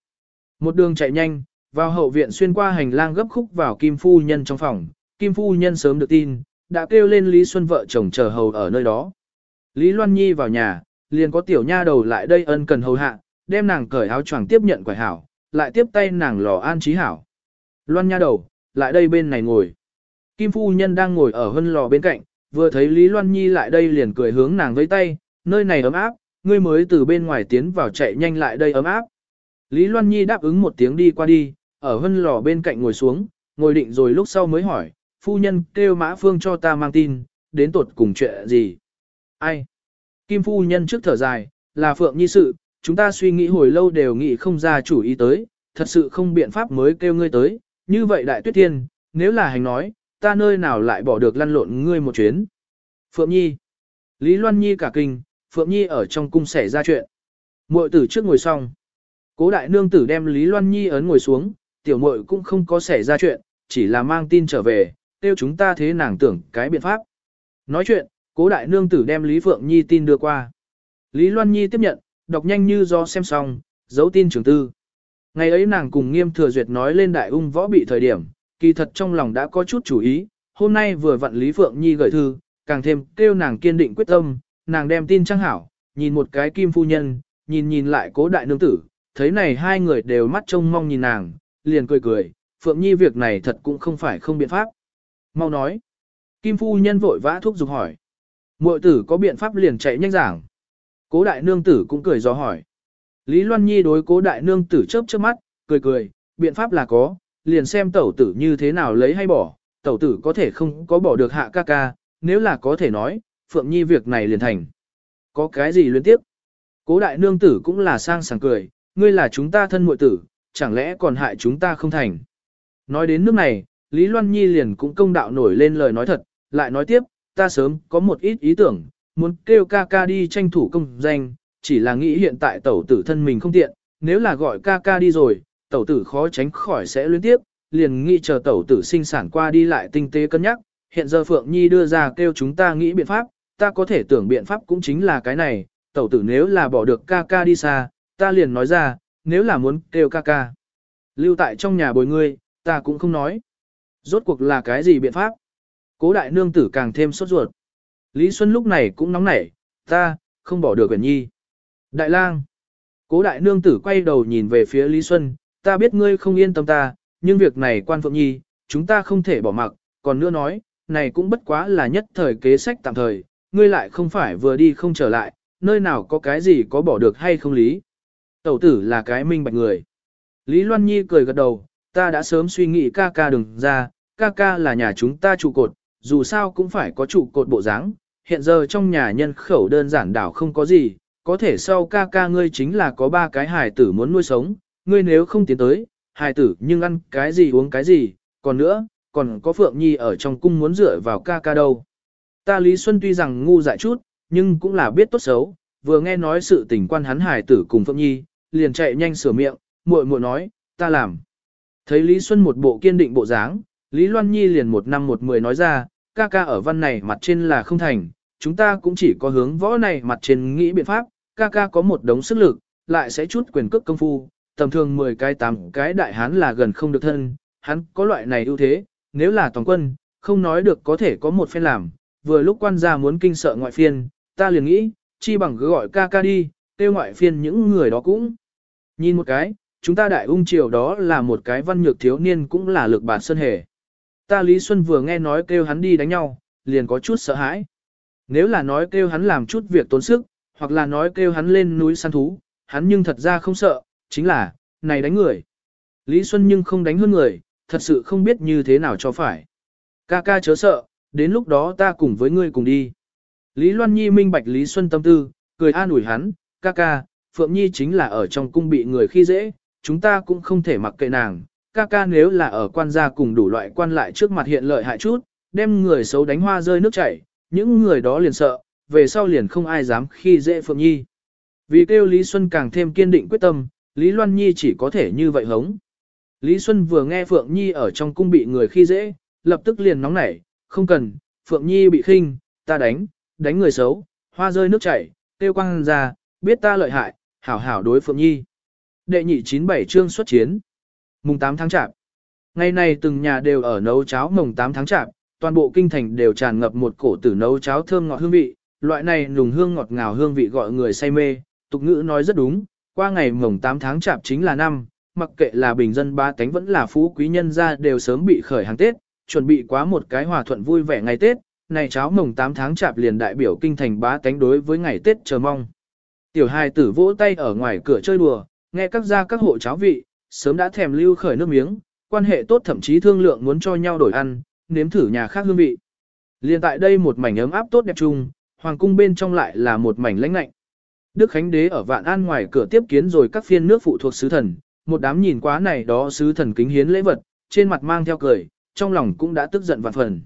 Một đường chạy nhanh, vào hậu viện xuyên qua hành lang gấp khúc vào Kim Phu Nhân trong phòng, Kim Phu Nhân sớm được tin, đã kêu lên Lý Xuân vợ chồng chờ hầu ở nơi đó. Lý Loan Nhi vào nhà, liền có tiểu nha đầu lại đây ân cần hầu hạ, đem nàng cởi áo choàng tiếp nhận quải hảo, lại tiếp tay nàng lò an trí hảo. Loan nha đầu, lại đây bên này ngồi. Kim Phu Nhân đang ngồi ở hân lò bên cạnh, vừa thấy Lý Loan Nhi lại đây liền cười hướng nàng với tay, nơi này ấm áp, ngươi mới từ bên ngoài tiến vào chạy nhanh lại đây ấm áp. Lý Loan Nhi đáp ứng một tiếng đi qua đi, ở hân lò bên cạnh ngồi xuống, ngồi định rồi lúc sau mới hỏi, phu nhân kêu mã phương cho ta mang tin, đến tột cùng chuyện gì? Ai? Kim phu nhân trước thở dài, là Phượng Nhi sự, chúng ta suy nghĩ hồi lâu đều nghĩ không ra chủ ý tới, thật sự không biện pháp mới kêu ngươi tới, như vậy đại tuyết tiên, nếu là hành nói, ta nơi nào lại bỏ được lăn lộn ngươi một chuyến. Phượng Nhi. Lý Loan Nhi cả kinh, Phượng Nhi ở trong cung xảy ra chuyện. Muội tử trước ngồi xong. Cố đại nương tử đem Lý Loan Nhi ấn ngồi xuống, tiểu muội cũng không có xảy ra chuyện, chỉ là mang tin trở về, tiêu chúng ta thế nàng tưởng cái biện pháp. Nói chuyện, cố đại nương tử đem Lý Phượng Nhi tin đưa qua. Lý Loan Nhi tiếp nhận, đọc nhanh như do xem xong, giấu tin trường tư. Ngày ấy nàng cùng nghiêm thừa duyệt nói lên đại ung võ bị thời điểm, kỳ thật trong lòng đã có chút chủ ý, hôm nay vừa vặn Lý Phượng Nhi gửi thư, càng thêm kêu nàng kiên định quyết tâm, nàng đem tin trang hảo, nhìn một cái kim phu nhân, nhìn nhìn lại cố đại nương tử, thấy này hai người đều mắt trông mong nhìn nàng, liền cười cười, Phượng Nhi việc này thật cũng không phải không biện pháp. Mau nói. Kim phu nhân vội vã thúc giục hỏi. Muội tử có biện pháp liền chạy nhanh giảng. Cố đại nương tử cũng cười gió hỏi. Lý Loan Nhi đối cố đại nương tử chớp chớp mắt, cười cười, biện pháp là có, liền xem tẩu tử như thế nào lấy hay bỏ, tẩu tử có thể không có bỏ được hạ ca ca, nếu là có thể nói, Phượng Nhi việc này liền thành. Có cái gì liên tiếp? Cố đại nương tử cũng là sang sảng cười, ngươi là chúng ta thân muội tử, chẳng lẽ còn hại chúng ta không thành. Nói đến nước này, Lý Loan Nhi liền cũng công đạo nổi lên lời nói thật, lại nói tiếp, ta sớm có một ít ý tưởng, muốn kêu ca ca đi tranh thủ công danh, chỉ là nghĩ hiện tại tẩu tử thân mình không tiện, nếu là gọi ca ca đi rồi, tẩu tử khó tránh khỏi sẽ liên tiếp, liền nghĩ chờ tẩu tử sinh sản qua đi lại tinh tế cân nhắc, hiện giờ Phượng Nhi đưa ra kêu chúng ta nghĩ biện pháp, ta có thể tưởng biện pháp cũng chính là cái này, tẩu tử nếu là bỏ được ca ca đi xa, ta liền nói ra, nếu là muốn kêu ca ca. Lưu tại trong nhà bồi ngươi, ta cũng không nói. Rốt cuộc là cái gì biện pháp? Cố đại nương tử càng thêm sốt ruột. Lý Xuân lúc này cũng nóng nảy, ta, không bỏ được Quyển Nhi. Đại lang. Cố đại nương tử quay đầu nhìn về phía Lý Xuân, ta biết ngươi không yên tâm ta, nhưng việc này quan Phượng Nhi, chúng ta không thể bỏ mặc, còn nữa nói, này cũng bất quá là nhất thời kế sách tạm thời, ngươi lại không phải vừa đi không trở lại, nơi nào có cái gì có bỏ được hay không lý. Tẩu tử là cái minh bạch người. Lý Loan Nhi cười gật đầu, ta đã sớm suy nghĩ ca ca đừng ra, ca ca là nhà chúng ta trụ cột, dù sao cũng phải có trụ cột bộ dáng. hiện giờ trong nhà nhân khẩu đơn giản đảo không có gì, có thể sau ca ca ngươi chính là có ba cái hài tử muốn nuôi sống, ngươi nếu không tiến tới, hài tử nhưng ăn cái gì uống cái gì, còn nữa, còn có Phượng Nhi ở trong cung muốn dựa vào ca ca đâu. Ta Lý Xuân tuy rằng ngu dại chút, nhưng cũng là biết tốt xấu, vừa nghe nói sự tình quan hắn hài tử cùng Phượng Nhi, liền chạy nhanh sửa miệng, muội muội nói, ta làm. Thấy Lý Xuân một bộ kiên định bộ dáng, Lý Loan Nhi liền một năm một mười nói ra, ca ca ở văn này mặt trên là không thành, chúng ta cũng chỉ có hướng võ này mặt trên nghĩ biện pháp, ca ca có một đống sức lực, lại sẽ chút quyền cước công phu, tầm thường 10 cái 8 cái đại hán là gần không được thân, hắn có loại này ưu thế, nếu là toàn quân, không nói được có thể có một phen làm, vừa lúc quan gia muốn kinh sợ ngoại phiên, ta liền nghĩ, chi bằng cứ gọi ca ca đi, tiêu ngoại phiên những người đó cũng. Nhìn một cái, chúng ta đại ung triều đó là một cái văn nhược thiếu niên cũng là lực bản sơn hề. Ta Lý Xuân vừa nghe nói kêu hắn đi đánh nhau, liền có chút sợ hãi. Nếu là nói kêu hắn làm chút việc tốn sức, hoặc là nói kêu hắn lên núi săn thú, hắn nhưng thật ra không sợ, chính là, này đánh người. Lý Xuân nhưng không đánh hơn người, thật sự không biết như thế nào cho phải. Ca ca chớ sợ, đến lúc đó ta cùng với ngươi cùng đi. Lý Loan Nhi minh bạch Lý Xuân tâm tư, cười an ủi hắn, ca ca, Phượng Nhi chính là ở trong cung bị người khi dễ, chúng ta cũng không thể mặc kệ nàng. Ca ca nếu là ở quan gia cùng đủ loại quan lại trước mặt hiện lợi hại chút, đem người xấu đánh hoa rơi nước chảy, những người đó liền sợ, về sau liền không ai dám khi dễ Phượng Nhi. Vì kêu Lý Xuân càng thêm kiên định quyết tâm, Lý Loan Nhi chỉ có thể như vậy hống. Lý Xuân vừa nghe Phượng Nhi ở trong cung bị người khi dễ, lập tức liền nóng nảy, không cần, Phượng Nhi bị khinh, ta đánh, đánh người xấu, hoa rơi nước chảy, tiêu quang ra, biết ta lợi hại, hảo hảo đối Phượng Nhi. Đệ nhị 97 chương xuất chiến. Mùng 8 tháng chạp. Ngày này từng nhà đều ở nấu cháo mùng 8 tháng chạp, toàn bộ kinh thành đều tràn ngập một cổ tử nấu cháo thơm ngọt hương vị, loại này nùng hương ngọt ngào hương vị gọi người say mê, tục ngữ nói rất đúng, qua ngày mùng 8 tháng chạp chính là năm, mặc kệ là bình dân ba tánh vẫn là phú quý nhân gia đều sớm bị khởi hàng Tết, chuẩn bị quá một cái hòa thuận vui vẻ ngày Tết, này cháo mồng 8 tháng chạp liền đại biểu kinh thành bá tánh đối với ngày Tết chờ mong. Tiểu hài tử vỗ tay ở ngoài cửa chơi đùa, nghe các gia các hộ cháo vị, sớm đã thèm lưu khởi nước miếng, quan hệ tốt thậm chí thương lượng muốn cho nhau đổi ăn, nếm thử nhà khác hương vị. Liên tại đây một mảnh ấm áp tốt đẹp chung, hoàng cung bên trong lại là một mảnh lãnh lạnh. Đức Khánh Đế ở Vạn An ngoài cửa tiếp kiến rồi các phiên nước phụ thuộc sứ thần, một đám nhìn quá này đó sứ thần kính hiến lễ vật, trên mặt mang theo cười, trong lòng cũng đã tức giận vạn phần.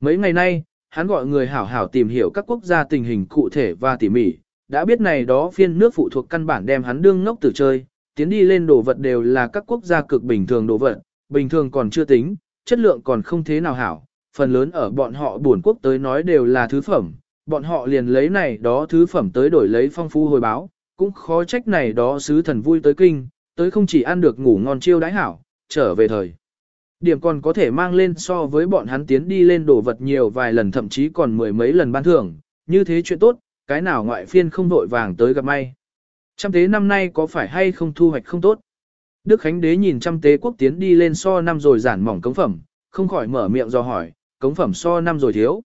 Mấy ngày nay, hắn gọi người hảo hảo tìm hiểu các quốc gia tình hình cụ thể và tỉ mỉ, đã biết này đó phiên nước phụ thuộc căn bản đem hắn đương ngốc tử chơi, tiến đi lên đồ vật đều là các quốc gia cực bình thường đồ vật, bình thường còn chưa tính, chất lượng còn không thế nào hảo, phần lớn ở bọn họ buồn quốc tới nói đều là thứ phẩm, bọn họ liền lấy này đó thứ phẩm tới đổi lấy phong phú hồi báo, cũng khó trách này đó sứ thần vui tới kinh, tới không chỉ ăn được ngủ ngon chiêu đãi hảo, trở về thời. Điểm còn có thể mang lên so với bọn hắn tiến đi lên đồ vật nhiều vài lần thậm chí còn mười mấy lần ban thưởng, như thế chuyện tốt, cái nào ngoại phiên không vội vàng tới gặp may. Trăm tế năm nay có phải hay không thu hoạch không tốt? Đức Khánh Đế nhìn trăm tế quốc tiến đi lên so năm rồi giản mỏng cống phẩm, không khỏi mở miệng do hỏi, cống phẩm so năm rồi thiếu.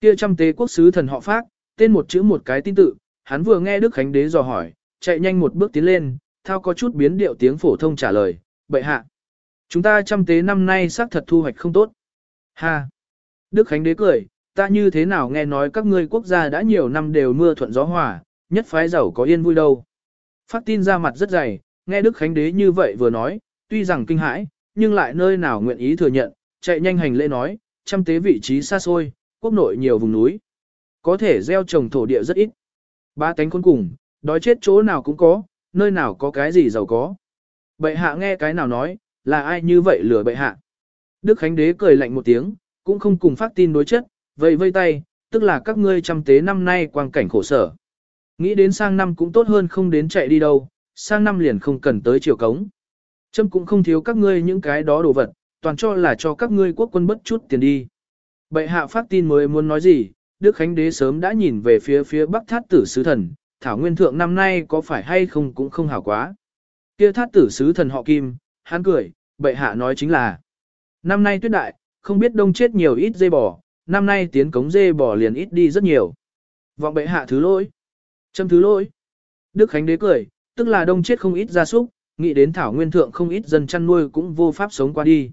Kia trăm tế quốc sứ thần họ phát, tên một chữ một cái tin tự, hắn vừa nghe Đức Khánh Đế dò hỏi, chạy nhanh một bước tiến lên, thao có chút biến điệu tiếng phổ thông trả lời, bệ hạ. Chúng ta trăm tế năm nay xác thật thu hoạch không tốt. Ha! Đức Khánh Đế cười, ta như thế nào nghe nói các ngươi quốc gia đã nhiều năm đều mưa thuận gió hòa, nhất phái giàu có yên vui đâu. Phát tin ra mặt rất dày, nghe Đức Khánh Đế như vậy vừa nói, tuy rằng kinh hãi, nhưng lại nơi nào nguyện ý thừa nhận, chạy nhanh hành lễ nói, trăm tế vị trí xa xôi, quốc nội nhiều vùng núi. Có thể gieo trồng thổ địa rất ít. Ba tánh khốn cùng, đói chết chỗ nào cũng có, nơi nào có cái gì giàu có. Bệ hạ nghe cái nào nói, là ai như vậy lừa bệ hạ. Đức Khánh Đế cười lạnh một tiếng, cũng không cùng phát tin đối chất, vây vây tay, tức là các ngươi trăm tế năm nay quang cảnh khổ sở. Nghĩ đến sang năm cũng tốt hơn không đến chạy đi đâu, sang năm liền không cần tới triều cống. Trâm cũng không thiếu các ngươi những cái đó đồ vật, toàn cho là cho các ngươi quốc quân bất chút tiền đi. Bệ hạ phát tin mới muốn nói gì, Đức Khánh Đế sớm đã nhìn về phía phía Bắc Thát Tử Sứ Thần, Thảo Nguyên Thượng năm nay có phải hay không cũng không hảo quá. Kia Thát Tử Sứ Thần họ Kim, hắn cười, bệ hạ nói chính là. Năm nay tuyết đại, không biết đông chết nhiều ít dê bò, năm nay tiến cống dê bò liền ít đi rất nhiều. Vọng bệ hạ thứ lỗi. Châm thứ lỗi. Đức Khánh Đế cười, tức là đông chết không ít gia súc, nghĩ đến Thảo Nguyên Thượng không ít dân chăn nuôi cũng vô pháp sống qua đi.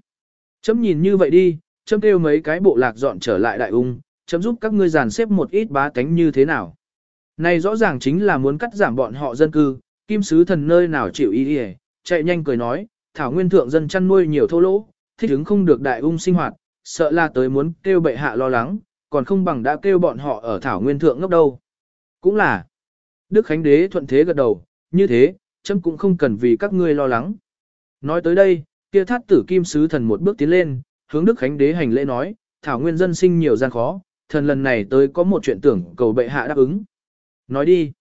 Chấm nhìn như vậy đi, chấm kêu mấy cái bộ lạc dọn trở lại đại ung, chấm giúp các ngươi dàn xếp một ít bá tánh như thế nào. Này rõ ràng chính là muốn cắt giảm bọn họ dân cư, kim sứ thần nơi nào chịu ý đi chạy nhanh cười nói, thảo nguyên thượng dân chăn nuôi nhiều thô lỗ, thích ứng không được đại ung sinh hoạt, sợ là tới muốn kêu bệ hạ lo lắng, còn không bằng đã kêu bọn họ ở thảo nguyên thượng ngốc đâu. Cũng là, Đức Khánh Đế thuận thế gật đầu, như thế, chấm cũng không cần vì các ngươi lo lắng. Nói tới đây, kia thát tử kim sứ thần một bước tiến lên, hướng Đức Khánh Đế hành lễ nói, thảo nguyên dân sinh nhiều gian khó, thần lần này tới có một chuyện tưởng cầu bệ hạ đáp ứng. Nói đi.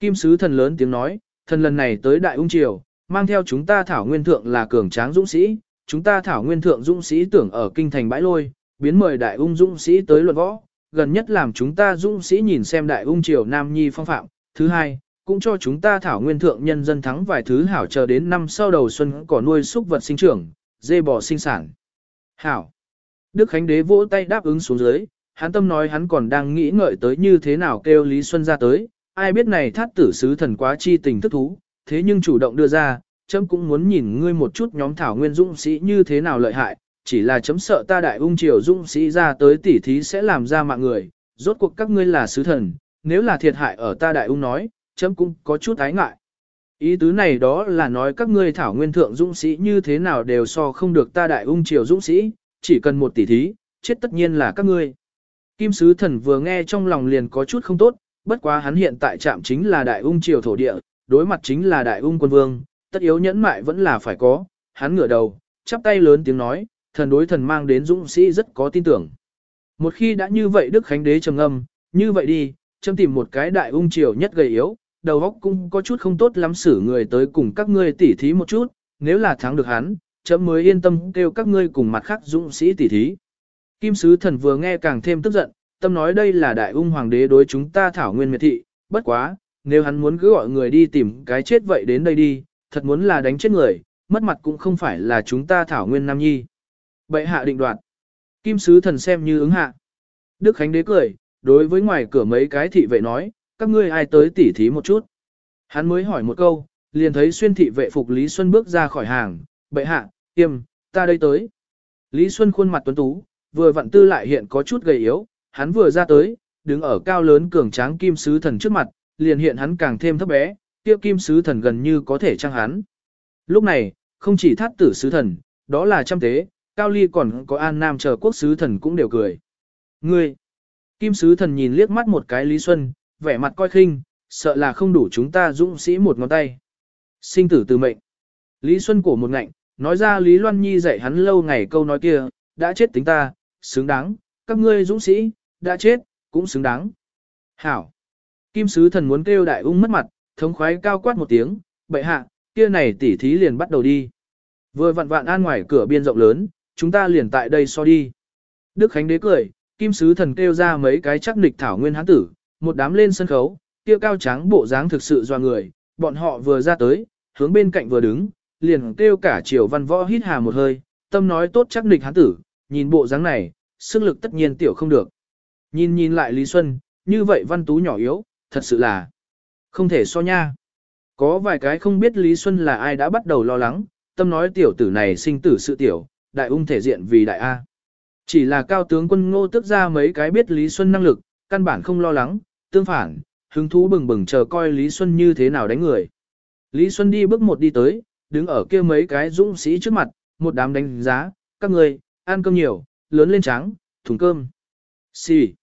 Kim sứ thần lớn tiếng nói, thần lần này tới đại ung triều, mang theo chúng ta thảo nguyên thượng là cường tráng dũng sĩ, chúng ta thảo nguyên thượng dũng sĩ tưởng ở kinh thành bãi lôi, biến mời đại ung dũng sĩ tới luận võ, gần nhất làm chúng ta dũng sĩ nhìn xem đại ung triều nam nhi phong phạm, thứ hai, cũng cho chúng ta thảo nguyên thượng nhân dân thắng vài thứ hảo chờ đến năm sau đầu xuân cỏ nuôi súc vật sinh trưởng, dê bò sinh sản. Hảo. Đức Khánh Đế vỗ tay đáp ứng xuống dưới, hắn tâm nói hắn còn đang nghĩ ngợi tới như thế nào kêu Lý Xuân ra tới, ai biết này thát tử sứ thần quá chi tình thức thú, thế nhưng chủ động đưa ra, chấm cũng muốn nhìn ngươi một chút nhóm thảo nguyên dũng sĩ như thế nào lợi hại, chỉ là chấm sợ ta đại ung triều dũng sĩ ra tới tỉ thí sẽ làm ra mạng người, rốt cuộc các ngươi là sứ thần, nếu là thiệt hại ở ta đại ung nói, chấm cũng có chút ái ngại. Ý tứ này đó là nói các ngươi thảo nguyên thượng dũng sĩ như thế nào đều so không được ta đại ung triều dũng sĩ, chỉ cần một tỷ thí, chết tất nhiên là các ngươi. Kim sứ thần vừa nghe trong lòng liền có chút không tốt, bất quá hắn hiện tại chạm chính là đại ung triều thổ địa, đối mặt chính là đại ung quân vương, tất yếu nhẫn mại vẫn là phải có, hắn ngửa đầu, chắp tay lớn tiếng nói, thần đối thần mang đến dũng sĩ rất có tin tưởng. Một khi đã như vậy Đức Khánh Đế trầm âm, như vậy đi, châm tìm một cái đại ung triều nhất gầy yếu, đầu óc cũng có chút không tốt lắm xử người tới cùng các ngươi tỉ thí một chút, nếu là thắng được hắn, chấm mới yên tâm kêu các ngươi cùng mặt khác dũng sĩ tỉ thí. Kim sứ thần vừa nghe càng thêm tức giận, tâm nói đây là đại ung hoàng đế đối chúng ta thảo nguyên miệt thị, bất quá, nếu hắn muốn cứ gọi người đi tìm cái chết vậy đến đây đi, thật muốn là đánh chết người, mất mặt cũng không phải là chúng ta thảo nguyên nam nhi. Bệ hạ định đoạt. Kim sứ thần xem như ứng hạ. Đức Khánh đế cười, đối với ngoài cửa mấy cái thị vệ nói, các ngươi ai tới tỉ thí một chút. Hắn mới hỏi một câu, liền thấy xuyên thị vệ phục Lý Xuân bước ra khỏi hàng, bệ hạ, tiêm, ta đây tới. Lý Xuân khuôn mặt tuấn tú, vừa vặn tư lại hiện có chút gầy yếu, hắn vừa ra tới, đứng ở cao lớn cường tráng kim sứ thần trước mặt, liền hiện hắn càng thêm thấp bé, kia kim sứ thần gần như có thể trang hắn. Lúc này, không chỉ thát tử sứ thần, đó là trăm tế, cao ly còn có an nam chờ quốc sứ thần cũng đều cười. Ngươi! Kim sứ thần nhìn liếc mắt một cái Lý Xuân, vẻ mặt coi khinh, sợ là không đủ chúng ta dũng sĩ một ngón tay. Sinh tử từ mệnh. Lý Xuân cổ một ngạnh, nói ra Lý Loan Nhi dạy hắn lâu ngày câu nói kia, đã chết tính ta, xứng đáng, các ngươi dũng sĩ, đã chết, cũng xứng đáng. Hảo. Kim sứ thần muốn kêu đại ung mất mặt, thống khoái cao quát một tiếng, bệ hạ, kia này tỉ thí liền bắt đầu đi. Vừa vặn vạn an ngoài cửa biên rộng lớn, chúng ta liền tại đây so đi. Đức Khánh đế cười, kim sứ thần kêu ra mấy cái chắc nịch thảo nguyên hán tử, một đám lên sân khấu, kia cao trắng bộ dáng thực sự doa người, bọn họ vừa ra tới, hướng bên cạnh vừa đứng, liền kêu cả triều văn võ hít hà một hơi, tâm nói tốt chắc nịch hán tử, nhìn bộ dáng này, sức lực tất nhiên tiểu không được. Nhìn nhìn lại Lý Xuân, như vậy văn tú nhỏ yếu, thật sự là không thể so nha. Có vài cái không biết Lý Xuân là ai đã bắt đầu lo lắng, tâm nói tiểu tử này sinh tử sự tiểu, đại ung thể diện vì đại A. Chỉ là cao tướng quân ngô tức ra mấy cái biết Lý Xuân năng lực, căn bản không lo lắng, tương phản, hứng thú bừng bừng chờ coi Lý Xuân như thế nào đánh người. Lý Xuân đi bước một đi tới, đứng ở kia mấy cái dũng sĩ trước mặt, một đám đánh giá, các người, ăn cơm nhiều, lớn lên trắng, thùng cơm. Xì.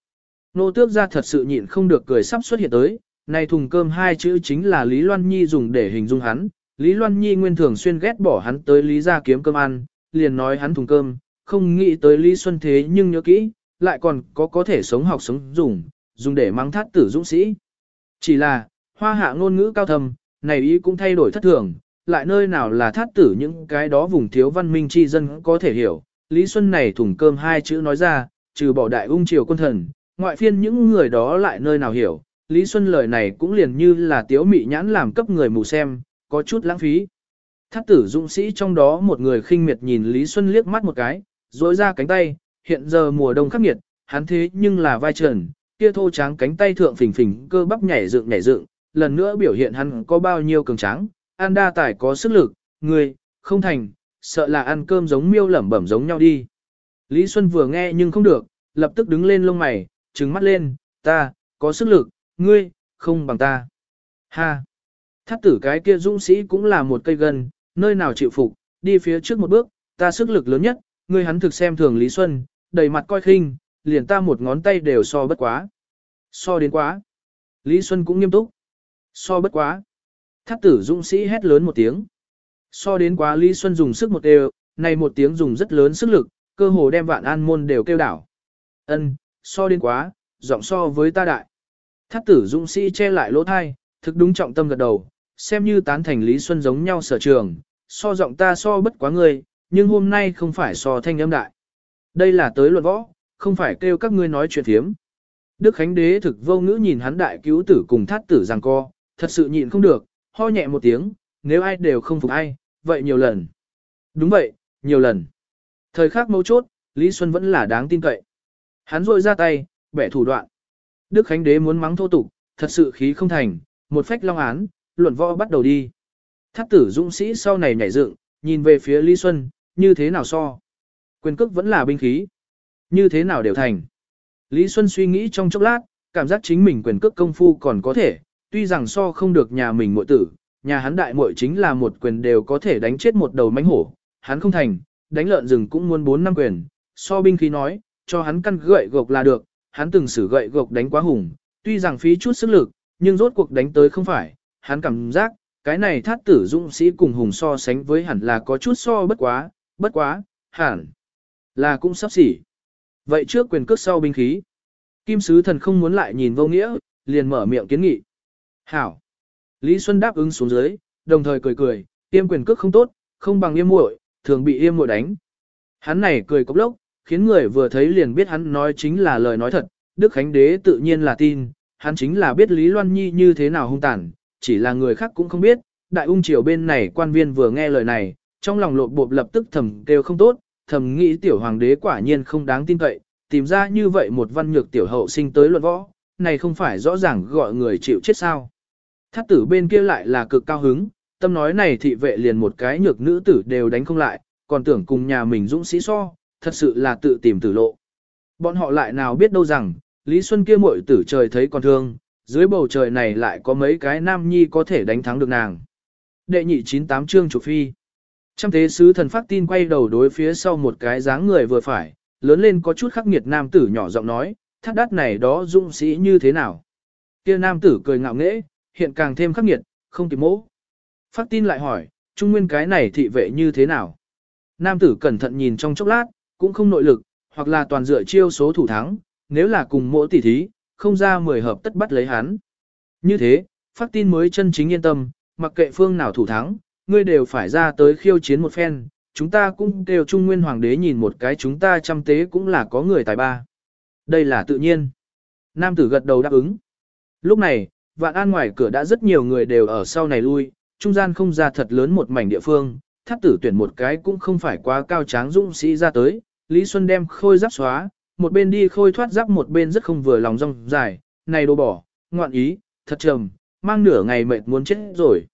Nô tước ra thật sự nhịn không được cười sắp xuất hiện tới, này thùng cơm hai chữ chính là Lý Loan Nhi dùng để hình dung hắn. Lý Loan Nhi nguyên thường xuyên ghét bỏ hắn tới Lý ra kiếm cơm ăn, liền nói hắn thùng cơm, không nghĩ tới Lý Xuân thế nhưng nhớ kỹ, lại còn có có thể sống học sống dùng, dùng để mang thát tử dũng sĩ. Chỉ là, hoa hạ ngôn ngữ cao thầm, này ý cũng thay đổi thất thường, lại nơi nào là thát tử những cái đó vùng thiếu văn minh chi dân có thể hiểu. Lý Xuân này thùng cơm hai chữ nói ra, trừ bỏ đại ung triều quân thần, ngoại phiên những người đó lại nơi nào hiểu. Lý Xuân lời này cũng liền như là tiếu mị nhãn làm cấp người mù xem, có chút lãng phí. Thát tử dũng sĩ trong đó một người khinh miệt nhìn Lý Xuân liếc mắt một cái, dối ra cánh tay, hiện giờ mùa đông khắc nghiệt, hắn thế nhưng là vai trần, kia thô tráng cánh tay thượng phình phình cơ bắp nhảy dựng nhảy dựng, lần nữa biểu hiện hắn có bao nhiêu cường tráng, an đa tài có sức lực, người, không thành, sợ là ăn cơm giống miêu lẩm bẩm giống nhau đi. Lý Xuân vừa nghe nhưng không được, lập tức đứng lên lông mày, trừng mắt lên, ta, có sức lực, ngươi, không bằng ta. Ha! Thắt tử cái kia dũng sĩ cũng là một cây gân, nơi nào chịu phục, đi phía trước một bước, ta sức lực lớn nhất, ngươi hắn thực xem thường Lý Xuân, đầy mặt coi khinh, liền ta một ngón tay đều so bất quá. So đến quá. Lý Xuân cũng nghiêm túc. So bất quá. Thắt tử dũng sĩ hét lớn một tiếng. So đến quá Lý Xuân dùng sức một đều, này một tiếng dùng rất lớn sức lực, cơ hồ đem vạn an môn đều kêu đảo. Ân, so đến quá, giọng so với ta đại. thất tử dũng sĩ che lại lỗ thai, thực đúng trọng tâm gật đầu, xem như tán thành Lý Xuân giống nhau sở trường, so giọng ta so bất quá người, nhưng hôm nay không phải so thanh âm đại. Đây là tới luận võ, không phải kêu các ngươi nói chuyện thiếm. Đức Khánh Đế thực vô ngữ nhìn hắn đại cứu tử cùng thát tử rằng co, thật sự nhịn không được, ho nhẹ một tiếng, nếu ai đều không phục ai, vậy nhiều lần. Đúng vậy, nhiều lần. Thời khắc mấu chốt, Lý Xuân vẫn là đáng tin cậy. Hắn rội ra tay, bẻ thủ đoạn. Đức Khánh Đế muốn mắng thô tục, thật sự khí không thành, một phách long án, luận võ bắt đầu đi. Thác tử dũng sĩ sau này nhảy dựng, nhìn về phía Lý Xuân, như thế nào so? Quyền cước vẫn là binh khí. Như thế nào đều thành? Lý Xuân suy nghĩ trong chốc lát, cảm giác chính mình quyền cước công phu còn có thể, tuy rằng so không được nhà mình muội tử, nhà hắn đại muội chính là một quyền đều có thể đánh chết một đầu mánh hổ, hắn không thành, đánh lợn rừng cũng muốn 4 năm quyền, so binh khí nói, cho hắn căn gậy gộc là được, hắn từng sử gậy gộc đánh quá hùng, tuy rằng phí chút sức lực, nhưng rốt cuộc đánh tới không phải, hắn cảm giác, cái này thát tử dũng sĩ cùng hùng so sánh với hẳn là có chút so bất quá, bất quá, hẳn là cũng sắp xỉ. Vậy trước quyền cước sau binh khí, kim sứ thần không muốn lại nhìn vô nghĩa, liền mở miệng kiến nghị. Hảo. Lý Xuân đáp ứng xuống dưới, đồng thời cười cười, tiêm quyền cước không tốt, không bằng yêm muội, thường bị yêm muội đánh. Hắn này cười cốc lốc, khiến người vừa thấy liền biết hắn nói chính là lời nói thật, Đức Khánh Đế tự nhiên là tin, hắn chính là biết Lý Loan Nhi như thế nào hung tàn, chỉ là người khác cũng không biết, đại ung triều bên này quan viên vừa nghe lời này, trong lòng lộn bộp lập tức thầm kêu không tốt, thầm nghĩ tiểu hoàng đế quả nhiên không đáng tin cậy, tìm ra như vậy một văn nhược tiểu hậu sinh tới luận võ, này không phải rõ ràng gọi người chịu chết sao. Thát tử bên kia lại là cực cao hứng, tâm nói này thị vệ liền một cái nhược nữ tử đều đánh không lại, còn tưởng cùng nhà mình dũng sĩ so, thật sự là tự tìm tử lộ. Bọn họ lại nào biết đâu rằng, Lý Xuân kia muội tử trời thấy còn thương, dưới bầu trời này lại có mấy cái nam nhi có thể đánh thắng được nàng. Đệ nhị 98 chương chủ phi. Trăm thế sứ thần phát tin quay đầu đối phía sau một cái dáng người vừa phải, lớn lên có chút khắc nghiệt nam tử nhỏ giọng nói, thác đắt này đó dũng sĩ như thế nào. Kia nam tử cười ngạo nghễ, hiện càng thêm khắc nghiệt, không kịp mỗ. Phát tin lại hỏi, Trung Nguyên cái này thị vệ như thế nào? Nam tử cẩn thận nhìn trong chốc lát, cũng không nội lực, hoặc là toàn dựa chiêu số thủ thắng, nếu là cùng mỗi tỷ thí, không ra mười hợp tất bắt lấy hắn. Như thế, phát tin mới chân chính yên tâm, mặc kệ phương nào thủ thắng, ngươi đều phải ra tới khiêu chiến một phen, chúng ta cũng đều trung nguyên hoàng đế nhìn một cái chúng ta chăm tế cũng là có người tài ba. Đây là tự nhiên. Nam tử gật đầu đáp ứng. Lúc này, vạn an ngoài cửa đã rất nhiều người đều ở sau này lui, trung gian không ra thật lớn một mảnh địa phương, thắt tử tuyển một cái cũng không phải quá cao tráng dũng sĩ ra tới, Lý Xuân đem khôi giáp xóa, một bên đi khôi thoát giáp một bên rất không vừa lòng rong dài, này đồ bỏ, ngoạn ý, thật trầm, mang nửa ngày mệt muốn chết rồi.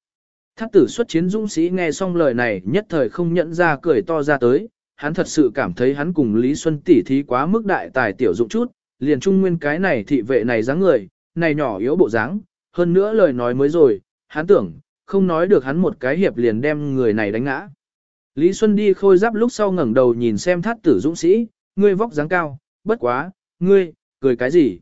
Thác tử xuất chiến dũng sĩ nghe xong lời này nhất thời không nhận ra cười to ra tới, hắn thật sự cảm thấy hắn cùng Lý Xuân tỉ thí quá mức đại tài tiểu dụng chút, liền trung nguyên cái này thị vệ này dáng người, này nhỏ yếu bộ dáng, hơn nữa lời nói mới rồi, hắn tưởng, không nói được hắn một cái hiệp liền đem người này đánh ngã. Lý Xuân đi khôi giáp lúc sau ngẩng đầu nhìn xem thát tử dũng sĩ, ngươi vóc dáng cao, bất quá, ngươi, cười cái gì?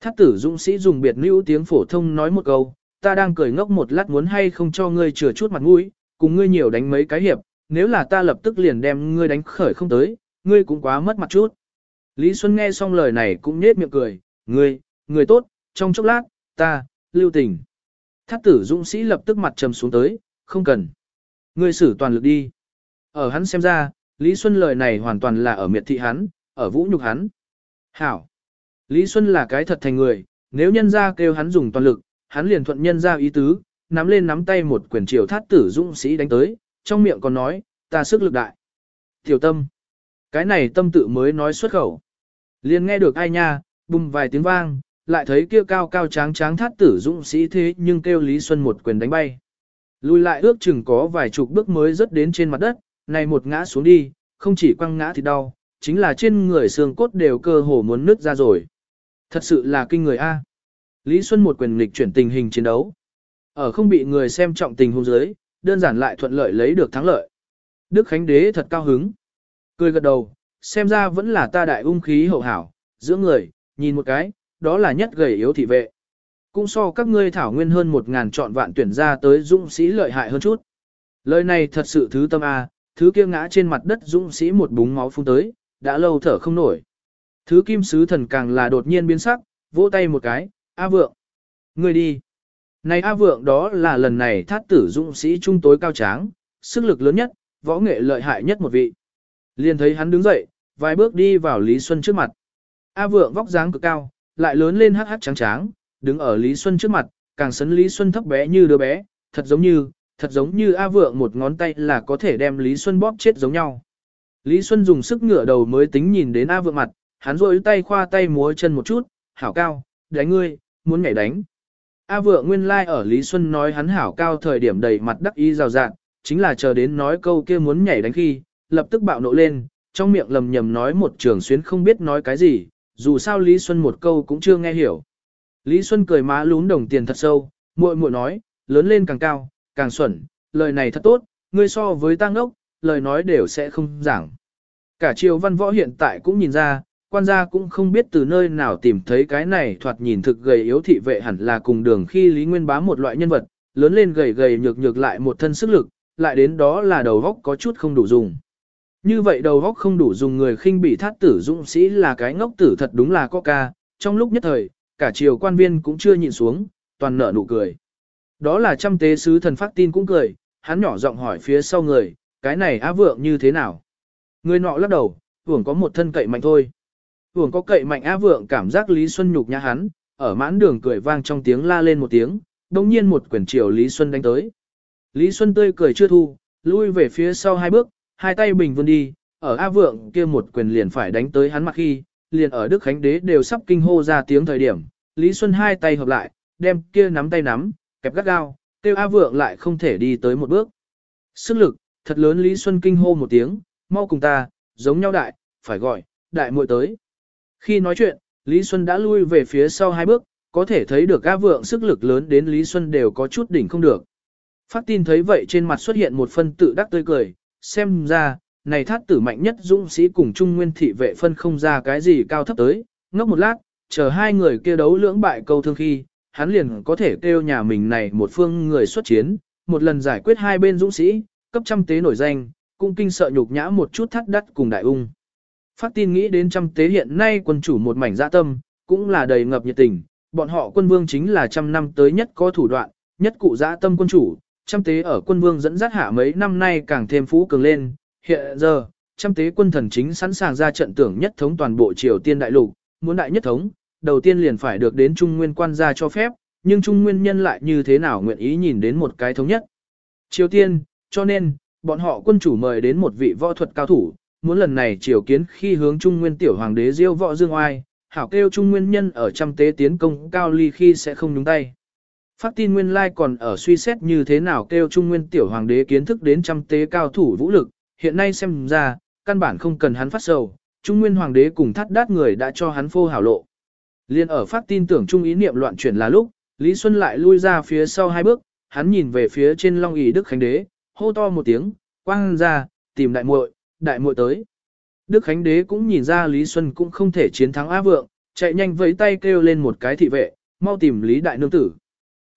Thát tử dũng sĩ dùng biệt nữ tiếng phổ thông nói một câu, ta đang cười ngốc một lát muốn hay không cho ngươi chừa chút mặt mũi, cùng ngươi nhiều đánh mấy cái hiệp, nếu là ta lập tức liền đem ngươi đánh khởi không tới, ngươi cũng quá mất mặt chút. Lý Xuân nghe xong lời này cũng nhếch miệng cười, ngươi, ngươi tốt, trong chốc lát, ta, lưu tình. Thát tử dũng sĩ lập tức mặt trầm xuống tới, không cần. Ngươi xử toàn lực đi. Ở hắn xem ra, Lý Xuân lời này hoàn toàn là ở miệt thị hắn, ở vũ nhục hắn. Hảo. Lý Xuân là cái thật thành người, nếu nhân ra kêu hắn dùng toàn lực, hắn liền thuận nhân ra ý tứ, nắm lên nắm tay một quyền triều thát tử dũng sĩ đánh tới, trong miệng còn nói, ta sức lực đại. Tiểu tâm. Cái này tâm tự mới nói xuất khẩu. Liền nghe được ai nha, bùng vài tiếng vang, lại thấy kia cao cao tráng tráng thát tử dũng sĩ thế nhưng kêu Lý Xuân một quyền đánh bay. Lùi lại ước chừng có vài chục bước mới rớt đến trên mặt đất, này một ngã xuống đi, không chỉ quăng ngã thì đau, chính là trên người xương cốt đều cơ hồ muốn nứt ra rồi. Thật sự là kinh người A. Lý Xuân một quyền lịch chuyển tình hình chiến đấu. Ở không bị người xem trọng tình hôn giới đơn giản lại thuận lợi lấy được thắng lợi. Đức Khánh Đế thật cao hứng. Cười gật đầu, xem ra vẫn là ta đại ung khí hậu hảo, giữa người, nhìn một cái, đó là nhất gầy yếu thị vệ. Cũng so các ngươi thảo nguyên hơn một ngàn trọn vạn tuyển ra tới dũng sĩ lợi hại hơn chút. Lời này thật sự thứ tâm A, thứ kia ngã trên mặt đất dũng sĩ một búng máu phun tới, đã lâu thở không nổi. Thứ kim sứ thần càng là đột nhiên biến sắc, vỗ tay một cái, A vượng. Người đi. Này A vượng đó là lần này thát tử dũng sĩ trung tối cao tráng, sức lực lớn nhất, võ nghệ lợi hại nhất một vị. Liền thấy hắn đứng dậy, vài bước đi vào Lý Xuân trước mặt. A vượng vóc dáng cực cao, lại lớn lên hắc hắc trắng tráng, đứng ở Lý Xuân trước mặt, càng sấn Lý Xuân thấp bé như đứa bé, thật giống như, thật giống như A vượng một ngón tay là có thể đem Lý Xuân bóp chết giống nhau. Lý Xuân dùng sức ngửa đầu mới tính nhìn đến A vượng mặt, hắn rôi tay khoa tay múa chân một chút, hảo cao, đánh ngươi, muốn nhảy đánh. A vượng nguyên lai like ở Lý Xuân nói hắn hảo cao thời điểm đầy mặt đắc ý rào rạng, chính là chờ đến nói câu kia muốn nhảy đánh khi, lập tức bạo nộ lên, trong miệng lầm nhầm nói một trường xuyến không biết nói cái gì, dù sao Lý Xuân một câu cũng chưa nghe hiểu. Lý Xuân cười má lún đồng tiền thật sâu, muội muội nói, lớn lên càng cao, càng xuẩn, lời này thật tốt, ngươi so với tăng ốc, lời nói đều sẽ không giảng. Cả triều văn võ hiện tại cũng nhìn ra, quan gia cũng không biết từ nơi nào tìm thấy cái này thoạt nhìn thực gầy yếu thị vệ hẳn là cùng đường khi Lý Nguyên bá một loại nhân vật, lớn lên gầy gầy nhược nhược lại một thân sức lực, lại đến đó là đầu góc có chút không đủ dùng. Như vậy đầu góc không đủ dùng người khinh bị thát tử dũng sĩ là cái ngốc tử thật đúng là có ca, trong lúc nhất thời, cả triều quan viên cũng chưa nhìn xuống, toàn nở nụ cười. Đó là trăm tế sứ thần phát tin cũng cười, hắn nhỏ giọng hỏi phía sau người, cái này á vượng như thế nào? Người nọ lắc đầu, vưởng có một thân cậy mạnh thôi. Vưởng có cậy mạnh á vượng cảm giác Lý Xuân nhục nhã hắn, ở mãn đường cười vang trong tiếng la lên một tiếng, đồng nhiên một quyển triều Lý Xuân đánh tới. Lý Xuân tươi cười chưa thu, lui về phía sau hai bước, hai tay bình vươn đi, ở A Vượng kia một quyền liền phải đánh tới hắn mặt khi, liền ở Đức Khánh Đế đều sắp kinh hô ra tiếng thời điểm, Lý Xuân hai tay hợp lại, đem kia nắm tay nắm, kẹp gắt gao, tiêu A Vượng lại không thể đi tới một bước. Sức lực, thật lớn Lý Xuân kinh hô một tiếng, mau cùng ta, giống nhau đại, phải gọi, đại muội tới. Khi nói chuyện, Lý Xuân đã lui về phía sau hai bước, có thể thấy được A Vượng sức lực lớn đến Lý Xuân đều có chút đỉnh không được. Phát tin thấy vậy trên mặt xuất hiện một phân tự đắc tươi cười, xem ra, này thát tử mạnh nhất dũng sĩ cùng trung nguyên thị vệ phân không ra cái gì cao thấp tới, ngốc một lát, chờ hai người kia đấu lưỡng bại câu thương khi, hắn liền có thể kêu nhà mình này một phương người xuất chiến, một lần giải quyết hai bên dũng sĩ, cấp trăm tế nổi danh, cũng kinh sợ nhục nhã một chút thắt đắt cùng đại ung. Phát tin nghĩ đến trăm tế hiện nay quân chủ một mảnh dạ tâm, cũng là đầy ngập nhiệt tình, bọn họ quân vương chính là trăm năm tới nhất có thủ đoạn, nhất cụ dạ tâm quân chủ, trăm tế ở quân vương dẫn dắt hạ mấy năm nay càng thêm phú cường lên, hiện giờ, trăm tế quân thần chính sẵn sàng ra trận tưởng nhất thống toàn bộ Triều Tiên đại lục, muốn đại nhất thống, đầu tiên liền phải được đến Trung Nguyên quan gia cho phép, nhưng Trung Nguyên nhân lại như thế nào nguyện ý nhìn đến một cái thống nhất. Triều Tiên, cho nên, bọn họ quân chủ mời đến một vị võ thuật cao thủ, muốn lần này triều kiến khi hướng Trung Nguyên tiểu hoàng đế diêu võ dương oai, hảo kêu Trung Nguyên nhân ở trăm tế tiến công cao ly khi sẽ không nhúng tay. Phát tin nguyên lai còn ở suy xét như thế nào kêu Trung Nguyên tiểu hoàng đế kiến thức đến trăm tế cao thủ vũ lực, hiện nay xem ra, căn bản không cần hắn phát sầu, Trung Nguyên hoàng đế cùng thắt đát người đã cho hắn phô hảo lộ. Liên ở phát tin tưởng trung ý niệm loạn chuyển là lúc, Lý Xuân lại lui ra phía sau hai bước, hắn nhìn về phía trên long ỷ Đức Khánh Đế, hô to một tiếng, quang ra, tìm đại muội, đại muội tới. Đức Khánh Đế cũng nhìn ra Lý Xuân cũng không thể chiến thắng Á Vượng, chạy nhanh với tay kêu lên một cái thị vệ, mau tìm Lý Đại Nương Tử.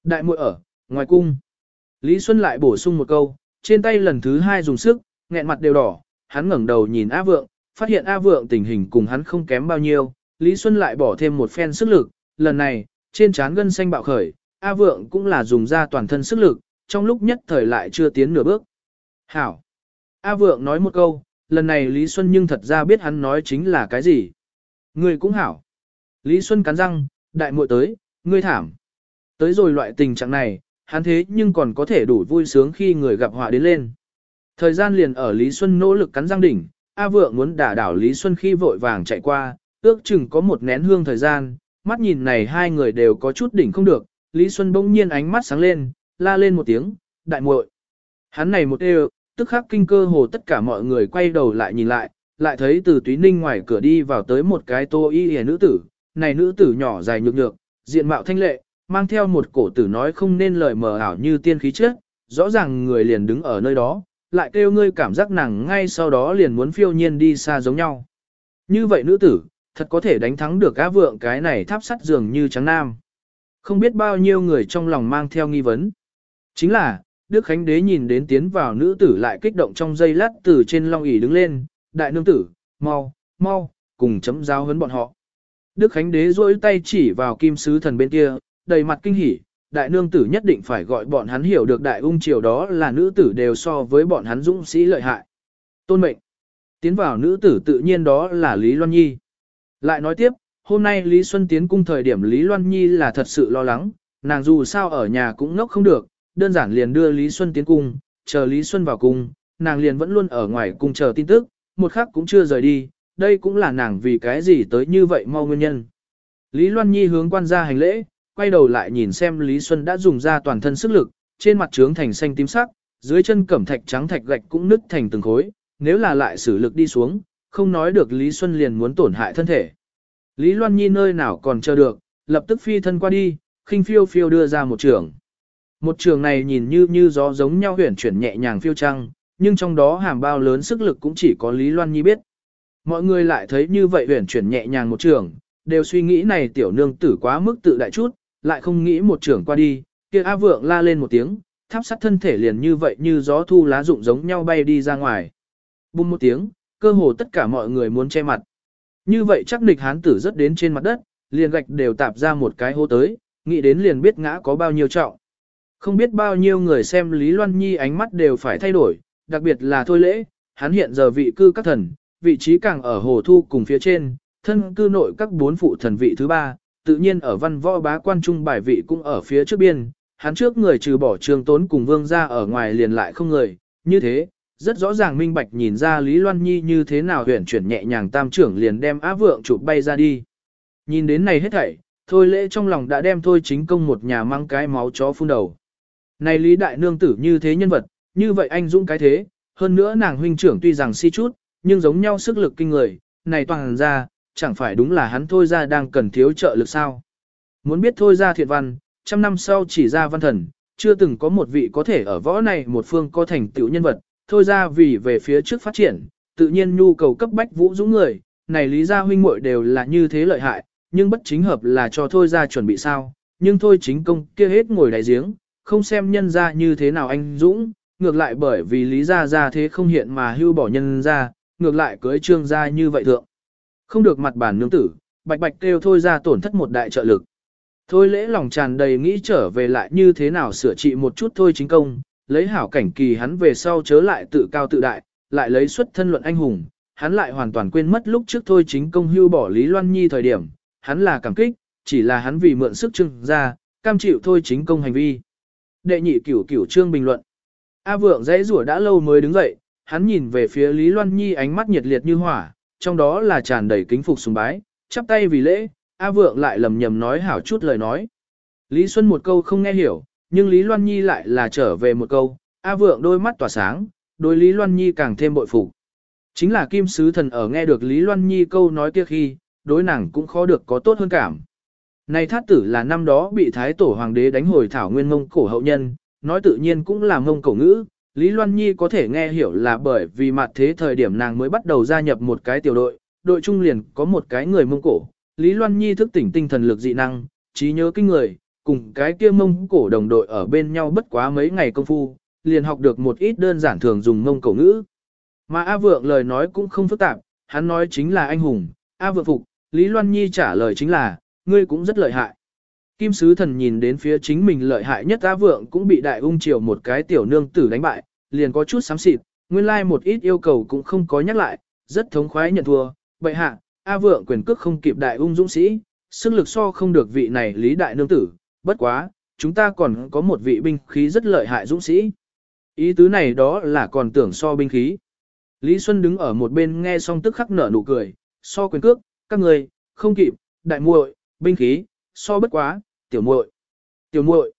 Đại muội ở, ngoài cung. Lý Xuân lại bổ sung một câu, trên tay lần thứ hai dùng sức, nghẹn mặt đều đỏ, hắn ngẩng đầu nhìn A Vượng, phát hiện A Vượng tình hình cùng hắn không kém bao nhiêu, Lý Xuân lại bỏ thêm một phen sức lực, lần này, trên trán gân xanh bạo khởi, A Vượng cũng là dùng ra toàn thân sức lực, trong lúc nhất thời lại chưa tiến nửa bước. Hảo! A Vượng nói một câu, lần này Lý Xuân nhưng thật ra biết hắn nói chính là cái gì. Ngươi cũng hảo. Lý Xuân cắn răng, đại muội tới, ngươi thảm. Tới rồi loại tình trạng này, hắn thế nhưng còn có thể đủ vui sướng khi người gặp họa đến lên. Thời gian liền ở Lý Xuân nỗ lực cắn răng đỉnh, A Vượng muốn đả đảo Lý Xuân khi vội vàng chạy qua, ước chừng có một nén hương thời gian, mắt nhìn này hai người đều có chút đỉnh không được, Lý Xuân bỗng nhiên ánh mắt sáng lên, la lên một tiếng, đại muội. Hắn này một đều, tức khắc kinh cơ hồ tất cả mọi người quay đầu lại nhìn lại, lại thấy từ túy ninh ngoài cửa đi vào tới một cái tô y hề nữ tử, này nữ tử nhỏ dài nhược nhược, diện mạo thanh lệ, mang theo một cổ tử nói không nên lời mờ ảo như tiên khí trước, rõ ràng người liền đứng ở nơi đó, lại kêu ngươi cảm giác nàng ngay sau đó liền muốn phiêu nhiên đi xa giống nhau. Như vậy nữ tử, thật có thể đánh thắng được cá vượng cái này tháp sắt dường như trắng nam. Không biết bao nhiêu người trong lòng mang theo nghi vấn. Chính là, Đức Khánh Đế nhìn đến tiến vào nữ tử lại kích động trong giây lát từ trên long ỷ đứng lên, đại nương tử, mau, mau, cùng chấm giáo hấn bọn họ. Đức Khánh Đế duỗi tay chỉ vào kim sứ thần bên kia, đầy mặt kinh hỉ, đại nương tử nhất định phải gọi bọn hắn hiểu được đại ung triều đó là nữ tử đều so với bọn hắn dũng sĩ lợi hại. Tôn mệnh. Tiến vào nữ tử tự nhiên đó là Lý Loan Nhi. Lại nói tiếp, hôm nay Lý Xuân tiến cung thời điểm Lý Loan Nhi là thật sự lo lắng, nàng dù sao ở nhà cũng ngốc không được, đơn giản liền đưa Lý Xuân tiến cung, chờ Lý Xuân vào cung, nàng liền vẫn luôn ở ngoài cung chờ tin tức, một khắc cũng chưa rời đi, đây cũng là nàng vì cái gì tới như vậy mau nguyên nhân. Lý Loan Nhi hướng quan gia hành lễ, quay đầu lại nhìn xem Lý Xuân đã dùng ra toàn thân sức lực, trên mặt trướng thành xanh tím sắc, dưới chân cẩm thạch trắng thạch gạch cũng nứt thành từng khối, nếu là lại sử lực đi xuống, không nói được Lý Xuân liền muốn tổn hại thân thể. Lý Loan Nhi nơi nào còn chờ được, lập tức phi thân qua đi, khinh phiêu phiêu đưa ra một trường. Một trường này nhìn như như gió giống nhau huyển chuyển nhẹ nhàng phiêu trăng, nhưng trong đó hàm bao lớn sức lực cũng chỉ có Lý Loan Nhi biết. Mọi người lại thấy như vậy huyển chuyển nhẹ nhàng một trường, đều suy nghĩ này tiểu nương tử quá mức tự đại chút, lại không nghĩ một trưởng qua đi, kia A Vượng la lên một tiếng, tháp sắt thân thể liền như vậy như gió thu lá rụng giống nhau bay đi ra ngoài. Bùm một tiếng, cơ hồ tất cả mọi người muốn che mặt. Như vậy chắc nịch hán tử rất đến trên mặt đất, liền gạch đều tạp ra một cái hô tới, nghĩ đến liền biết ngã có bao nhiêu trọng. Không biết bao nhiêu người xem Lý Loan Nhi ánh mắt đều phải thay đổi, đặc biệt là thôi lễ, hắn hiện giờ vị cư các thần, vị trí càng ở hồ thu cùng phía trên, thân cư nội các bốn phụ thần vị thứ ba, tự nhiên ở văn võ bá quan trung bài vị cũng ở phía trước biên, hắn trước người trừ bỏ trường tốn cùng vương ra ở ngoài liền lại không người, như thế, rất rõ ràng minh bạch nhìn ra Lý Loan Nhi như thế nào huyển chuyển nhẹ nhàng tam trưởng liền đem á vượng chụp bay ra đi. Nhìn đến này hết thảy, thôi lễ trong lòng đã đem thôi chính công một nhà mang cái máu chó phun đầu. Này Lý Đại Nương tử như thế nhân vật, như vậy anh dũng cái thế, hơn nữa nàng huynh trưởng tuy rằng si chút, nhưng giống nhau sức lực kinh người, này toàn ra, chẳng phải đúng là hắn thôi ra đang cần thiếu trợ lực sao. Muốn biết thôi ra thiện văn, trăm năm sau chỉ ra văn thần, chưa từng có một vị có thể ở võ này một phương có thành tựu nhân vật, thôi ra vì về phía trước phát triển, tự nhiên nhu cầu cấp bách vũ dũng người, này lý gia huynh muội đều là như thế lợi hại, nhưng bất chính hợp là cho thôi ra chuẩn bị sao, nhưng thôi chính công kia hết ngồi đại giếng, không xem nhân ra như thế nào anh Dũng, ngược lại bởi vì lý gia gia thế không hiện mà hưu bỏ nhân ra, ngược lại cưới trương gia như vậy thượng. Không được mặt bản nương tử, bạch bạch kêu thôi ra tổn thất một đại trợ lực. Thôi lễ lòng tràn đầy nghĩ trở về lại như thế nào sửa trị một chút thôi chính công, lấy hảo cảnh kỳ hắn về sau chớ lại tự cao tự đại, lại lấy xuất thân luận anh hùng, hắn lại hoàn toàn quên mất lúc trước thôi chính công hưu bỏ Lý Loan Nhi thời điểm, hắn là cảm kích, chỉ là hắn vì mượn sức trưng ra, cam chịu thôi chính công hành vi. Đệ nhị cửu cửu trương bình luận. A vượng dãy rủa đã lâu mới đứng dậy, hắn nhìn về phía Lý Loan Nhi ánh mắt nhiệt liệt như hỏa, trong đó là tràn đầy kính phục sùng bái, chắp tay vì lễ, A vượng lại lầm nhầm nói hảo chút lời nói. Lý Xuân một câu không nghe hiểu, nhưng Lý Loan Nhi lại là trở về một câu, A vượng đôi mắt tỏa sáng, đối Lý Loan Nhi càng thêm bội phục. Chính là Kim Sứ Thần ở nghe được Lý Loan Nhi câu nói kia khi, đối nàng cũng khó được có tốt hơn cảm. Này thát tử là năm đó bị Thái Tổ Hoàng đế đánh hồi thảo nguyên mông cổ hậu nhân, nói tự nhiên cũng là mông cổ ngữ. Lý Loan Nhi có thể nghe hiểu là bởi vì mặt thế thời điểm nàng mới bắt đầu gia nhập một cái tiểu đội, đội trung liền có một cái người mông cổ. Lý Loan Nhi thức tỉnh tinh thần lực dị năng, trí nhớ kinh người, cùng cái kia mông cổ đồng đội ở bên nhau bất quá mấy ngày công phu, liền học được một ít đơn giản thường dùng mông cổ ngữ. Mà A Vượng lời nói cũng không phức tạp, hắn nói chính là anh hùng, A Vượng phục, Lý Loan Nhi trả lời chính là, ngươi cũng rất lợi hại. Kim sứ thần nhìn đến phía chính mình lợi hại nhất A Vượng cũng bị đại ung triều một cái tiểu nương tử đánh bại, liền có chút sám xịt, nguyên lai like một ít yêu cầu cũng không có nhắc lại, rất thống khoái nhận thua. Bậy hạ, A Vượng quyền cước không kịp đại ung dũng sĩ, sức lực so không được vị này lý đại nương tử, bất quá, chúng ta còn có một vị binh khí rất lợi hại dũng sĩ. Ý tứ này đó là còn tưởng so binh khí. Lý Xuân đứng ở một bên nghe xong tức khắc nở nụ cười, so quyền cước, các người, không kịp, đại muội, binh khí, so bất quá, tiểu muội. Tiểu muội.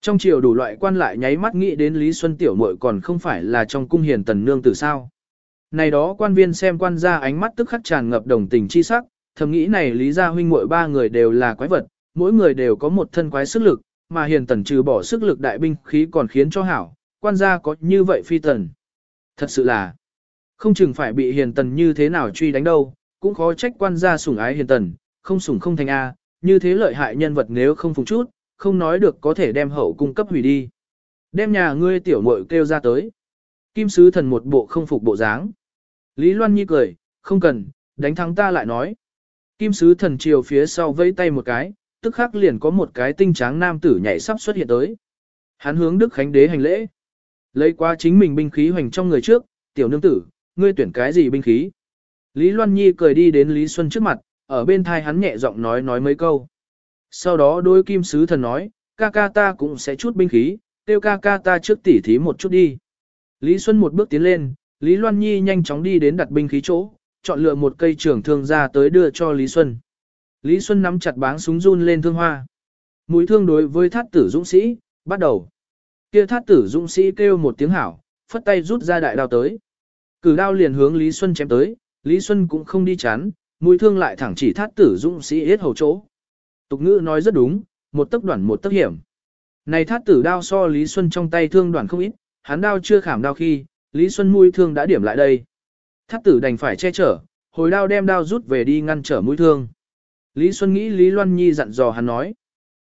Trong chiều đủ loại quan lại nháy mắt nghĩ đến Lý Xuân tiểu muội còn không phải là trong cung hiền tần nương tử sao. Này đó quan viên xem quan ra ánh mắt tức khắc tràn ngập đồng tình chi sắc, thầm nghĩ này Lý gia huynh muội ba người đều là quái vật, mỗi người đều có một thân quái sức lực, mà hiền tần trừ bỏ sức lực đại binh khí còn khiến cho hảo, quan gia có như vậy phi tần. Thật sự là, không chừng phải bị hiền tần như thế nào truy đánh đâu, cũng khó trách quan gia sủng ái hiền tần, không sủng không thành A, như thế lợi hại nhân vật nếu không phục chút, không nói được có thể đem hậu cung cấp hủy đi. Đem nhà ngươi tiểu muội kêu ra tới. Kim sứ thần một bộ không phục bộ dáng. Lý Loan Nhi cười, không cần, đánh thắng ta lại nói. Kim sứ thần chiều phía sau vẫy tay một cái, tức khắc liền có một cái tinh tráng nam tử nhảy sắp xuất hiện tới. Hắn hướng Đức Khánh Đế hành lễ. Lấy qua chính mình binh khí hoành trong người trước, tiểu nương tử, ngươi tuyển cái gì binh khí? Lý Loan Nhi cười đi đến Lý Xuân trước mặt, ở bên thai hắn nhẹ giọng nói nói mấy câu. Sau đó đôi kim sứ thần nói, ca ca ta cũng sẽ chút binh khí, tiêu ca ca ta trước tỉ thí một chút đi. Lý Xuân một bước tiến lên, Lý Loan Nhi nhanh chóng đi đến đặt binh khí chỗ, chọn lựa một cây trường thương ra tới đưa cho Lý Xuân. Lý Xuân nắm chặt báng súng run lên thương hoa. Mũi thương đối với thát tử dũng sĩ, bắt đầu. Kia thát tử dũng sĩ kêu một tiếng hảo, phất tay rút ra đại đao tới. Cử đao liền hướng Lý Xuân chém tới, Lý Xuân cũng không đi chán, mũi thương lại thẳng chỉ thát tử dũng sĩ hết hầu chỗ. Tục ngữ nói rất đúng, một tấc đoạn một tấc hiểm. Này thát tử đao so Lý Xuân trong tay thương đoạn không ít, hắn đao chưa khảm đao khi, Lý Xuân mũi thương đã điểm lại đây. Thát tử đành phải che chở, hồi đao đem đao rút về đi ngăn trở mũi thương. Lý Xuân nghĩ Lý Loan Nhi dặn dò hắn nói.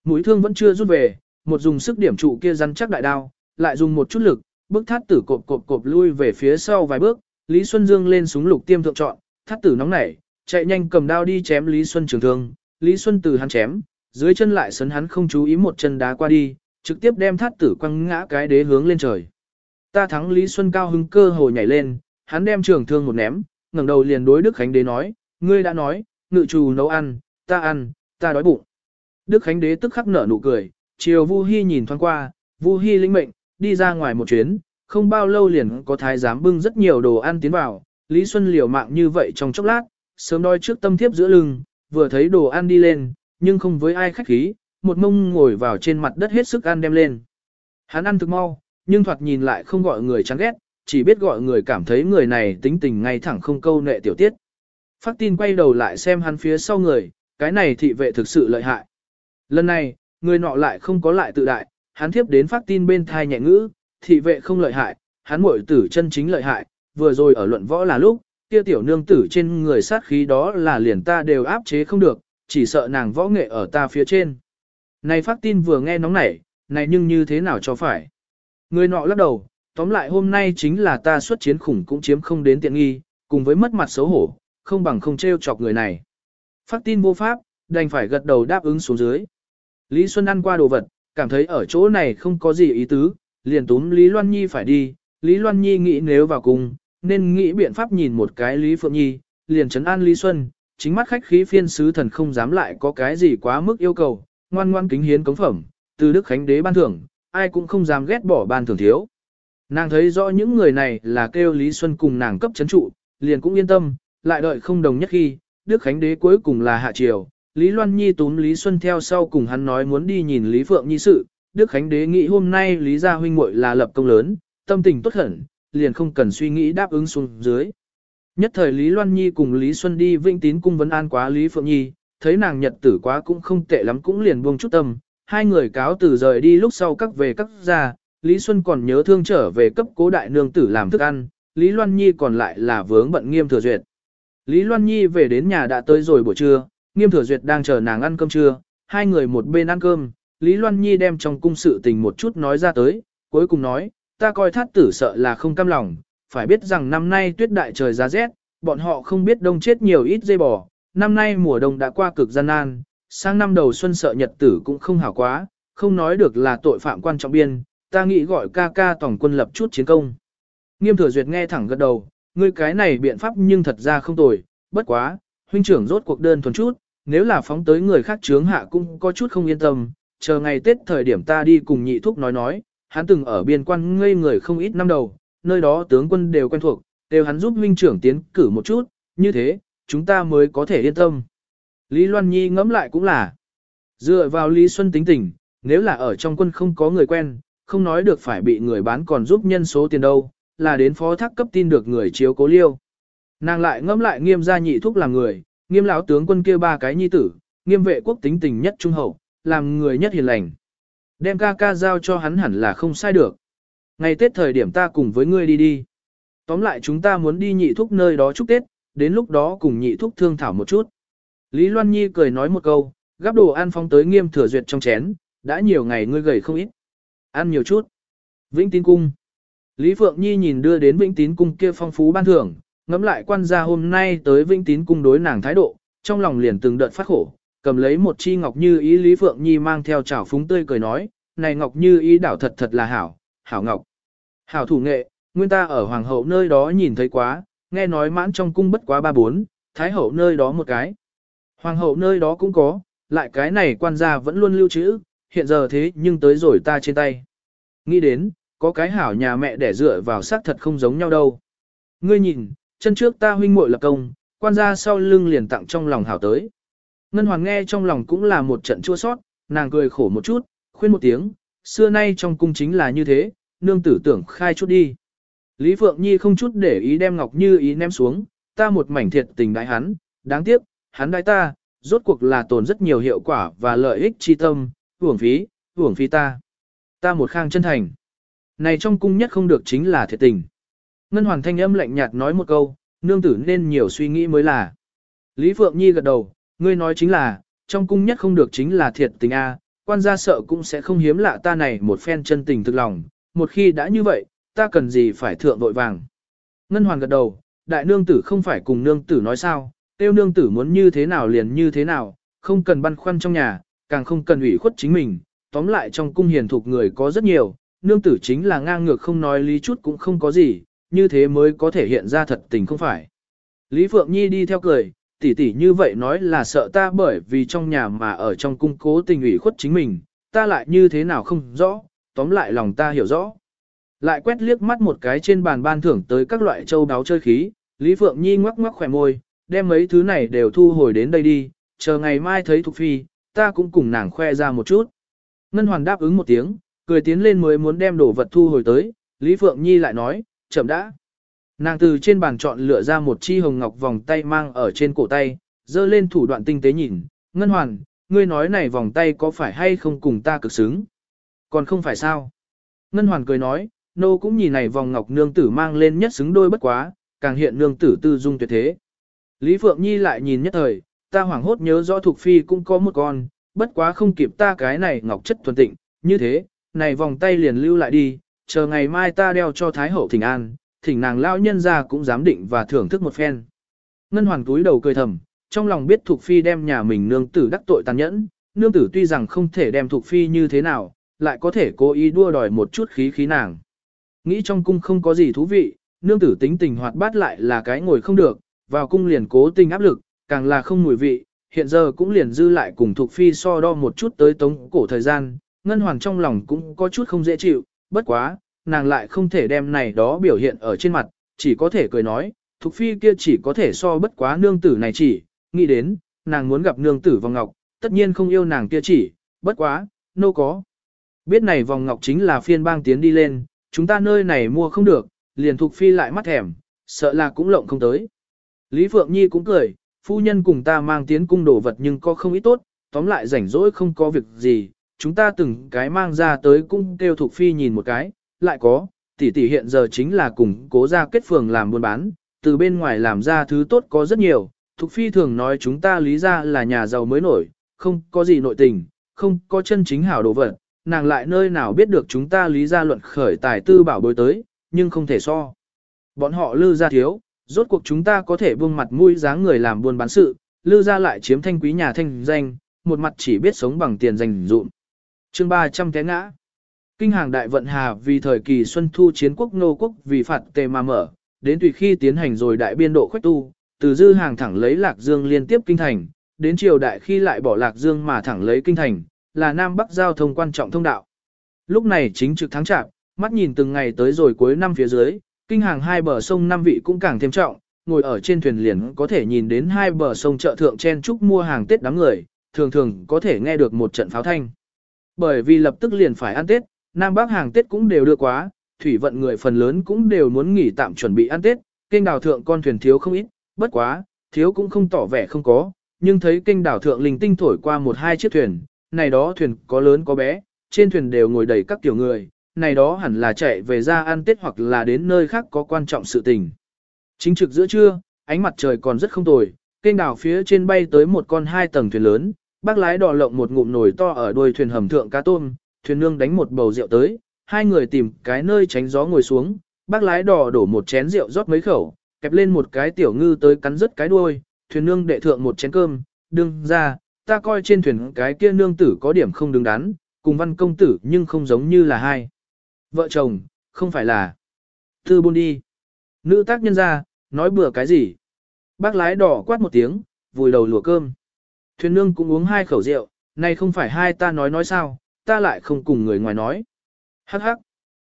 Mũi thương vẫn chưa rút về, một dùng sức điểm trụ kia rắn chắc đại đao, lại dùng một chút lực, bước thát tử cộp cộp cộp lui về phía sau vài bước, Lý Xuân Dương lên súng lục tiêm thượng chọn, thát tử nóng nảy, chạy nhanh cầm đao đi chém Lý Xuân trường thương, Lý Xuân từ hắn chém, dưới chân lại sấn hắn không chú ý một chân đá qua đi, trực tiếp đem thát tử quăng ngã cái đế hướng lên trời. Ta thắng Lý Xuân cao hứng cơ hồ nhảy lên, hắn đem trường thương một ném, ngẩng đầu liền đối Đức Khánh đế nói, ngươi đã nói, ngự trù nấu ăn, ta ăn, ta đói bụng. Đức Khánh đế tức khắc nở nụ cười, chiều Vu Hi nhìn thoáng qua, Vu Hi lĩnh mệnh, đi ra ngoài một chuyến, không bao lâu liền có thái giám bưng rất nhiều đồ ăn tiến vào, Lý Xuân liều mạng như vậy trong chốc lát, sớm đôi trước tâm thiếp giữa lưng, vừa thấy đồ ăn đi lên, nhưng không với ai khách khí, một mông ngồi vào trên mặt đất hết sức ăn đem lên. Hắn ăn thực mau, nhưng thoạt nhìn lại không gọi người chán ghét, chỉ biết gọi người cảm thấy người này tính tình ngay thẳng không câu nệ tiểu tiết. Phát tin quay đầu lại xem hắn phía sau người, cái này thị vệ thực sự lợi hại. Lần này, người nọ lại không có lại tự đại, hắn thiếp đến phát tin bên thai nhẹ ngữ, thị vệ không lợi hại, hắn muội tử chân chính lợi hại, vừa rồi ở luận võ là lúc, kia tiểu nương tử trên người sát khí đó là liền ta đều áp chế không được, chỉ sợ nàng võ nghệ ở ta phía trên. Này phát tin vừa nghe nóng nảy, này nhưng như thế nào cho phải. Người nọ lắc đầu, tóm lại hôm nay chính là ta xuất chiến khủng cũng chiếm không đến tiện nghi, cùng với mất mặt xấu hổ, không bằng không treo chọc người này. Phát tin vô pháp, đành phải gật đầu đáp ứng xuống dưới. Lý Xuân ăn qua đồ vật, cảm thấy ở chỗ này không có gì ý tứ, liền túm Lý Loan Nhi phải đi. Lý Loan Nhi nghĩ nếu vào cùng, nên nghĩ biện pháp nhìn một cái Lý Phượng Nhi, liền trấn an Lý Xuân, chính mắt khách khí phiên sứ thần không dám lại có cái gì quá mức yêu cầu, ngoan ngoan kính hiến cống phẩm, từ Đức Khánh Đế ban thưởng, ai cũng không dám ghét bỏ ban thưởng thiếu. Nàng thấy rõ những người này là kêu Lý Xuân cùng nàng cấp chấn trụ, liền cũng yên tâm, lại đợi không đồng nhất khi, Đức Khánh Đế cuối cùng là hạ triều. Lý Loan Nhi túm Lý Xuân theo sau cùng hắn nói muốn đi nhìn Lý Phượng Nhi sự, Đức Khánh Đế nghĩ hôm nay Lý Gia huynh muội là lập công lớn, tâm tình tốt hẳn, liền không cần suy nghĩ đáp ứng xuống dưới. Nhất thời Lý Loan Nhi cùng Lý Xuân đi vinh tín cung vấn an quá Lý Phượng Nhi, thấy nàng nhật tử quá cũng không tệ lắm cũng liền buông chút tâm, hai người cáo từ rời đi lúc sau các về các ra, Lý Xuân còn nhớ thương trở về cấp cố đại nương tử làm thức ăn, Lý Loan Nhi còn lại là vướng bận nghiêm thừa duyệt. Lý Loan Nhi về đến nhà đã tới rồi buổi trưa, nghiêm thừa duyệt đang chờ nàng ăn cơm trưa, hai người một bên ăn cơm, Lý Loan Nhi đem trong cung sự tình một chút nói ra tới, cuối cùng nói, ta coi thát tử sợ là không cam lòng, phải biết rằng năm nay tuyết đại trời giá rét, bọn họ không biết đông chết nhiều ít dây bò, năm nay mùa đông đã qua cực gian nan, sang năm đầu xuân sợ nhật tử cũng không hảo quá, không nói được là tội phạm quan trọng biên, ta nghĩ gọi ca ca tổng quân lập chút chiến công. Nghiêm thừa duyệt nghe thẳng gật đầu, ngươi cái này biện pháp nhưng thật ra không tồi, bất quá, huynh trưởng rốt cuộc đơn thuần chút, nếu là phóng tới người khác chướng hạ cũng có chút không yên tâm, chờ ngày Tết thời điểm ta đi cùng nhị thúc nói nói, hắn từng ở biên quan ngây người không ít năm đầu, nơi đó tướng quân đều quen thuộc, đều hắn giúp huynh trưởng tiến cử một chút, như thế, chúng ta mới có thể yên tâm. Lý Loan Nhi ngẫm lại cũng là, dựa vào Lý Xuân tính tình, nếu là ở trong quân không có người quen, không nói được phải bị người bán còn giúp nhân số tiền đâu, là đến phó thác cấp tin được người chiếu cố liêu. Nàng lại ngẫm lại nghiêm gia nhị thúc làm người, nghiêm lão tướng quân kia ba cái nhi tử, nghiêm vệ quốc tính tình nhất trung hậu, làm người nhất hiền lành. Đem ca ca giao cho hắn hẳn là không sai được. Ngày Tết thời điểm ta cùng với ngươi đi đi. Tóm lại chúng ta muốn đi nhị thúc nơi đó chúc Tết, đến lúc đó cùng nhị thúc thương thảo một chút. Lý Loan Nhi cười nói một câu, gắp đồ ăn phong tới nghiêm thừa duyệt trong chén, đã nhiều ngày ngươi gầy không ít. Ăn nhiều chút. Vĩnh tín cung. Lý Phượng Nhi nhìn đưa đến Vĩnh tín cung kia phong phú ban thưởng, ngắm lại quan gia hôm nay tới Vĩnh tín cung đối nàng thái độ, trong lòng liền từng đợt phát khổ, cầm lấy một chi ngọc như ý Lý Phượng Nhi mang theo chảo phúng tươi cười nói, này ngọc như ý đảo thật thật là hảo, hảo ngọc. Hảo thủ nghệ, nguyên ta ở hoàng hậu nơi đó nhìn thấy quá, nghe nói mãn trong cung bất quá ba bốn, thái hậu nơi đó một cái. Hoàng hậu nơi đó cũng có, lại cái này quan gia vẫn luôn lưu trữ, hiện giờ thế nhưng tới rồi ta trên tay. Nghĩ đến, có cái hảo nhà mẹ để dựa vào xác thật không giống nhau đâu. Ngươi nhìn, chân trước ta huynh muội lập công, quan gia sau lưng liền tặng trong lòng hảo tới. Ngân Hoàng nghe trong lòng cũng là một trận chua sót, nàng cười khổ một chút, khuyên một tiếng, xưa nay trong cung chính là như thế, nương tử tưởng khai chút đi. Lý Phượng Nhi không chút để ý đem Ngọc Như ý ném xuống, ta một mảnh thiệt tình đại hắn, đáng tiếc, hắn đại ta, rốt cuộc là tồn rất nhiều hiệu quả và lợi ích chi tâm, hưởng phí, hưởng phí ta. Ta một khang chân thành. Này trong cung nhất không được chính là thiệt tình. Ngân Hoàn thanh âm lạnh nhạt nói một câu, nương tử nên nhiều suy nghĩ mới là. Lý Phượng Nhi gật đầu, ngươi nói chính là, trong cung nhất không được chính là thiệt tình A, quan gia sợ cũng sẽ không hiếm lạ ta này một phen chân tình thực lòng, một khi đã như vậy, ta cần gì phải thượng vội vàng. Ngân Hoàn gật đầu, đại nương tử không phải cùng nương tử nói sao, tiêu nương tử muốn như thế nào liền như thế nào, không cần băn khoăn trong nhà, càng không cần ủy khuất chính mình, tóm lại trong cung hiền thục người có rất nhiều, nương tử chính là ngang ngược không nói lý chút cũng không có gì, như thế mới có thể hiện ra thật tình không phải. Lý Phượng Nhi đi theo cười, tỷ tỷ như vậy nói là sợ ta bởi vì trong nhà mà ở trong cung cố tình ủy khuất chính mình, ta lại như thế nào không rõ, tóm lại lòng ta hiểu rõ. Lại quét liếc mắt một cái trên bàn ban thưởng tới các loại châu đáo chơi khí, Lý Phượng Nhi ngoắc ngoắc khỏe môi, đem mấy thứ này đều thu hồi đến đây đi, chờ ngày mai thấy Thục Phi, ta cũng cùng nàng khoe ra một chút. Ngân Hoàn đáp ứng một tiếng, cười tiến lên mới muốn đem đồ vật thu hồi tới, Lý Phượng Nhi lại nói, chậm đã. Nàng từ trên bàn chọn lựa ra một chi hồng ngọc vòng tay mang ở trên cổ tay, dơ lên thủ đoạn tinh tế nhìn, Ngân Hoàn, ngươi nói này vòng tay có phải hay không cùng ta cực xứng? Còn không phải sao? Ngân Hoàn cười nói, nô cũng nhìn này vòng ngọc nương tử mang lên nhất xứng đôi bất quá, càng hiện nương tử tư dung tuyệt thế. Lý Phượng Nhi lại nhìn nhất thời, ta hoảng hốt nhớ rõ thuộc Phi cũng có một con, bất quá không kịp ta cái này ngọc chất thuần tịnh, như thế, này vòng tay liền lưu lại đi, chờ ngày mai ta đeo cho Thái Hậu thỉnh an, thỉnh nàng lão nhân ra cũng dám định và thưởng thức một phen. Ngân Hoàn túi đầu cười thầm, trong lòng biết Thục Phi đem nhà mình nương tử đắc tội tàn nhẫn, nương tử tuy rằng không thể đem Thục Phi như thế nào, lại có thể cố ý đua đòi một chút khí khí nàng. Nghĩ trong cung không có gì thú vị, nương tử tính tình hoạt bát lại là cái ngồi không được, vào cung liền cố tình áp lực, càng là không mùi vị, hiện giờ cũng liền dư lại cùng Thục Phi so đo một chút tới tống cổ thời gian, Ngân Hoàn trong lòng cũng có chút không dễ chịu, bất quá, nàng lại không thể đem này đó biểu hiện ở trên mặt, chỉ có thể cười nói, Thục Phi kia chỉ có thể so bất quá nương tử này chỉ, nghĩ đến, nàng muốn gặp nương tử vòng ngọc, tất nhiên không yêu nàng kia chỉ, bất quá, nô có. Biết này vòng ngọc chính là phiên bang tiến đi lên, chúng ta nơi này mua không được, liền Thục Phi lại mắt thèm, sợ là cũng lộng không tới. Lý Phượng Nhi cũng cười, phu nhân cùng ta mang tiến cung đồ vật nhưng có không ít tốt, tóm lại rảnh rỗi không có việc gì, chúng ta từng cái mang ra tới cung kêu Thục Phi nhìn một cái, lại có, tỷ tỷ hiện giờ chính là cùng cố ra kết phường làm buôn bán, từ bên ngoài làm ra thứ tốt có rất nhiều, Thục Phi thường nói chúng ta lý ra là nhà giàu mới nổi, không có gì nội tình, không có chân chính hảo đồ vật, nàng lại nơi nào biết được chúng ta lý ra luận khởi tài tư bảo bối tới, nhưng không thể so. Bọn họ lư ra thiếu, rốt cuộc chúng ta có thể buông mặt mũi dáng người làm buôn bán sự, lư ra lại chiếm thanh quý nhà thanh danh, một mặt chỉ biết sống bằng tiền dành dụm. chương 300 té ngã. Kinh hàng đại vận hà vì thời kỳ xuân thu chiến quốc nô quốc vì phạt tề mà mở, đến tùy khi tiến hành rồi đại biên độ khuếch tu, từ dư hàng thẳng lấy lạc dương liên tiếp kinh thành, đến triều đại khi lại bỏ lạc dương mà thẳng lấy kinh thành, là nam bắc giao thông quan trọng thông đạo. Lúc này chính trực tháng chạp, mắt nhìn từng ngày tới rồi cuối năm phía dưới, kinh hàng hai bờ sông năm vị cũng càng thêm trọng, ngồi ở trên thuyền liền có thể nhìn đến hai bờ sông chợ thượng chen trúc mua hàng Tết đám người, thường thường có thể nghe được một trận pháo thanh. Bởi vì lập tức liền phải ăn Tết, Nam Bắc hàng Tết cũng đều đưa quá, thủy vận người phần lớn cũng đều muốn nghỉ tạm chuẩn bị ăn Tết, kênh đào thượng con thuyền thiếu không ít, bất quá, thiếu cũng không tỏ vẻ không có, nhưng thấy kênh đào thượng linh tinh thổi qua một hai chiếc thuyền, này đó thuyền có lớn có bé, trên thuyền đều ngồi đầy các tiểu người, này đó hẳn là chạy về ra ăn Tết hoặc là đến nơi khác có quan trọng sự tình. Chính trực giữa trưa, ánh mặt trời còn rất không tồi, kênh đào phía trên bay tới một con hai tầng thuyền lớn, bác lái đò lộng một ngụm nồi to ở đuôi thuyền hầm thượng cá tôm, thuyền nương đánh một bầu rượu tới, hai người tìm cái nơi tránh gió ngồi xuống, bác lái đỏ đổ một chén rượu rót mấy khẩu, kẹp lên một cái tiểu ngư tới cắn rứt cái đuôi, thuyền nương đệ thượng một chén cơm, đương ra, ta coi trên thuyền cái kia nương tử có điểm không đứng đắn, cùng văn công tử nhưng không giống như là hai. Vợ chồng, không phải là. Thư buôn đi. Nữ tác nhân ra, nói bừa cái gì. Bác lái đỏ quát một tiếng, vùi đầu lùa cơm. Thuyền nương cũng uống hai khẩu rượu, này không phải hai ta nói nói sao, ta lại không cùng người ngoài nói. Hắc hắc.